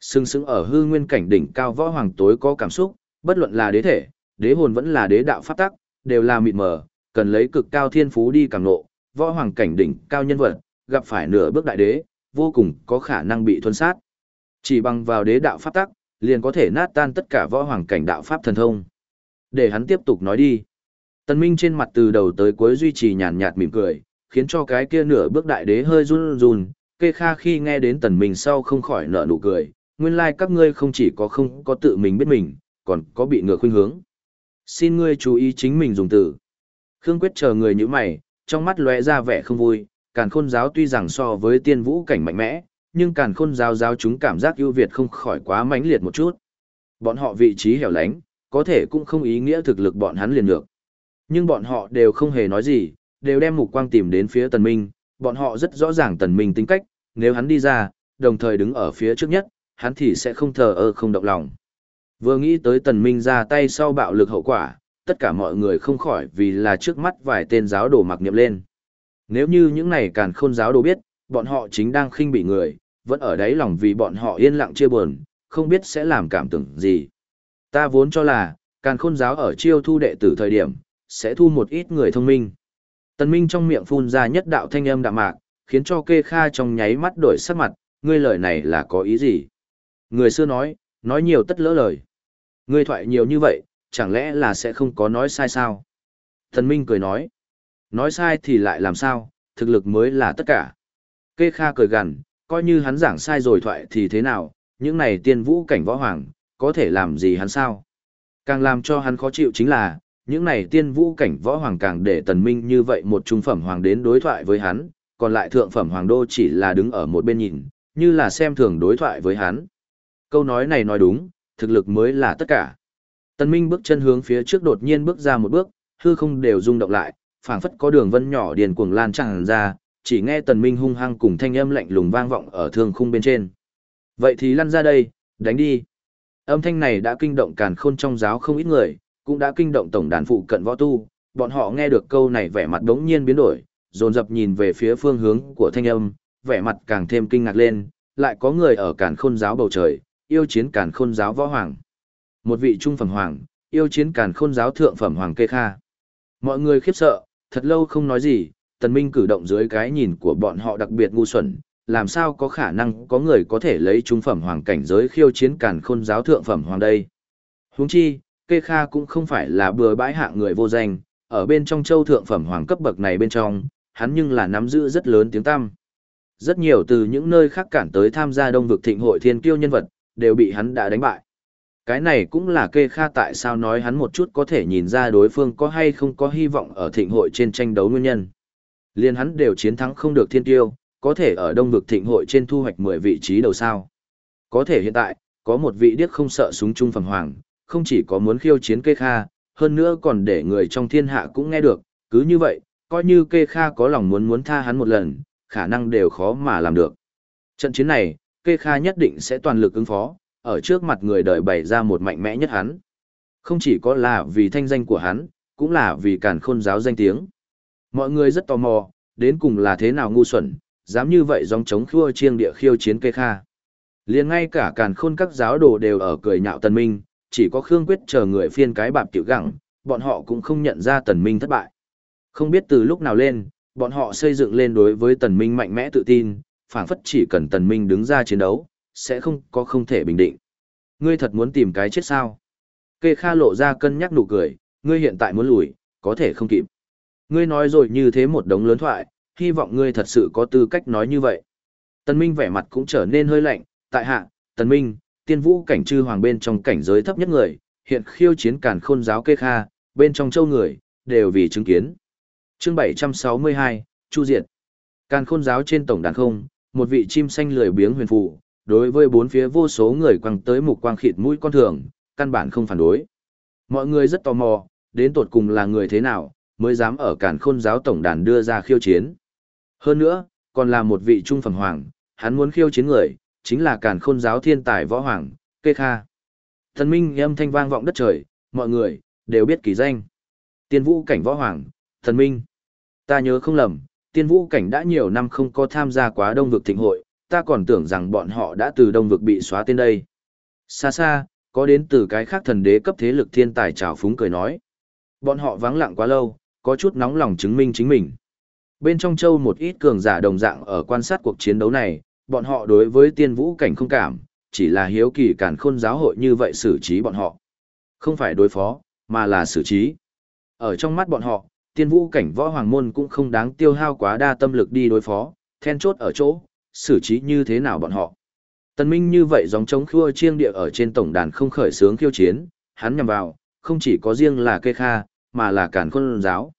Sưng sững ở hư nguyên cảnh đỉnh cao võ hoàng tối có cảm xúc, bất luận là đế thể, đế hồn vẫn là đế đạo pháp tắc, đều là mịt mờ, cần lấy cực cao thiên phú đi cảm ngộ, võ hoàng cảnh đỉnh cao nhân vật, gặp phải nửa bước đại đế, vô cùng có khả năng bị thuần sát. Chỉ bằng vào đế đạo pháp tắc, liền có thể nát tan tất cả võ hoàng cảnh đạo pháp thần thông. Để hắn tiếp tục nói đi. Tần Minh trên mặt từ đầu tới cuối duy trì nhàn nhạt mỉm cười, khiến cho cái kia nửa bước đại đế hơi run run, kê kha khi nghe đến tần Minh sau không khỏi nở nụ cười, nguyên lai like các ngươi không chỉ có không có tự mình biết mình, còn có bị ngược khuynh hướng. Xin ngươi chú ý chính mình dùng từ. Khương Quyết chờ người như mày, trong mắt lóe ra vẻ không vui, càn khôn giáo tuy rằng so với tiên vũ cảnh mạnh mẽ, nhưng càn khôn giáo giáo chúng cảm giác ưu việt không khỏi quá mãnh liệt một chút. Bọn họ vị trí hẻo lánh, có thể cũng không ý nghĩa thực lực bọn hắn liền được. Nhưng bọn họ đều không hề nói gì, đều đem mục quang tìm đến phía tần minh, bọn họ rất rõ ràng tần minh tính cách, nếu hắn đi ra, đồng thời đứng ở phía trước nhất, hắn thì sẽ không thờ ơ không động lòng. Vừa nghĩ tới tần minh ra tay sau bạo lực hậu quả, tất cả mọi người không khỏi vì là trước mắt vài tên giáo đồ mặc niệm lên. Nếu như những này càn khôn giáo đồ biết, bọn họ chính đang khinh bị người, vẫn ở đấy lòng vì bọn họ yên lặng chia buồn, không biết sẽ làm cảm tưởng gì. Ta vốn cho là, càn khôn giáo ở chiêu thu đệ tử thời điểm, sẽ thu một ít người thông minh. Tần Minh trong miệng phun ra nhất đạo thanh âm đạm mạc, khiến cho kê kha trong nháy mắt đổi sắc mặt, ngươi lời này là có ý gì? Người xưa nói, nói nhiều tất lỡ lời. Ngươi thoại nhiều như vậy, chẳng lẽ là sẽ không có nói sai sao? Tần Minh cười nói, nói sai thì lại làm sao, thực lực mới là tất cả. Kê kha cười gằn, coi như hắn giảng sai rồi thoại thì thế nào, những này tiên vũ cảnh võ hoàng, có thể làm gì hắn sao? Càng làm cho hắn khó chịu chính là, những này tiên vũ cảnh võ hoàng càng để tần minh như vậy một trung phẩm hoàng đến đối thoại với hắn, còn lại thượng phẩm hoàng đô chỉ là đứng ở một bên nhìn, như là xem thường đối thoại với hắn. Câu nói này nói đúng, thực lực mới là tất cả. Tần minh bước chân hướng phía trước đột nhiên bước ra một bước, hư không đều rung động lại, phảng phất có đường vân nhỏ điền cuồng lan tràn ra, chỉ nghe tần minh hung hăng cùng thanh âm lạnh lùng vang vọng ở thương khung bên trên. Vậy thì lăn ra đây, đánh đi. Âm thanh này đã kinh động càn khôn trong giáo không ít người, cũng đã kinh động tổng đàn phụ cận võ tu, bọn họ nghe được câu này vẻ mặt đống nhiên biến đổi, dồn dập nhìn về phía phương hướng của thanh âm, vẻ mặt càng thêm kinh ngạc lên, lại có người ở càn khôn giáo bầu trời, yêu chiến càn khôn giáo võ hoàng. Một vị trung phẩm hoàng, yêu chiến càn khôn giáo thượng phẩm hoàng kê kha. Mọi người khiếp sợ, thật lâu không nói gì, tần minh cử động dưới cái nhìn của bọn họ đặc biệt ngu xuẩn, làm sao có khả năng có người có thể lấy trung phẩm hoàng cảnh giới khiêu chiến càn khôn giáo thượng phẩm hoàng đây. Huống chi, kê kha cũng không phải là bừa bãi hạng người vô danh, ở bên trong châu thượng phẩm hoàng cấp bậc này bên trong, hắn nhưng là nắm giữ rất lớn tiếng tăm. Rất nhiều từ những nơi khác cản tới tham gia đông vực thịnh hội thiên kiêu nhân vật, đều bị hắn đã đánh bại. Cái này cũng là kê kha tại sao nói hắn một chút có thể nhìn ra đối phương có hay không có hy vọng ở thịnh hội trên tranh đấu nguyên nhân. Liên hắn đều chiến thắng không được thiên kiêu, có thể ở đông vực thịnh hội trên thu hoạch 10 vị trí đầu sao. Có thể hiện tại, có một vị điếc không sợ súng trung phẩm hoàng, không chỉ có muốn khiêu chiến kê kha, hơn nữa còn để người trong thiên hạ cũng nghe được, cứ như vậy, coi như kê kha có lòng muốn muốn tha hắn một lần, khả năng đều khó mà làm được. Trận chiến này, kê kha nhất định sẽ toàn lực ứng phó, ở trước mặt người đời bày ra một mạnh mẽ nhất hắn. Không chỉ có là vì thanh danh của hắn, cũng là vì càn khôn giáo danh tiếng. Mọi người rất tò mò, đến cùng là thế nào ngu xuẩn, dám như vậy dòng chống khua chiêng địa khiêu chiến kê kha. liền ngay cả càn khôn các giáo đồ đều ở cười nhạo tần minh, chỉ có Khương Quyết chờ người phiên cái bạp tiểu gẳng, bọn họ cũng không nhận ra tần minh thất bại. Không biết từ lúc nào lên, bọn họ xây dựng lên đối với tần minh mạnh mẽ tự tin, phảng phất chỉ cần tần minh đứng ra chiến đấu, sẽ không có không thể bình định. Ngươi thật muốn tìm cái chết sao? Kê Kha lộ ra cân nhắc nụ cười, ngươi hiện tại muốn lùi, có thể không kịp. Ngươi nói rồi như thế một đống lớn thoại, hy vọng ngươi thật sự có tư cách nói như vậy. Tần Minh vẻ mặt cũng trở nên hơi lạnh, tại hạ, Tần Minh, tiên vũ cảnh chư hoàng bên trong cảnh giới thấp nhất người, hiện khiêu chiến càn khôn giáo kê kha, bên trong châu người, đều vì chứng kiến. chương 762, Chu Diệt. Càn khôn giáo trên tổng đàn không, một vị chim xanh lười biếng huyền phụ, đối với bốn phía vô số người quăng tới mục quang khịt mũi con thường, căn bản không phản đối. Mọi người rất tò mò, đến tột cùng là người thế nào, mới dám ở càn khôn giáo tổng đàn đưa ra khiêu chiến. Hơn nữa, còn là một vị trung phẩm hoàng, hắn muốn khiêu chiến người, chính là càn khôn giáo thiên tài võ hoàng, kê kha. Thần minh âm thanh vang vọng đất trời, mọi người, đều biết kỳ danh. Tiên vũ cảnh võ hoàng, thần minh. Ta nhớ không lầm, tiên vũ cảnh đã nhiều năm không có tham gia quá đông vực thịnh hội, ta còn tưởng rằng bọn họ đã từ đông vực bị xóa tên đây. Xa xa, có đến từ cái khác thần đế cấp thế lực thiên tài trào phúng cười nói. Bọn họ vắng lặng quá lâu, có chút nóng lòng chứng minh chính mình. Bên trong châu một ít cường giả đồng dạng ở quan sát cuộc chiến đấu này, bọn họ đối với tiên vũ cảnh không cảm, chỉ là hiếu kỳ cản khôn giáo hội như vậy xử trí bọn họ. Không phải đối phó, mà là xử trí. Ở trong mắt bọn họ, tiên vũ cảnh võ hoàng môn cũng không đáng tiêu hao quá đa tâm lực đi đối phó, then chốt ở chỗ, xử trí như thế nào bọn họ. Tần Minh như vậy giống chống khua chiêng địa ở trên tổng đàn không khởi sướng khiêu chiến, hắn nhằm vào, không chỉ có riêng là kê kha, mà là càn khôn giáo.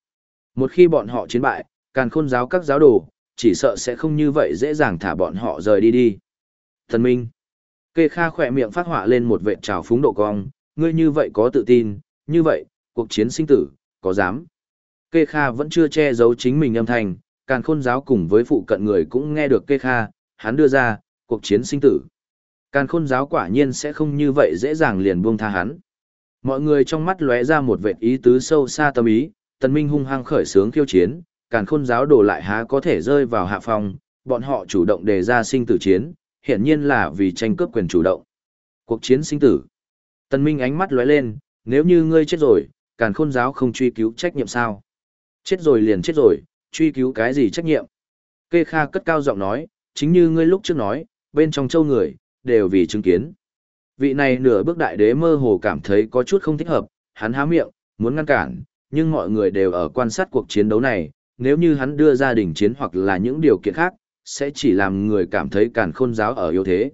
Một khi bọn họ chiến bại, càn khôn giáo các giáo đồ, chỉ sợ sẽ không như vậy dễ dàng thả bọn họ rời đi đi. Thần Minh. Kê Kha khỏe miệng phát họa lên một vệ trào phúng độ cong, ngươi như vậy có tự tin, như vậy, cuộc chiến sinh tử, có dám. Kê Kha vẫn chưa che giấu chính mình âm thanh, càn khôn giáo cùng với phụ cận người cũng nghe được Kê Kha, hắn đưa ra, cuộc chiến sinh tử. Càn khôn giáo quả nhiên sẽ không như vậy dễ dàng liền buông tha hắn. Mọi người trong mắt lóe ra một vệ ý tứ sâu xa tâm ý, tần minh hung hăng khởi sướng khiêu chiến, càn khôn giáo đổ lại há có thể rơi vào hạ phong, bọn họ chủ động đề ra sinh tử chiến, hiển nhiên là vì tranh cướp quyền chủ động. Cuộc chiến sinh tử. Tần minh ánh mắt lóe lên, nếu như ngươi chết rồi, càn khôn giáo không truy cứu trách nhiệm sao? Chết rồi liền chết rồi, truy cứu cái gì trách nhiệm? Kê Kha cất cao giọng nói, chính như ngươi lúc trước nói, bên trong châu người, đều vì chứng kiến. Vị này nửa bước đại đế mơ hồ cảm thấy có chút không thích hợp, hắn há miệng, muốn ngăn cản, nhưng mọi người đều ở quan sát cuộc chiến đấu này, nếu như hắn đưa ra đình chiến hoặc là những điều kiện khác, sẽ chỉ làm người cảm thấy càn khôn giáo ở yếu thế.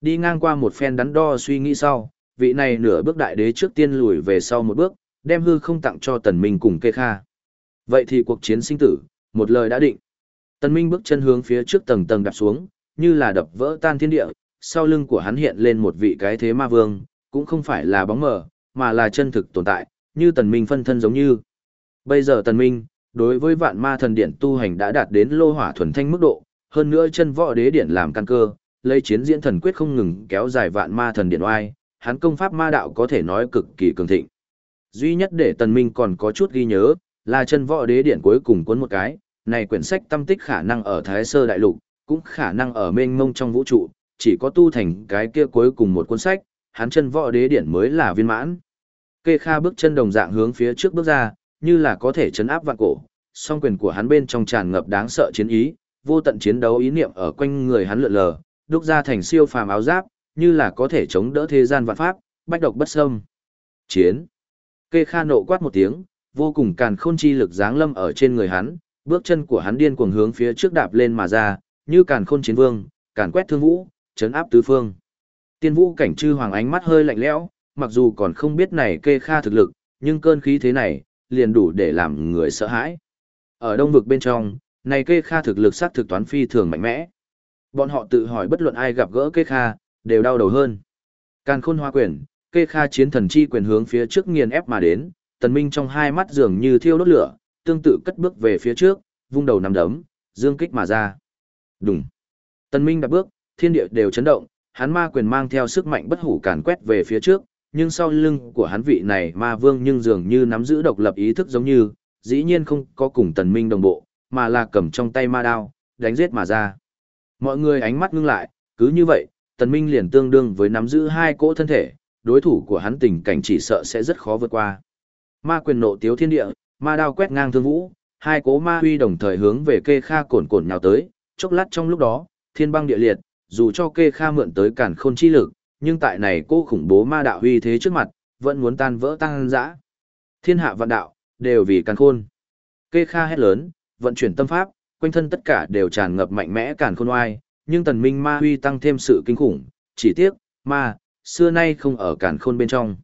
Đi ngang qua một phen đắn đo suy nghĩ sau, vị này nửa bước đại đế trước tiên lùi về sau một bước, đem hư không tặng cho tần minh cùng kê kha. Vậy thì cuộc chiến sinh tử, một lời đã định. Tần minh bước chân hướng phía trước tầng tầng đạp xuống, như là đập vỡ tan thiên địa, sau lưng của hắn hiện lên một vị cái thế ma vương, cũng không phải là bóng mờ, mà là chân thực tồn tại, như tần minh phân thân giống như. Bây giờ tần minh, đối với vạn ma thần điện tu hành đã đạt đến lô hỏa thuần thanh mức độ, hơn nữa chân võ đế điện làm căn cơ, lấy chiến diễn thần quyết không ngừng kéo dài vạn ma thần điện oai, hắn công pháp ma đạo có thể nói cực kỳ cường thịnh. Duy nhất để tần minh còn có chút ghi nhớ, là chân võ đế điện cuối cùng cuốn một cái, này quyển sách tâm tích khả năng ở Thái Sơ Đại Lục, cũng khả năng ở mênh mông trong vũ trụ, chỉ có tu thành cái kia cuối cùng một cuốn sách, hắn chân võ đế điện mới là viên mãn. Kê Kha bước chân đồng dạng hướng phía trước bước ra, như là có thể chấn áp vạn cổ, song quyền của hắn bên trong tràn ngập đáng sợ chiến ý, vô tận chiến đấu ý niệm ở quanh người hắn lượn lờ, đúc ra thành siêu phàm áo giáp, như là có thể chống đỡ thế gian vạn pháp, bách độc bất xâm. Chiến. Kê Kha nộ quát một tiếng, vô cùng càn khôn chi lực giáng lâm ở trên người hắn, bước chân của hắn điên cuồng hướng phía trước đạp lên mà ra, như càn khôn chiến vương, càn quét thương vũ, chấn áp tứ phương. Tiên vũ cảnh chư hoàng ánh mắt hơi lạnh lẽo, mặc dù còn không biết này kê kha thực lực, nhưng cơn khí thế này, liền đủ để làm người sợ hãi. Ở đông vực bên trong, này kê kha thực lực sát thực toán phi thường mạnh mẽ. Bọn họ tự hỏi bất luận ai gặp gỡ kê kha, đều đau đầu hơn. Càn khôn hoa quyền, kê kha chiến thần chi quyền hướng phía trước nghiền ép mà đến, tần minh trong hai mắt dường như thiêu đốt lửa, tương tự cất bước về phía trước, vung đầu nắm đấm, dương kích mà ra. Đùng. Tần minh đạp bước, thiên địa đều chấn động, hắn ma quyền mang theo sức mạnh bất hủ càn quét về phía trước, nhưng sau lưng của hắn vị này ma vương nhưng dường như nắm giữ độc lập ý thức giống như, dĩ nhiên không có cùng tần minh đồng bộ, mà là cầm trong tay ma đao, đánh giết mà ra. Mọi người ánh mắt ngưng lại, cứ như vậy, tần minh liền tương đương với nắm giữ hai cỗ thân thể, đối thủ của hắn tình cảnh chỉ sợ sẽ rất khó vượt qua. Ma quyền nộ tiếu thiên địa, ma đao quét ngang thương vũ, hai cỗ ma huy đồng thời hướng về kê kha cồn cồn nhào tới, chốc lát trong lúc đó, thiên băng địa liệt, dù cho kê kha mượn tới cản khôn chi lực, nhưng tại này cô khủng bố ma đạo huy thế trước mặt, vẫn muốn tan vỡ tăng dã. Thiên hạ vạn đạo, đều vì càn khôn. Kê kha hét lớn, vận chuyển tâm pháp, quanh thân tất cả đều tràn ngập mạnh mẽ càn khôn oai, nhưng tần minh ma huy tăng thêm sự kinh khủng, chỉ tiếc, ma, xưa nay không ở càn khôn bên trong.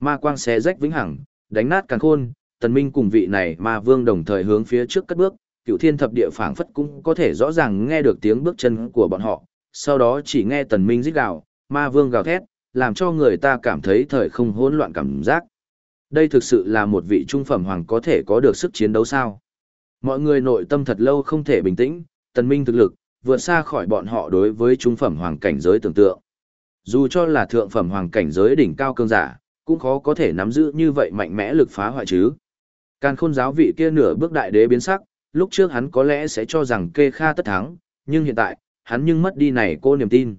Ma quang xé rách vĩnh hằng, đánh nát càn khôn, tần minh cùng vị này ma vương đồng thời hướng phía trước cất bước, cựu thiên thập địa phảng phất cũng có thể rõ ràng nghe được tiếng bước chân của bọn họ, sau đó chỉ nghe tần minh rít gào, ma vương gào thét, làm cho người ta cảm thấy thời không hỗn loạn cảm giác. Đây thực sự là một vị trung phẩm hoàng có thể có được sức chiến đấu sao. Mọi người nội tâm thật lâu không thể bình tĩnh, tần minh thực lực, vượt xa khỏi bọn họ đối với trung phẩm hoàng cảnh giới tưởng tượng. Dù cho là thượng phẩm hoàng cảnh giới đỉnh cao cương giả, cũng khó có thể nắm giữ như vậy mạnh mẽ lực phá hoại chứ. Càn khôn giáo vị kia nửa bước đại đế biến sắc, lúc trước hắn có lẽ sẽ cho rằng kê kha tất thắng, nhưng hiện tại, hắn nhưng mất đi này cô niềm tin.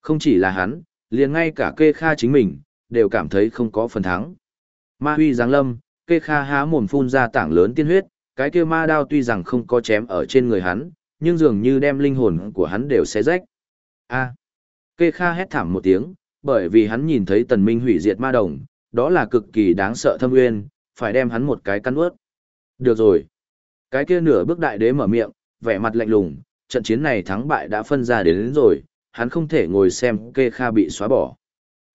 Không chỉ là hắn, liền ngay cả kê kha chính mình, đều cảm thấy không có phần thắng. Ma huy giáng lâm, kê kha há mồm phun ra tảng lớn tiên huyết, cái kia ma đao tuy rằng không có chém ở trên người hắn, nhưng dường như đem linh hồn của hắn đều xé rách. A. À. Kê Kha hét thảm một tiếng, bởi vì hắn nhìn thấy tần minh hủy diệt ma đồng, đó là cực kỳ đáng sợ thâm nguyên, phải đem hắn một cái cắn ướt. Được rồi. Cái kia nửa bước đại đế mở miệng, vẻ mặt lạnh lùng, trận chiến này thắng bại đã phân ra đến, đến rồi, hắn không thể ngồi xem kê kha bị xóa bỏ.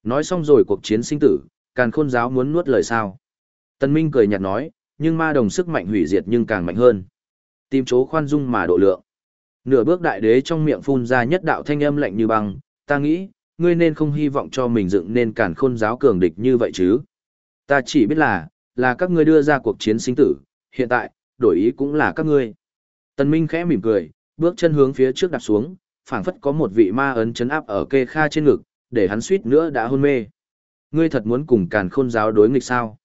Nói xong rồi cuộc chiến sinh tử, càn khôn giáo muốn nuốt lời sao. Tân Minh cười nhạt nói, nhưng ma đồng sức mạnh hủy diệt nhưng càng mạnh hơn. Tìm chỗ khoan dung mà độ lượng. Nửa bước đại đế trong miệng phun ra nhất đạo thanh âm lạnh như băng, ta nghĩ, ngươi nên không hy vọng cho mình dựng nên càn khôn giáo cường địch như vậy chứ. Ta chỉ biết là, là các ngươi đưa ra cuộc chiến sinh tử, hiện tại, đổi ý cũng là các ngươi. Tần Minh khẽ mỉm cười, bước chân hướng phía trước đạp xuống, phảng phất có một vị ma ấn chấn áp ở kê kha trên ngực, để hắn suýt nữa đã hôn mê. Ngươi thật muốn cùng càn khôn giáo đối nghịch sao?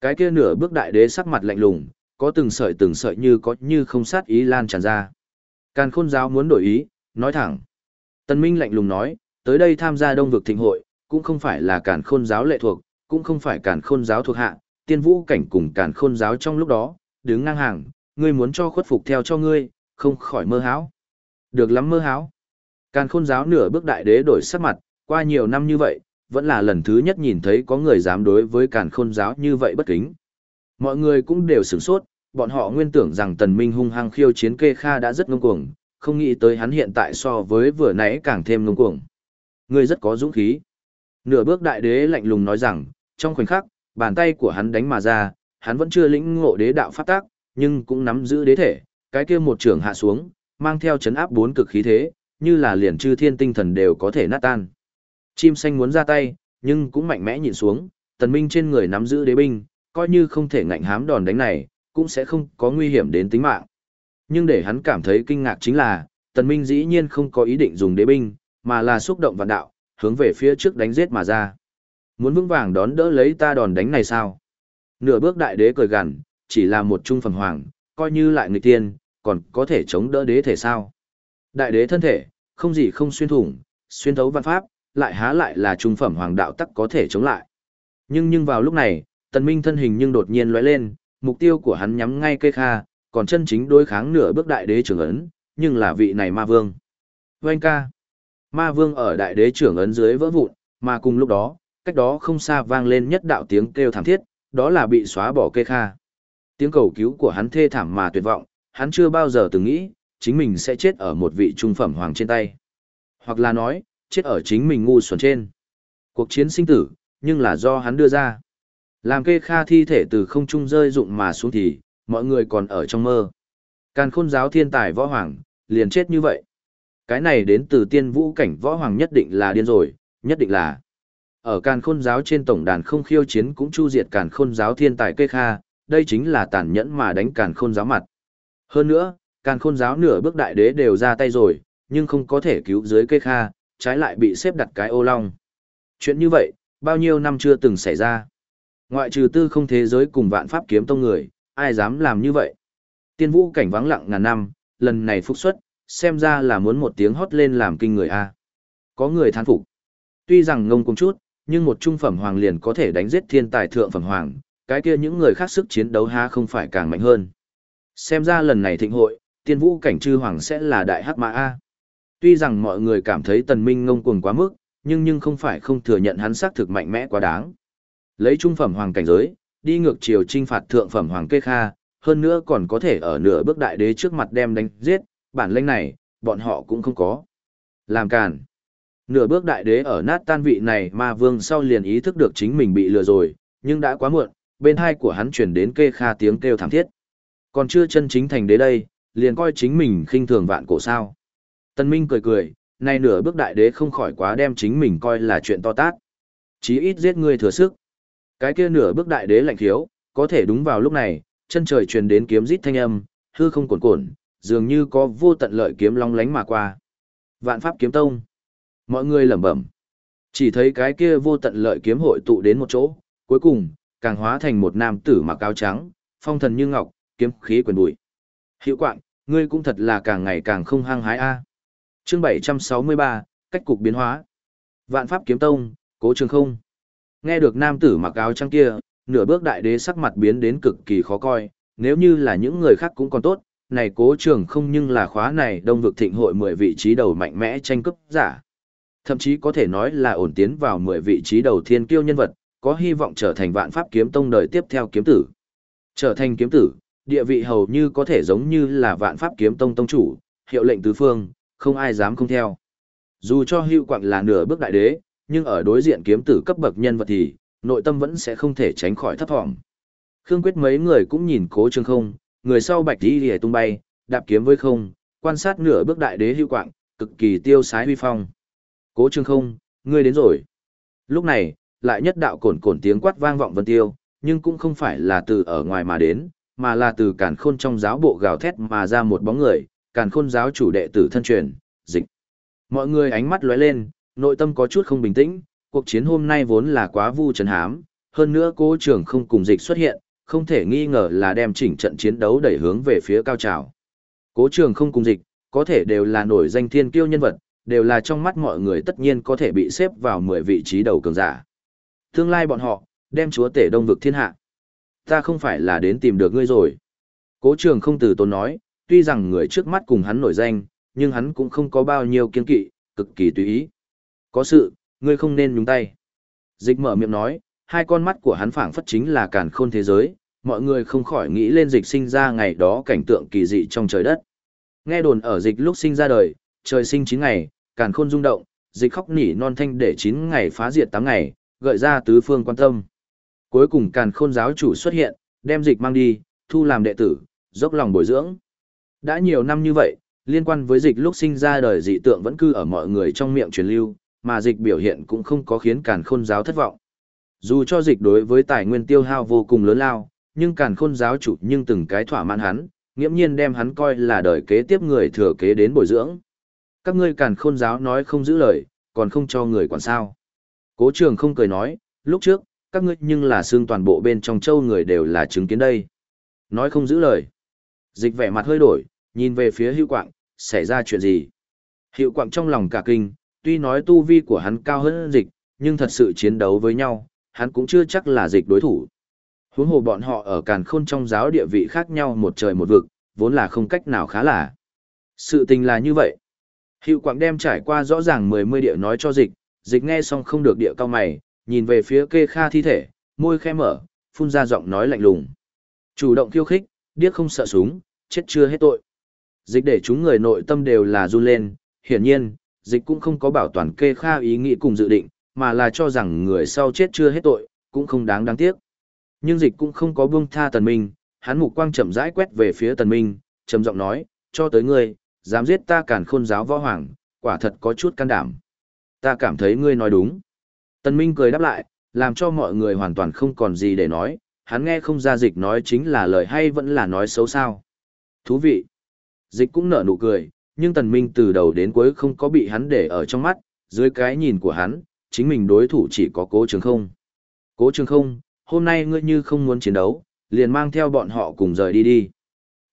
Cái kia nửa bước đại đế sắc mặt lạnh lùng, có từng sợi từng sợi như có như không sát ý lan tràn ra. Càn khôn giáo muốn đổi ý, nói thẳng. Tân Minh lạnh lùng nói, tới đây tham gia đông vực thịnh hội, cũng không phải là càn khôn giáo lệ thuộc, cũng không phải càn khôn giáo thuộc hạ, tiên vũ cảnh cùng càn khôn giáo trong lúc đó, đứng ngang hàng, ngươi muốn cho khuất phục theo cho ngươi, không khỏi mơ háo. Được lắm mơ háo. Càn khôn giáo nửa bước đại đế đổi sắc mặt, qua nhiều năm như vậy, vẫn là lần thứ nhất nhìn thấy có người dám đối với càn khôn giáo như vậy bất kính. Mọi người cũng đều sửng sốt, bọn họ nguyên tưởng rằng tần minh hung hăng khiêu chiến kê kha đã rất ngông cuồng, không nghĩ tới hắn hiện tại so với vừa nãy càng thêm ngông cuồng. người rất có dũng khí. Nửa bước đại đế lạnh lùng nói rằng, trong khoảnh khắc, bàn tay của hắn đánh mà ra, hắn vẫn chưa lĩnh ngộ đế đạo pháp tác, nhưng cũng nắm giữ đế thể, cái kia một trường hạ xuống, mang theo chấn áp bốn cực khí thế, như là liền chư thiên tinh thần đều có thể nát tan. Chim xanh muốn ra tay, nhưng cũng mạnh mẽ nhìn xuống, tần minh trên người nắm giữ đế binh, coi như không thể ngạnh hám đòn đánh này, cũng sẽ không có nguy hiểm đến tính mạng. Nhưng để hắn cảm thấy kinh ngạc chính là, tần minh dĩ nhiên không có ý định dùng đế binh, mà là xúc động vạn đạo, hướng về phía trước đánh giết mà ra. Muốn vững vàng đón đỡ lấy ta đòn đánh này sao? Nửa bước đại đế cười gằn, chỉ là một trung phần hoàng, coi như lại người tiên, còn có thể chống đỡ đế thể sao? Đại đế thân thể, không gì không xuyên thủng, xuyên thấu văn pháp, lại há lại là trung phẩm hoàng đạo tắc có thể chống lại. Nhưng nhưng vào lúc này, tần minh thân hình nhưng đột nhiên lóe lên, mục tiêu của hắn nhắm ngay cây kha, còn chân chính đối kháng nửa bước đại đế trưởng ấn, nhưng là vị này ma vương. Vâng ca. Ma vương ở đại đế trưởng ấn dưới vỡ vụn, mà cùng lúc đó, cách đó không xa vang lên nhất đạo tiếng kêu thảm thiết, đó là bị xóa bỏ cây kha. Tiếng cầu cứu của hắn thê thảm mà tuyệt vọng, hắn chưa bao giờ từng nghĩ, chính mình sẽ chết ở một vị trung phẩm hoàng trên tay. Hoặc là nói, chết ở chính mình ngu xuẩn trên. Cuộc chiến sinh tử, nhưng là do hắn đưa ra. Làm kê kha thi thể từ không trung rơi rụng mà xuống thì, mọi người còn ở trong mơ. Càn khôn giáo thiên tài võ hoàng, liền chết như vậy. Cái này đến từ tiên vũ cảnh võ hoàng nhất định là điên rồi, nhất định là. Ở càn khôn giáo trên tổng đàn không khiêu chiến cũng chu diệt càn khôn giáo thiên tài kê kha, đây chính là tàn nhẫn mà đánh càn khôn giáo mặt. Hơn nữa, càn khôn giáo nửa bước đại đế đều ra tay rồi, nhưng không có thể cứu dưới kê kha, trái lại bị xếp đặt cái ô long. Chuyện như vậy, bao nhiêu năm chưa từng xảy ra. Ngoại trừ tư không thế giới cùng vạn pháp kiếm tông người, ai dám làm như vậy. Tiên vũ cảnh vắng lặng ngàn năm, lần này phúc xuất, xem ra là muốn một tiếng hót lên làm kinh người a. Có người thán phục. Tuy rằng ngông cùng chút, nhưng một trung phẩm hoàng liền có thể đánh giết thiên tài thượng phẩm hoàng, cái kia những người khác sức chiến đấu há không phải càng mạnh hơn. Xem ra lần này thịnh hội, tiên vũ cảnh chư hoàng sẽ là đại hắc mã A. Tuy rằng mọi người cảm thấy tần minh ngông cuồng quá mức, nhưng nhưng không phải không thừa nhận hắn xác thực mạnh mẽ quá đáng. Lấy trung phẩm hoàng cảnh giới, đi ngược chiều trinh phạt thượng phẩm hoàng kê kha, hơn nữa còn có thể ở nửa bước đại đế trước mặt đem đánh giết, bản lĩnh này, bọn họ cũng không có. Làm càn. Nửa bước đại đế ở nát tan vị này ma vương sau liền ý thức được chính mình bị lừa rồi, nhưng đã quá muộn, bên hai của hắn chuyển đến kê kha tiếng kêu thảm thiết. Còn chưa chân chính thành đế đây, liền coi chính mình khinh thường vạn cổ sao. Tân Minh cười cười, nay nửa bước đại đế không khỏi quá đem chính mình coi là chuyện to tát. Chí ít giết người thừa sức. Cái kia nửa bước đại đế lạnh thiếu, có thể đúng vào lúc này, chân trời truyền đến kiếm rít thanh âm, hư không cuồn cuộn, dường như có vô tận lợi kiếm long lánh mà qua. Vạn pháp kiếm tông. Mọi người lẩm bẩm. Chỉ thấy cái kia vô tận lợi kiếm hội tụ đến một chỗ, cuối cùng, càng hóa thành một nam tử mặc áo trắng, phong thần như ngọc, kiếm khí quyền bụi. Hiệu quạng, ngươi cũng thật là càng ngày càng không hăng hái a. Chương 763, cách cục biến hóa. Vạn pháp kiếm tông, cố trường không. Nghe được nam tử mặc áo trắng kia, nửa bước đại đế sắc mặt biến đến cực kỳ khó coi, nếu như là những người khác cũng còn tốt, này cố trường không nhưng là khóa này đông vực thịnh hội 10 vị trí đầu mạnh mẽ tranh cướp giả. Thậm chí có thể nói là ổn tiến vào 10 vị trí đầu thiên kiêu nhân vật, có hy vọng trở thành vạn pháp kiếm tông đời tiếp theo kiếm tử. Trở thành kiếm tử, địa vị hầu như có thể giống như là vạn pháp kiếm tông tông chủ, hiệu lệnh tứ phương, không ai dám không theo. Dù cho hưu quạng là nửa bước đại đế, nhưng ở đối diện kiếm tử cấp bậc nhân vật thì, nội tâm vẫn sẽ không thể tránh khỏi thấp thỏm. Khương Quyết mấy người cũng nhìn cố trường không, người sau bạch đi lìa tung bay, đạp kiếm với không, quan sát nửa bước đại đế hưu quạng, cực kỳ tiêu sái huy phong. Cố trường không, ngươi đến rồi. Lúc này, lại nhất đạo cồn cồn tiếng quát vang vọng vân tiêu, nhưng cũng không phải là từ ở ngoài mà đến, mà là từ càn khôn trong giáo bộ gào thét mà ra một bóng người, càn khôn giáo chủ đệ tử thân truyền, dịch. Mọi người ánh mắt lóe lên, nội tâm có chút không bình tĩnh, cuộc chiến hôm nay vốn là quá vu trấn hám, hơn nữa cố trưởng không cùng dịch xuất hiện, không thể nghi ngờ là đem chỉnh trận chiến đấu đẩy hướng về phía cao trào. Cố trường không cùng dịch, có thể đều là nổi danh thiên kiêu nhân vật, đều là trong mắt mọi người tất nhiên có thể bị xếp vào 10 vị trí đầu cường giả. Tương lai bọn họ, đem chúa tể đông vực thiên hạ. Ta không phải là đến tìm được ngươi rồi. Cố trường không từ tốn nói, tuy rằng người trước mắt cùng hắn nổi danh, nhưng hắn cũng không có bao nhiêu kiên kỵ, cực kỳ tùy ý. Có sự, ngươi không nên nhúng tay. Dịch mở miệng nói, hai con mắt của hắn phảng phất chính là càn khôn thế giới, mọi người không khỏi nghĩ lên dịch sinh ra ngày đó cảnh tượng kỳ dị trong trời đất. Nghe đồn ở dịch lúc sinh ra đời, trời sinh 9 ngày, càn khôn rung động, dịch khóc nỉ non thanh để 9 ngày phá diệt 8 ngày, gợi ra tứ phương quan tâm. Cuối cùng càn khôn giáo chủ xuất hiện, đem dịch mang đi, thu làm đệ tử, dốc lòng bồi dưỡng. Đã nhiều năm như vậy, liên quan với dịch lúc sinh ra đời dị tượng vẫn cư ở mọi người trong miệng truyền lưu, mà dịch biểu hiện cũng không có khiến càn khôn giáo thất vọng. Dù cho dịch đối với tài nguyên tiêu hao vô cùng lớn lao, nhưng càn khôn giáo chủ nhưng từng cái thỏa mãn hắn, nghiễm nhiên đem hắn coi là đời kế tiếp người thừa kế đến bồi dưỡng. Các ngươi càn khôn giáo nói không giữ lời, còn không cho người quản sao. Cố trường không cười nói, lúc trước, các ngươi nhưng là xương toàn bộ bên trong châu người đều là chứng kiến đây. Nói không giữ lời. Dịch vẻ mặt hơi đổi, nhìn về phía hữu quạng, xảy ra chuyện gì? Hiệu quạng trong lòng cả kinh, tuy nói tu vi của hắn cao hơn dịch, nhưng thật sự chiến đấu với nhau, hắn cũng chưa chắc là dịch đối thủ. Huống hồ bọn họ ở càn khôn trong giáo địa vị khác nhau một trời một vực, vốn là không cách nào khá là. Sự tình là như vậy. Hiệu quạng đem trải qua rõ ràng mười mươi địa nói cho dịch, dịch nghe xong không được địa cao mày, nhìn về phía kê kha thi thể, môi khe mở, phun ra giọng nói lạnh lùng. Chủ động khiêu khích, điếc không sợ súng, chết chưa hết tội. Dịch để chúng người nội tâm đều là run lên, hiển nhiên, dịch cũng không có bảo toàn kê kha ý nghĩ cùng dự định, mà là cho rằng người sau chết chưa hết tội, cũng không đáng đáng tiếc. Nhưng dịch cũng không có buông tha tần minh, hắn mục quang chậm rãi quét về phía tần minh, trầm giọng nói, cho tới ngươi, dám giết ta cản khôn giáo võ hoàng, quả thật có chút can đảm. Ta cảm thấy ngươi nói đúng. Tần minh cười đáp lại, làm cho mọi người hoàn toàn không còn gì để nói, hắn nghe không ra dịch nói chính là lời hay vẫn là nói xấu sao. Thú vị. Dịch cũng nở nụ cười, nhưng tần minh từ đầu đến cuối không có bị hắn để ở trong mắt, dưới cái nhìn của hắn, chính mình đối thủ chỉ có cố trường không. Cố trường không, hôm nay ngươi như không muốn chiến đấu, liền mang theo bọn họ cùng rời đi đi.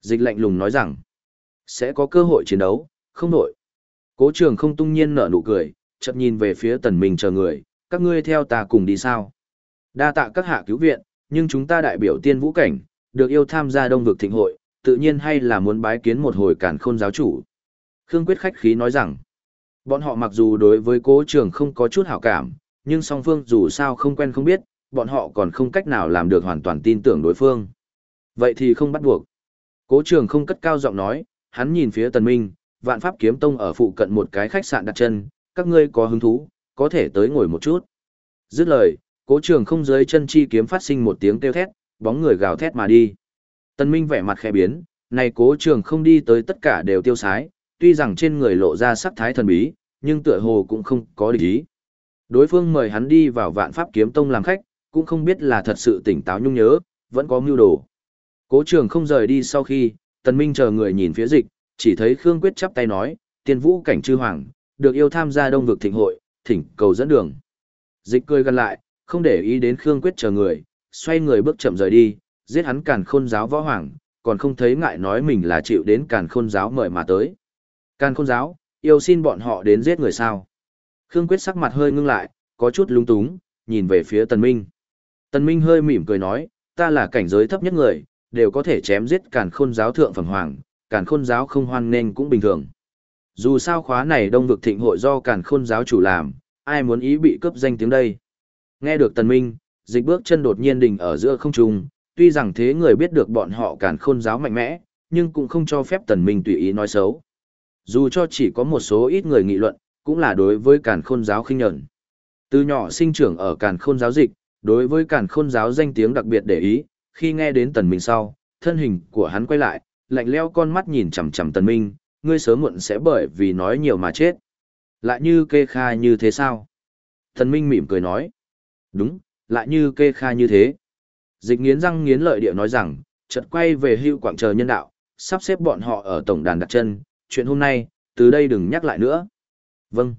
Dịch lạnh lùng nói rằng, sẽ có cơ hội chiến đấu, không nổi. Cố trường không tung nhiên nở nụ cười, chậm nhìn về phía tần minh chờ người, các ngươi theo ta cùng đi sao. Đa tạ các hạ cứu viện, nhưng chúng ta đại biểu tiên vũ cảnh, được yêu tham gia đông vực thịnh hội, tự nhiên hay là muốn bái kiến một hồi cản khôn giáo chủ. Khương Quyết khách khí nói rằng, bọn họ mặc dù đối với cố trường không có chút hảo cảm, nhưng song phương dù sao không quen không biết, bọn họ còn không cách nào làm được hoàn toàn tin tưởng đối phương. Vậy thì không bắt buộc. Cố trường không cất cao giọng nói, hắn nhìn phía tần minh, vạn pháp kiếm tông ở phụ cận một cái khách sạn đặt chân, các ngươi có hứng thú, có thể tới ngồi một chút. Dứt lời, cố trường không dưới chân chi kiếm phát sinh một tiếng kêu thét, bóng người gào thét mà đi. Tần minh vẻ mặt khẽ biến, này cố trường không đi tới tất cả đều tiêu sái, tuy rằng trên người lộ ra sắc thái thần bí, nhưng tựa hồ cũng không có địch ý. Đối phương mời hắn đi vào vạn pháp kiếm tông làm khách, cũng không biết là thật sự tỉnh táo nhung nhớ, vẫn có mưu đồ. Cố trường không rời đi sau khi, tần minh chờ người nhìn phía dịch, chỉ thấy Khương Quyết chắp tay nói, tiên vũ cảnh chư hoàng, được yêu tham gia đông vực thịnh hội, thỉnh cầu dẫn đường. Dịch cười gần lại, không để ý đến Khương Quyết chờ người, xoay người bước chậm rời đi, giết hắn càn khôn giáo võ hoàng, còn không thấy ngại nói mình là chịu đến càn khôn giáo mời mà tới. Càn khôn giáo, yêu xin bọn họ đến giết người sao. Khương Quyết sắc mặt hơi ngưng lại, có chút lung túng, nhìn về phía Tần Minh. Tần Minh hơi mỉm cười nói, ta là cảnh giới thấp nhất người, đều có thể chém giết càn khôn giáo thượng phẩm hoàng, càn khôn giáo không hoan nên cũng bình thường. Dù sao khóa này đông vực thịnh hội do càn khôn giáo chủ làm, ai muốn ý bị cướp danh tiếng đây. Nghe được tần minh, dịch bước chân đột nhiên đình ở giữa không trung, tuy rằng thế người biết được bọn họ càn khôn giáo mạnh mẽ, nhưng cũng không cho phép tần minh tùy ý nói xấu. Dù cho chỉ có một số ít người nghị luận, cũng là đối với càn khôn giáo khinh nhẫn. Từ nhỏ sinh trưởng ở càn khôn giáo dịch, đối với càn khôn giáo danh tiếng đặc biệt để ý, khi nghe đến tần minh sau, thân hình của hắn quay lại, lạnh lẽo con mắt nhìn chằm chằm tần minh, ngươi sớm muộn sẽ bởi vì nói nhiều mà chết. Lại như kê kha như thế sao? Thần minh mỉm cười nói. Đúng, lại như kê kha như thế. Dịch nghiến răng nghiến lợi địa nói rằng, chợt quay về hưu quảng chờ nhân đạo, sắp xếp bọn họ ở tổng đàn đặt chân, chuyện hôm nay, từ đây đừng nhắc lại nữa. Vâng.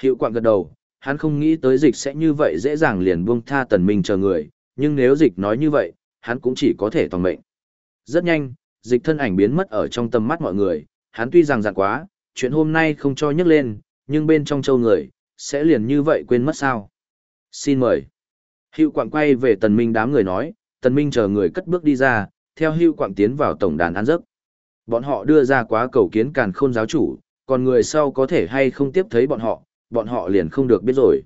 Hiệu quảng gật đầu, hắn không nghĩ tới dịch sẽ như vậy dễ dàng liền buông tha tần minh chờ người, nhưng nếu dịch nói như vậy, hắn cũng chỉ có thể toàn mệnh. Rất nhanh, dịch thân ảnh biến mất ở trong tầm mắt mọi người, hắn tuy rằng dặn quá, chuyện hôm nay không cho nhắc lên, nhưng bên trong châu người, sẽ liền như vậy quên mất sao. Xin mời. Hữu quảng quay về tần minh đám người nói, tần minh chờ người cất bước đi ra, theo hưu quảng tiến vào tổng đàn ăn giấc. Bọn họ đưa ra quá cầu kiến càn khôn giáo chủ, còn người sau có thể hay không tiếp thấy bọn họ, bọn họ liền không được biết rồi.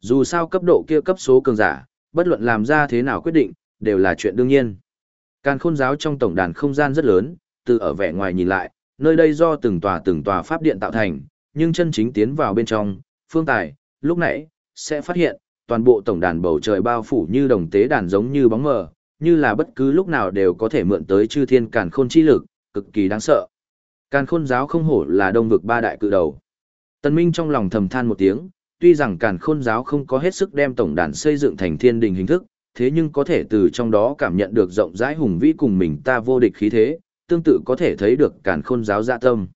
Dù sao cấp độ kia cấp số cường giả, bất luận làm ra thế nào quyết định, đều là chuyện đương nhiên. Càn khôn giáo trong tổng đàn không gian rất lớn, từ ở vẻ ngoài nhìn lại, nơi đây do từng tòa từng tòa pháp điện tạo thành, nhưng chân chính tiến vào bên trong, phương tài, lúc nãy, sẽ phát hiện, toàn bộ tổng đàn bầu trời bao phủ như đồng tế đàn giống như bóng mờ, như là bất cứ lúc nào đều có thể mượn tới chư thiên càn khôn chi lực, cực kỳ đáng sợ. Càn khôn giáo không hổ là đông vực ba đại cự đầu. Tần Minh trong lòng thầm than một tiếng, tuy rằng càn khôn giáo không có hết sức đem tổng đàn xây dựng thành thiên đình hình thức, thế nhưng có thể từ trong đó cảm nhận được rộng rãi hùng vĩ cùng mình ta vô địch khí thế, tương tự có thể thấy được càn khôn giáo dạ tâm.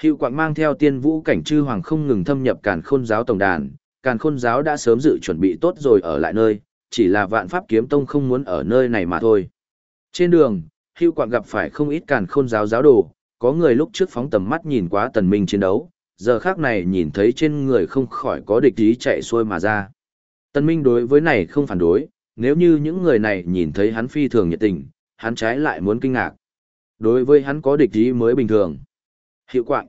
Hiệu quạng mang theo tiên vũ cảnh chư hoàng không ngừng thâm nhập càn khôn giáo tổng đàn, càn khôn giáo đã sớm dự chuẩn bị tốt rồi ở lại nơi, chỉ là vạn pháp kiếm tông không muốn ở nơi này mà thôi. Trên đường, hiệu quạng gặp phải không ít càn khôn giáo giáo đồ, có người lúc trước phóng tầm mắt nhìn quá tần minh chiến đấu, giờ khác này nhìn thấy trên người không khỏi có địch ý chạy xuôi mà ra. Tần minh đối với này không phản đối, nếu như những người này nhìn thấy hắn phi thường nhiệt tình, hắn trái lại muốn kinh ngạc. Đối với hắn có địch ý mới bình thường. Hiệu quạng.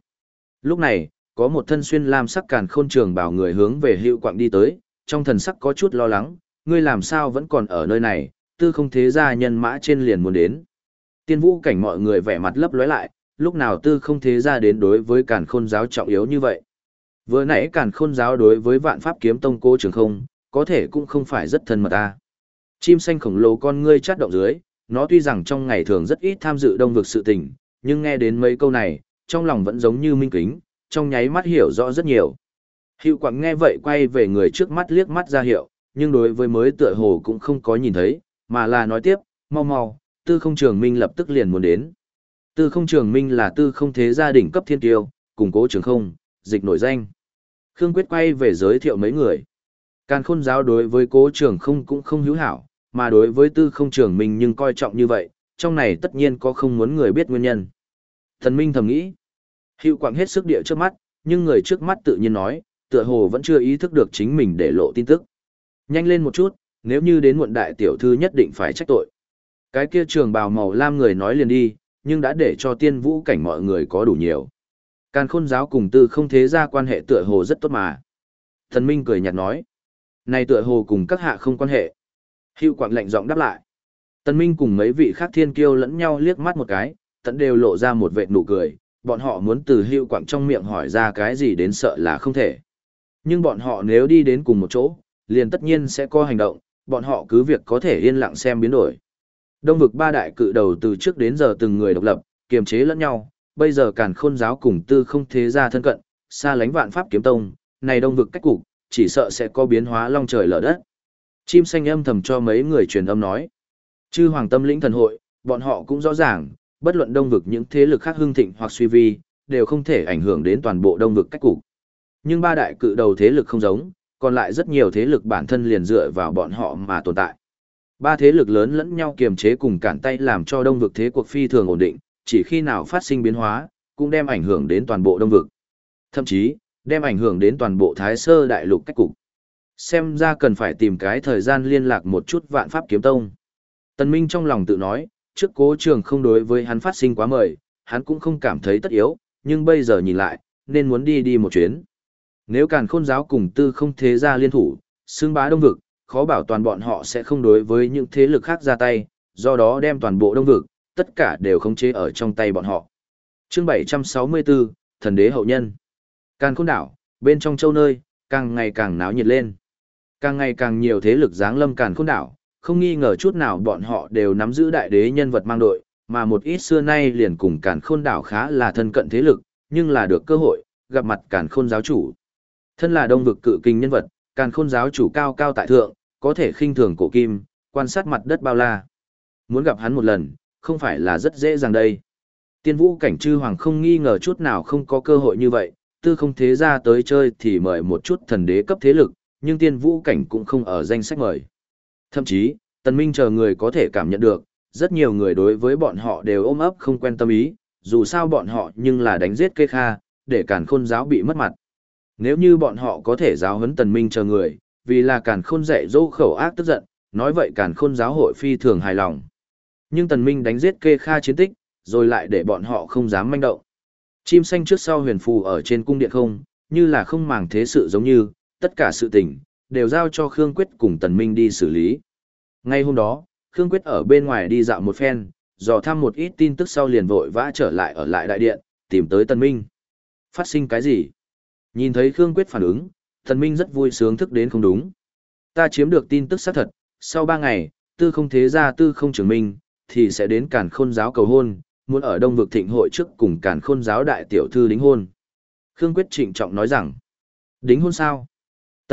Lúc này, có một thân xuyên lam sắc càn khôn trường bảo người hướng về hiệu quạng đi tới, trong thần sắc có chút lo lắng, ngươi làm sao vẫn còn ở nơi này, tư không thế gia nhân mã trên liền muốn đến. Tiên vũ cảnh mọi người vẻ mặt lấp lóe lại, lúc nào tư không thế gia đến đối với càn khôn giáo trọng yếu như vậy. Vừa nãy càn khôn giáo đối với vạn pháp kiếm tông cô trường không, có thể cũng không phải rất thân mật ta. Chim xanh khổng lồ con ngươi chát động dưới, nó tuy rằng trong ngày thường rất ít tham dự đông vực sự tình, nhưng nghe đến mấy câu này, trong lòng vẫn giống như minh kính, trong nháy mắt hiểu rõ rất nhiều. Hiệu quảng nghe vậy quay về người trước mắt liếc mắt ra hiệu, nhưng đối với mới tựa hồ cũng không có nhìn thấy, mà là nói tiếp, mau mau, tư không trường minh lập tức liền muốn đến. Tư không trường minh là tư không thế gia đình cấp thiên tiêu, cùng cố trường không, dịch nổi danh. Khương Quyết quay về giới thiệu mấy người. Càn khôn giáo đối với cố trường không cũng không hữu hảo, mà đối với tư không trường minh nhưng coi trọng như vậy, trong này tất nhiên có không muốn người biết nguyên nhân. Thần Minh thầm nghĩ, hiệu quảng hết sức địa trước mắt, nhưng người trước mắt tự nhiên nói, tựa hồ vẫn chưa ý thức được chính mình để lộ tin tức. Nhanh lên một chút, nếu như đến muộn đại tiểu thư nhất định phải trách tội. Cái kia trường bào màu lam người nói liền đi, nhưng đã để cho tiên vũ cảnh mọi người có đủ nhiều. Càn khôn giáo cùng tư không thế ra quan hệ tựa hồ rất tốt mà. Thần Minh cười nhạt nói. Này tựa hồ cùng các hạ không quan hệ. Hưu quạng lệnh giọng đáp lại. Tần Minh cùng mấy vị khác thiên kiêu lẫn nhau liếc mắt một cái, tận đều lộ ra một vệt nụ cười, bọn họ muốn từ hưu quạng trong miệng hỏi ra cái gì đến sợ là không thể. Nhưng bọn họ nếu đi đến cùng một chỗ, liền tất nhiên sẽ có hành động, bọn họ cứ việc có thể yên lặng xem biến đổi. Đông vực ba đại cự đầu từ trước đến giờ từng người độc lập, kiềm chế lẫn nhau, bây giờ càn khôn giáo cùng tư không thế ra thân cận, xa lánh vạn pháp kiếm tông, này đông vực cách cục, chỉ sợ sẽ có biến hóa long trời lở đất. Chim xanh âm thầm cho mấy người truyền âm nói. Chư hoàng tâm lĩnh thần hội, bọn họ cũng rõ ràng, bất luận đông vực những thế lực khác hưng thịnh hoặc suy vi, đều không thể ảnh hưởng đến toàn bộ đông vực cách cục. Nhưng ba đại cự đầu thế lực không giống, còn lại rất nhiều thế lực bản thân liền dựa vào bọn họ mà tồn tại. Ba thế lực lớn lẫn nhau kiềm chế cùng cản tay làm cho đông vực thế cuộc phi thường ổn định, chỉ khi nào phát sinh biến hóa, cũng đem ảnh hưởng đến toàn bộ đông vực. Thậm chí, đem ảnh hưởng đến toàn bộ thái sơ đại lục cách cục. Xem ra cần phải tìm cái thời gian liên lạc một chút vạn pháp kiếm tông. Tần Minh trong lòng tự nói, trước cố trường không đối với hắn phát sinh quá mời, hắn cũng không cảm thấy tất yếu, nhưng bây giờ nhìn lại, nên muốn đi đi một chuyến. Nếu càn khôn giáo cùng tư không thế ra liên thủ, xương bá đông vực, khó bảo toàn bọn họ sẽ không đối với những thế lực khác ra tay, do đó đem toàn bộ đông vực, tất cả đều khống chế ở trong tay bọn họ. Chương 764, Thần đế hậu nhân. Càn khôn đảo, bên trong châu nơi, càng ngày càng náo nhiệt lên. Càng ngày càng nhiều thế lực giáng lâm càn khôn đảo, không nghi ngờ chút nào bọn họ đều nắm giữ đại đế nhân vật mang đội, mà một ít xưa nay liền cùng càn khôn đảo khá là thân cận thế lực, nhưng là được cơ hội, gặp mặt càn khôn giáo chủ. Thân là đông vực cự kinh nhân vật, càn khôn giáo chủ cao cao tại thượng, có thể khinh thường cổ kim, quan sát mặt đất bao la. Muốn gặp hắn một lần, không phải là rất dễ dàng đây. Tiên vũ cảnh chư hoàng không nghi ngờ chút nào không có cơ hội như vậy, tư không thế ra tới chơi thì mời một chút thần đế cấp thế lực, nhưng tiên vũ cảnh cũng không ở danh sách mời. Thậm chí, tần minh chờ người có thể cảm nhận được, rất nhiều người đối với bọn họ đều ôm ấp không quen tâm ý, dù sao bọn họ nhưng là đánh giết kê kha, để cản khôn giáo bị mất mặt. Nếu như bọn họ có thể giáo huấn tần minh chờ người, vì là cản khôn dạy dỗ khẩu ác tức giận, nói vậy cản khôn giáo hội phi thường hài lòng. Nhưng tần minh đánh giết kê kha chiến tích, rồi lại để bọn họ không dám manh động. Chim xanh trước sau huyền phù ở trên cung điện không, như là không màng thế sự giống như, tất cả sự tình, đều giao cho Khương Quyết cùng Tần Minh đi xử lý. Ngay hôm đó, Khương Quyết ở bên ngoài đi dạo một phen, dò thăm một ít tin tức sau liền vội vã trở lại ở lại đại điện, tìm tới Tần Minh. Phát sinh cái gì? Nhìn thấy Khương Quyết phản ứng, Tần Minh rất vui sướng thức đến không đúng. Ta chiếm được tin tức xác thật, sau ba ngày, tư không thế gia tư không trưởng minh, thì sẽ đến cản khôn giáo cầu hôn, muốn ở đông vực thịnh hội trước cùng cản khôn giáo đại tiểu thư đính hôn. Khương Quyết trịnh trọng nói rằng, đính hôn sao?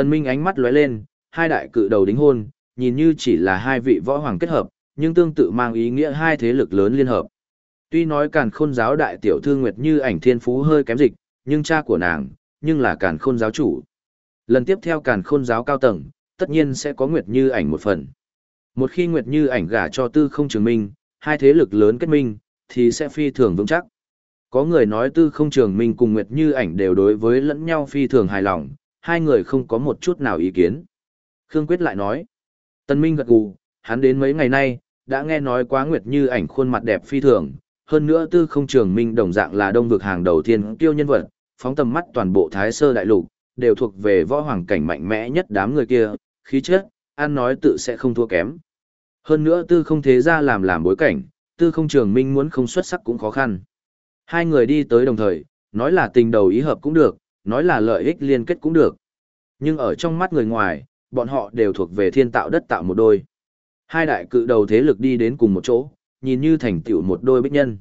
Tần Minh ánh mắt lóe lên, hai đại cự đầu đính hôn, nhìn như chỉ là hai vị võ hoàng kết hợp, nhưng tương tự mang ý nghĩa hai thế lực lớn liên hợp. Tuy nói càn khôn giáo đại tiểu thư Nguyệt như ảnh thiên phú hơi kém dịch, nhưng cha của nàng, nhưng là càn khôn giáo chủ. Lần tiếp theo càn khôn giáo cao tầng, tất nhiên sẽ có Nguyệt như ảnh một phần. Một khi Nguyệt Như ảnh gả cho tư không trường minh, hai thế lực lớn kết minh, thì sẽ phi thường vững chắc. Có người nói tư không trường minh cùng Nguyệt Như ảnh đều đối với lẫn nhau phi thường hài lòng, hai người không có một chút nào ý kiến. Khương Quyết lại nói, Tân Minh gật gù, hắn đến mấy ngày nay, đã nghe nói quá Nguyệt Như ảnh khuôn mặt đẹp phi thường, hơn nữa tư không trường minh đồng dạng là đông vực hàng đầu tiên tiêu nhân vật, phóng tầm mắt toàn bộ Thái Sơ Đại Lục, đều thuộc về võ hoàng cảnh mạnh mẽ nhất đám người kia, khí chất, an nói tự sẽ không thua kém. Hơn nữa tư không thế ra làm làm bối cảnh, tư không trường minh muốn không xuất sắc cũng khó khăn. Hai người đi tới đồng thời, nói là tình đầu ý hợp cũng được, nói là lợi ích liên kết cũng được. Nhưng ở trong mắt người ngoài, bọn họ đều thuộc về thiên tạo đất tạo một đôi. Hai đại cự đầu thế lực đi đến cùng một chỗ, nhìn như thành tựu một đôi bích nhân.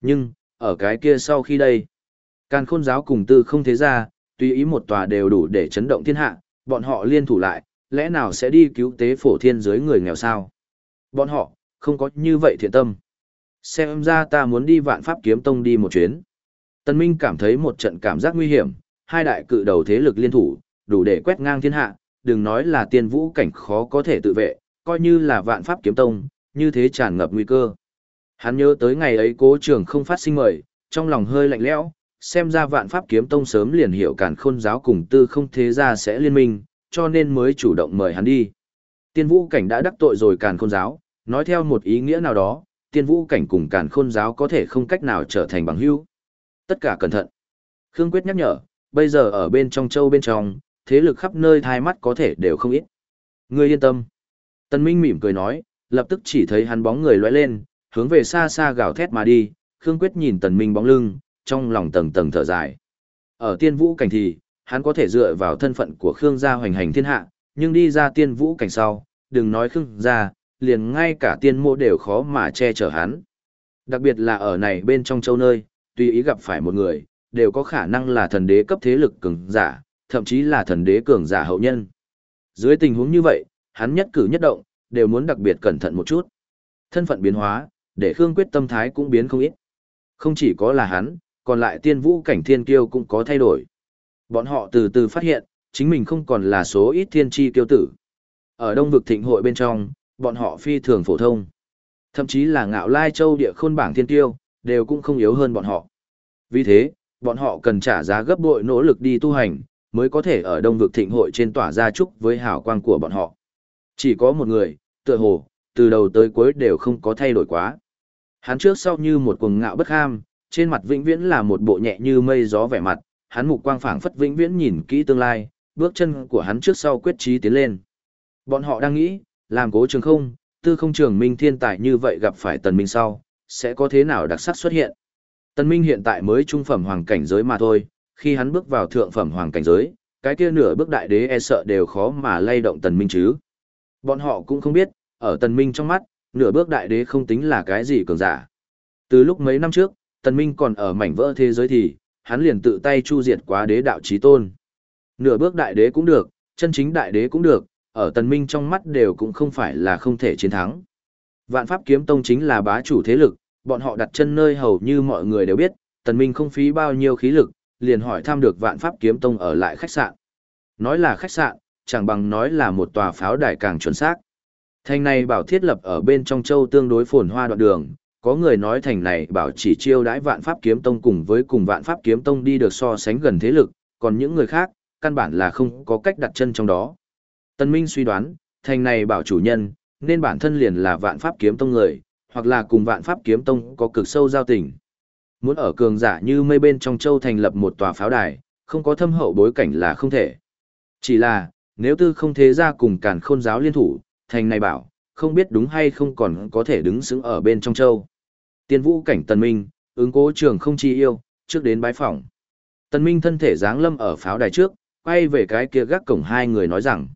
Nhưng, ở cái kia sau khi đây, Càn khôn giáo cùng tư không thế ra, tùy ý một tòa đều đủ để chấn động thiên hạ, bọn họ liên thủ lại, lẽ nào sẽ đi cứu tế phổ thiên giới người nghèo sao? Bọn họ, không có như vậy thiện tâm. Xem ra ta muốn đi vạn pháp kiếm tông đi một chuyến. Tân Minh cảm thấy một trận cảm giác nguy hiểm, hai đại cự đầu thế lực liên thủ, đủ để quét ngang thiên hạ, đừng nói là tiên vũ cảnh khó có thể tự vệ, coi như là vạn pháp kiếm tông, như thế tràn ngập nguy cơ. Hắn nhớ tới ngày ấy cố trường không phát sinh mời, trong lòng hơi lạnh lẽo, xem ra vạn pháp kiếm tông sớm liền hiểu cản khôn giáo cùng tư không thế ra sẽ liên minh, cho nên mới chủ động mời hắn đi. Tiên vũ cảnh đã đắc tội rồi càn khôn giáo, nói theo một ý nghĩa nào đó, tiên vũ cảnh cùng càn khôn giáo có thể không cách nào trở thành bằng hữu. Tất cả cẩn thận. Khương Quyết nhắc nhở, bây giờ ở bên trong châu bên trong, thế lực khắp nơi thai mắt có thể đều không ít. Ngươi yên tâm. Tân Minh mỉm cười nói, lập tức chỉ thấy hắn bóng người lóe lên, hướng về xa xa gào thét mà đi, Khương Quyết nhìn Tần Minh bóng lưng, trong lòng tầng tầng thở dài. Ở tiên vũ cảnh thì, hắn có thể dựa vào thân phận của Khương gia hoành hành thiên hạ, nhưng đi ra tiên vũ cảnh sau, đừng nói Khương gia, liền ngay cả tiên mộ đều khó mà che chở hắn. Đặc biệt là ở này bên trong châu nơi, tùy ý gặp phải một người, đều có khả năng là thần đế cấp thế lực cường giả, thậm chí là thần đế cường giả hậu nhân. Dưới tình huống như vậy, hắn nhất cử nhất động, đều muốn đặc biệt cẩn thận một chút. Thân phận biến hóa, để Khương Quyết tâm thái cũng biến không ít. Không chỉ có là hắn, còn lại tiên vũ cảnh thiên kiêu cũng có thay đổi. Bọn họ từ từ phát hiện, chính mình không còn là số ít thiên tri kiêu tử. Ở đông vực thịnh hội bên trong, bọn họ phi thường phổ thông. Thậm chí là ngạo lai châu địa khôn bảng thiên tiêu, đều cũng không yếu hơn bọn họ. Vì thế, bọn họ cần trả giá gấp bội nỗ lực đi tu hành, mới có thể ở đông vực thịnh hội trên tỏa ra chúc với hào quang của bọn họ. Chỉ có một người, tựa hồ, từ đầu tới cuối đều không có thay đổi quá. Hắn trước sau như một cuồng ngạo bất ham, trên mặt vĩnh viễn là một bộ nhẹ như mây gió vẻ mặt, hắn mục quang phảng phất vĩnh viễn nhìn kỹ tương lai, bước chân của hắn trước sau quyết chí tiến lên. Bọn họ đang nghĩ, làm cố trường không, tư không trường minh thiên tài như vậy gặp phải tần minh sau, sẽ có thế nào đặc sắc xuất hiện. Tần minh hiện tại mới trung phẩm hoàng cảnh giới mà thôi, khi hắn bước vào thượng phẩm hoàng cảnh giới, cái kia nửa bước đại đế e sợ đều khó mà lay động tần minh chứ. Bọn họ cũng không biết, ở tần minh trong mắt, nửa bước đại đế không tính là cái gì cường giả. Từ lúc mấy năm trước, tần minh còn ở mảnh vỡ thế giới thì, hắn liền tự tay chu diệt quá đế đạo chí tôn. Nửa bước đại đế cũng được, chân chính đại đế cũng được, ở tần minh trong mắt đều cũng không phải là không thể chiến thắng. Vạn pháp kiếm tông chính là bá chủ thế lực, bọn họ đặt chân nơi hầu như mọi người đều biết, tần minh không phí bao nhiêu khí lực, liền hỏi thăm được vạn pháp kiếm tông ở lại khách sạn. Nói là khách sạn, chẳng bằng nói là một tòa pháo đài càng chuẩn xác. Thành này bảo thiết lập ở bên trong châu tương đối phồn hoa đoạn đường, có người nói thành này bảo chỉ chiêu đãi vạn pháp kiếm tông cùng với cùng vạn pháp kiếm tông đi được so sánh gần thế lực, còn những người khác, căn bản là không có cách đặt chân trong đó. Tần Minh suy đoán, thành này bảo chủ nhân, nên bản thân liền là vạn pháp kiếm tông người, hoặc là cùng vạn pháp kiếm tông có cực sâu giao tình. Muốn ở cường giả như mây bên trong châu thành lập một tòa pháo đài, không có thâm hậu bối cảnh là không thể. Chỉ là, nếu tư không thế ra cùng càn khôn giáo liên thủ, thành này bảo, không biết đúng hay không còn có thể đứng xứng ở bên trong châu. Tiên vũ cảnh tần minh, ứng cố trường không chi yêu, trước đến bái phỏng. Tần minh thân thể dáng lâm ở pháo đài trước, quay về cái kia gác cổng hai người nói rằng.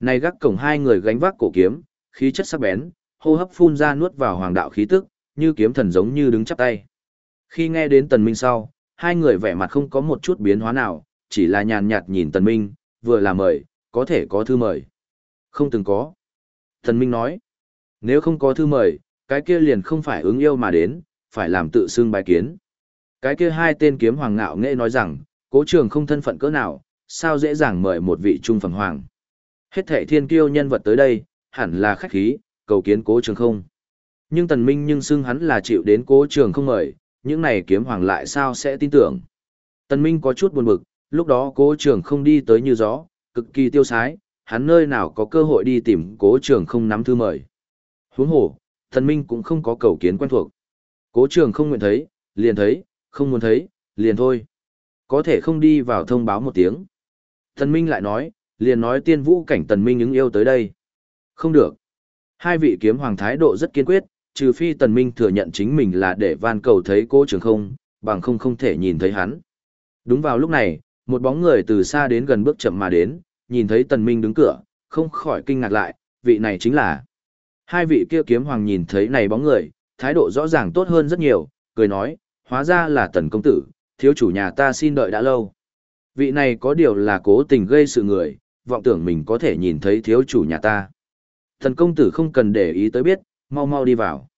Này gác cổng hai người gánh vác cổ kiếm, khí chất sắc bén, hô hấp phun ra nuốt vào hoàng đạo khí tức, như kiếm thần giống như đứng chắp tay. Khi nghe đến tần minh sau, hai người vẻ mặt không có một chút biến hóa nào, chỉ là nhàn nhạt nhìn tần minh, vừa là mời, có thể có thư mời. Không từng có. Tần minh nói, nếu không có thư mời, cái kia liền không phải ứng yêu mà đến, phải làm tự xưng bài kiến. Cái kia hai tên kiếm hoàng ngạo nghệ nói rằng, cố trường không thân phận cỡ nào, sao dễ dàng mời một vị trung phẩm hoàng. Hết thệ thiên kiêu nhân vật tới đây, hẳn là khách khí, cầu kiến cố trường không. Nhưng tần minh nhưng xưng hắn là chịu đến cố trường không mời, những này kiếm hoàng lại sao sẽ tin tưởng. Tần minh có chút buồn bực, lúc đó cố trường không đi tới như gió, cực kỳ tiêu sái, hắn nơi nào có cơ hội đi tìm cố trường không nắm thư mời. Huống hồ, tần minh cũng không có cầu kiến quen thuộc. Cố trường không nguyện thấy, liền thấy, không muốn thấy, liền thôi. Có thể không đi vào thông báo một tiếng. Tần minh lại nói, liền nói tiên vũ cảnh tần minh ứng yêu tới đây. Không được. Hai vị kiếm hoàng thái độ rất kiên quyết, trừ phi tần minh thừa nhận chính mình là để van cầu thấy cô trường không, bằng không không thể nhìn thấy hắn. Đúng vào lúc này, một bóng người từ xa đến gần bước chậm mà đến, nhìn thấy tần minh đứng cửa, không khỏi kinh ngạc lại, vị này chính là. Hai vị kia kiếm hoàng nhìn thấy này bóng người, thái độ rõ ràng tốt hơn rất nhiều, cười nói, hóa ra là tần công tử, thiếu chủ nhà ta xin đợi đã lâu. Vị này có điều là cố tình gây sự người, vọng tưởng mình có thể nhìn thấy thiếu chủ nhà ta. Thần công tử không cần để ý tới biết, mau mau đi vào.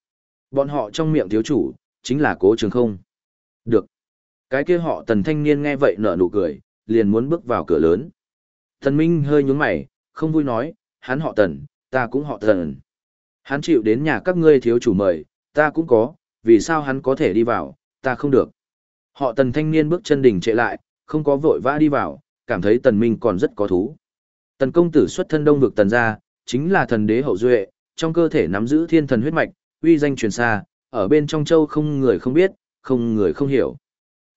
Bọn họ trong miệng thiếu chủ, chính là cố trường không. Được. Cái kia họ tần thanh niên nghe vậy nở nụ cười, liền muốn bước vào cửa lớn. Thần Minh hơi nhướng mày, không vui nói, hắn họ tần, ta cũng họ tần. Hắn chịu đến nhà các ngươi thiếu chủ mời, ta cũng có, vì sao hắn có thể đi vào, ta không được. Họ tần thanh niên bước chân đỉnh trệ lại, không có vội vã đi vào, cảm thấy tần minh còn rất có thú. Tần công tử xuất thân đông vực tần gia, chính là thần đế hậu duệ, trong cơ thể nắm giữ thiên thần huyết mạch, uy danh truyền xa, ở bên trong châu không người không biết, không người không hiểu.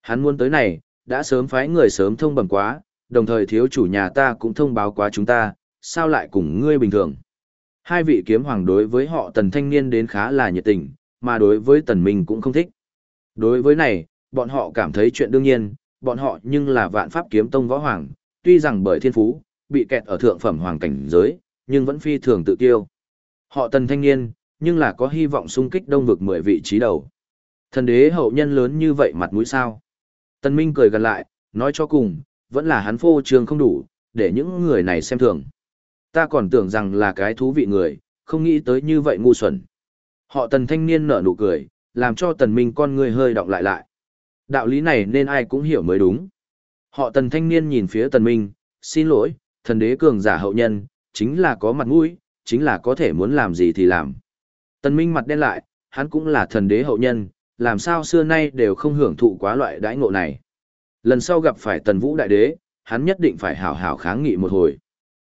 Hắn muốn tới này, đã sớm phái người sớm thông bẩm quá, đồng thời thiếu chủ nhà ta cũng thông báo quá chúng ta, sao lại cùng ngươi bình thường. Hai vị kiếm hoàng đối với họ tần thanh niên đến khá là nhiệt tình, mà đối với tần mình cũng không thích. Đối với này, bọn họ cảm thấy chuyện đương nhiên, bọn họ nhưng là vạn pháp kiếm tông võ hoàng, tuy rằng bởi thiên phú, bị kẹt ở thượng phẩm hoàng cảnh giới, nhưng vẫn phi thường tự tiêu. Họ tần thanh niên, nhưng là có hy vọng xung kích đông vực 10 vị trí đầu. Thần đế hậu nhân lớn như vậy mặt mũi sao. Tần Minh cười gần lại, nói cho cùng, vẫn là hắn phô trương không đủ, để những người này xem thường. Ta còn tưởng rằng là cái thú vị người, không nghĩ tới như vậy ngu xuẩn. Họ tần thanh niên nở nụ cười, làm cho tần minh con người hơi đọc lại lại. Đạo lý này nên ai cũng hiểu mới đúng. Họ tần thanh niên nhìn phía tần minh, xin lỗi, thần đế cường giả hậu nhân, chính là có mặt mũi, chính là có thể muốn làm gì thì làm. Tần Minh mặt đen lại, hắn cũng là thần đế hậu nhân, làm sao xưa nay đều không hưởng thụ quá loại đãi ngộ này. Lần sau gặp phải tần vũ đại đế, hắn nhất định phải hảo hảo kháng nghị một hồi.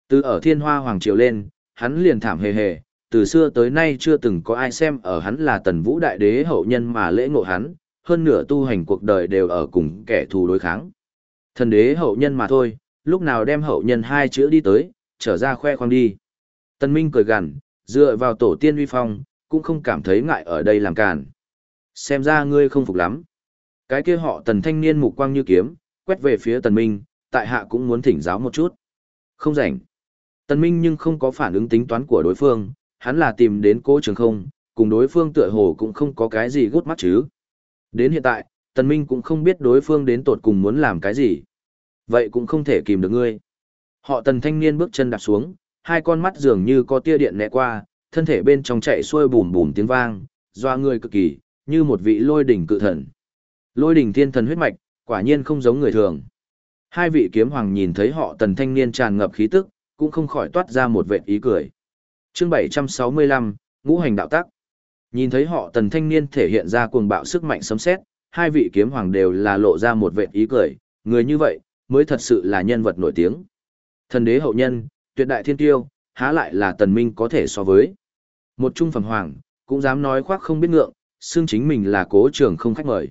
Từ ở thiên hoa hoàng triều lên, hắn liền thảm hề hề, từ xưa tới nay chưa từng có ai xem ở hắn là tần vũ đại đế hậu nhân mà lễ ngộ hắn, hơn nửa tu hành cuộc đời đều ở cùng kẻ thù đối kháng. Thần đế hậu nhân mà thôi, lúc nào đem hậu nhân hai chữ đi tới, trở ra khoe khoang đi. Tần Minh cười gằn, dựa vào tổ tiên uy phong, cũng không cảm thấy ngại ở đây làm càn. Xem ra ngươi không phục lắm. Cái kia họ tần thanh niên mục quang như kiếm, quét về phía tần Minh, tại hạ cũng muốn thỉnh giáo một chút. Không rảnh. Tần Minh nhưng không có phản ứng tính toán của đối phương, hắn là tìm đến cố trường không, cùng đối phương tựa hồ cũng không có cái gì gút mắt chứ. Đến hiện tại, Tần Minh cũng không biết đối phương đến tột cùng muốn làm cái gì. Vậy cũng không thể kìm được ngươi. Họ tần thanh niên bước chân đạp xuống, hai con mắt dường như có tia điện lẹ qua, thân thể bên trong chạy xuôi bùm bùm tiếng vang, doa người cực kỳ, như một vị lôi đỉnh cự thần. Lôi đỉnh thiên thần huyết mạch, quả nhiên không giống người thường. Hai vị kiếm hoàng nhìn thấy họ tần thanh niên tràn ngập khí tức, cũng không khỏi toát ra một vệt ý cười. Chương 765, Ngũ hành đạo tắc. Nhìn thấy họ tần thanh niên thể hiện ra cuồng bạo sức mạnh sấm sét, hai vị kiếm hoàng đều là lộ ra một vệt ý cười, người như vậy mới thật sự là nhân vật nổi tiếng. Thần đế hậu nhân, tuyệt đại thiên tiêu, há lại là tần minh có thể so với. Một trung phẩm hoàng, cũng dám nói khoác không biết ngượng, xương chính mình là cố trường không khách mời.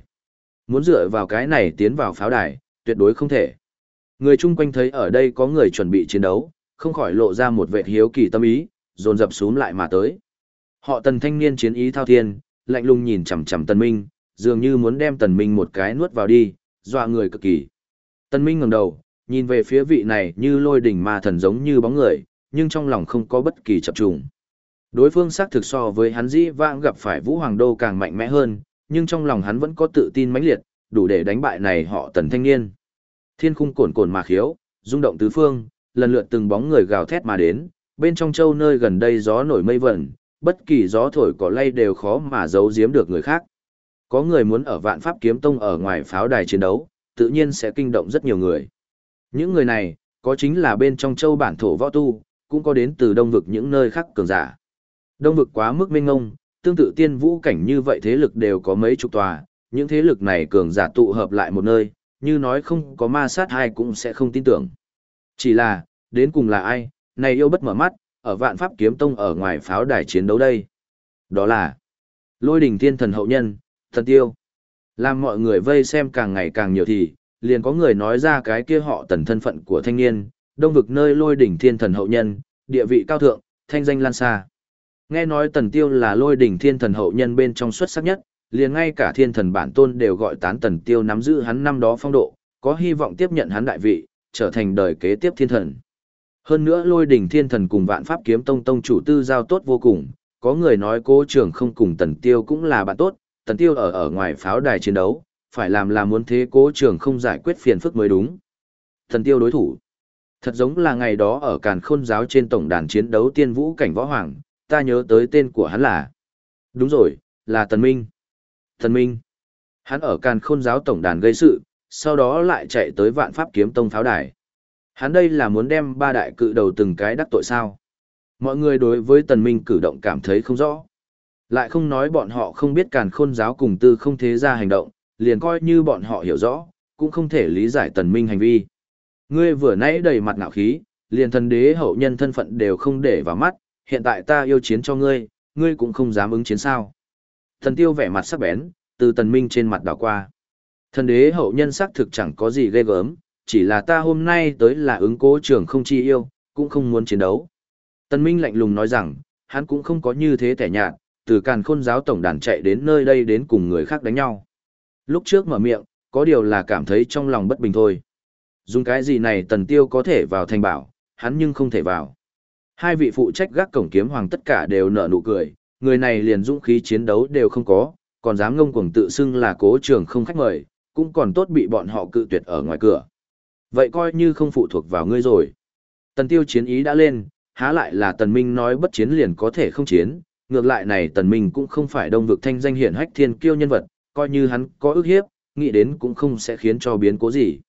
Muốn dựa vào cái này tiến vào pháo đài, tuyệt đối không thể. Người chung quanh thấy ở đây có người chuẩn bị chiến đấu, không khỏi lộ ra một vẻ hiếu kỳ tâm ý, dồn dập xuống lại mà tới. Họ tần thanh niên chiến ý thao thiên, lạnh lùng nhìn chằm chằm tần minh, dường như muốn đem tần minh một cái nuốt vào đi, dọa người cực kỳ. Tần minh ngẩng đầu, nhìn về phía vị này như lôi đỉnh ma thần giống như bóng người, nhưng trong lòng không có bất kỳ chập trùng. Đối phương xác thực so với hắn dĩ vãng gặp phải Vũ Hoàng Đô càng mạnh mẽ hơn, nhưng trong lòng hắn vẫn có tự tin mãnh liệt, đủ để đánh bại này họ tần thanh niên. Thiên khung cồn cồn mà khiếu, rung động tứ phương, lần lượt từng bóng người gào thét mà đến, bên trong châu nơi gần đây gió nổi mây vẩn, bất kỳ gió thổi cỏ lay đều khó mà giấu giếm được người khác. Có người muốn ở vạn pháp kiếm tông ở ngoài pháo đài chiến đấu, tự nhiên sẽ kinh động rất nhiều người. Những người này, có chính là bên trong châu bản thổ võ tu, cũng có đến từ đông vực những nơi khác cường giả. Đông vực quá mức mênh ngông, tương tự tiên vũ cảnh như vậy thế lực đều có mấy chục tòa, những thế lực này cường giả tụ hợp lại một nơi, như nói không có ma sát hai cũng sẽ không tin tưởng. Chỉ là, đến cùng là ai, này yêu bất mở mắt, ở vạn pháp kiếm tông ở ngoài pháo đài chiến đấu đây. Đó là lôi đình thiên thần hậu nhân, thần tiêu. Làm mọi người vây xem càng ngày càng nhiều thì, liền có người nói ra cái kia họ tần thân phận của thanh niên, đông vực nơi lôi đỉnh thiên thần hậu nhân, địa vị cao thượng, thanh danh lan xa. Nghe nói tần tiêu là lôi đỉnh thiên thần hậu nhân bên trong xuất sắc nhất, liền ngay cả thiên thần bản tôn đều gọi tán tần tiêu nắm giữ hắn năm đó phong độ, có hy vọng tiếp nhận hắn đại vị, trở thành đời kế tiếp thiên thần. Hơn nữa lôi đỉnh thiên thần cùng vạn pháp kiếm tông tông chủ tư giao tốt vô cùng, có người nói cố trường không cùng tần tiêu cũng là bạn tốt, tần tiêu ở ở ngoài pháo đài chiến đấu, phải làm là muốn thế cố trường không giải quyết phiền phức mới đúng. Thần tiêu đối thủ. Thật giống là ngày đó ở càn khôn giáo trên tổng đàn chiến đấu tiên vũ cảnh võ hoàng, ta nhớ tới tên của hắn là. Đúng rồi, là Tần Minh. Tần Minh. Hắn ở càn khôn giáo tổng đàn gây sự, sau đó lại chạy tới vạn pháp kiếm tông pháo đài. Hắn đây là muốn đem ba đại cự đầu từng cái đắc tội sao. Mọi người đối với tần minh cử động cảm thấy không rõ. Lại không nói bọn họ không biết càn khôn giáo cùng tư không thế ra hành động, liền coi như bọn họ hiểu rõ, cũng không thể lý giải tần minh hành vi. Ngươi vừa nãy đầy mặt ngạo khí, liền thần đế hậu nhân thân phận đều không để vào mắt, hiện tại ta yêu chiến cho ngươi, ngươi cũng không dám ứng chiến sao. Thần tiêu vẻ mặt sắc bén, từ tần minh trên mặt đảo qua. Thần đế hậu nhân sắc thực chẳng có gì ghê gớm, chỉ là ta hôm nay tới là ứng cố trưởng không chi yêu, cũng không muốn chiến đấu. Tần Minh lạnh lùng nói rằng, hắn cũng không có như thế tẻ nhạt, từ càn khôn giáo tổng đàn chạy đến nơi đây đến cùng người khác đánh nhau. Lúc trước mở miệng, có điều là cảm thấy trong lòng bất bình thôi. Dùng cái gì này tần tiêu có thể vào thành bảo, hắn nhưng không thể vào. Hai vị phụ trách gác cổng kiếm hoàng tất cả đều nở nụ cười, người này liền dũng khí chiến đấu đều không có, còn dám ngông cuồng tự xưng là cố trưởng không khách mời, cũng còn tốt bị bọn họ cự tuyệt ở ngoài cửa. Vậy coi như không phụ thuộc vào ngươi rồi. Tần tiêu chiến ý đã lên, há lại là tần minh nói bất chiến liền có thể không chiến, ngược lại này tần minh cũng không phải đông vực thanh danh hiển hách thiên kiêu nhân vật, coi như hắn có ước hiếp, nghĩ đến cũng không sẽ khiến cho biến cố gì.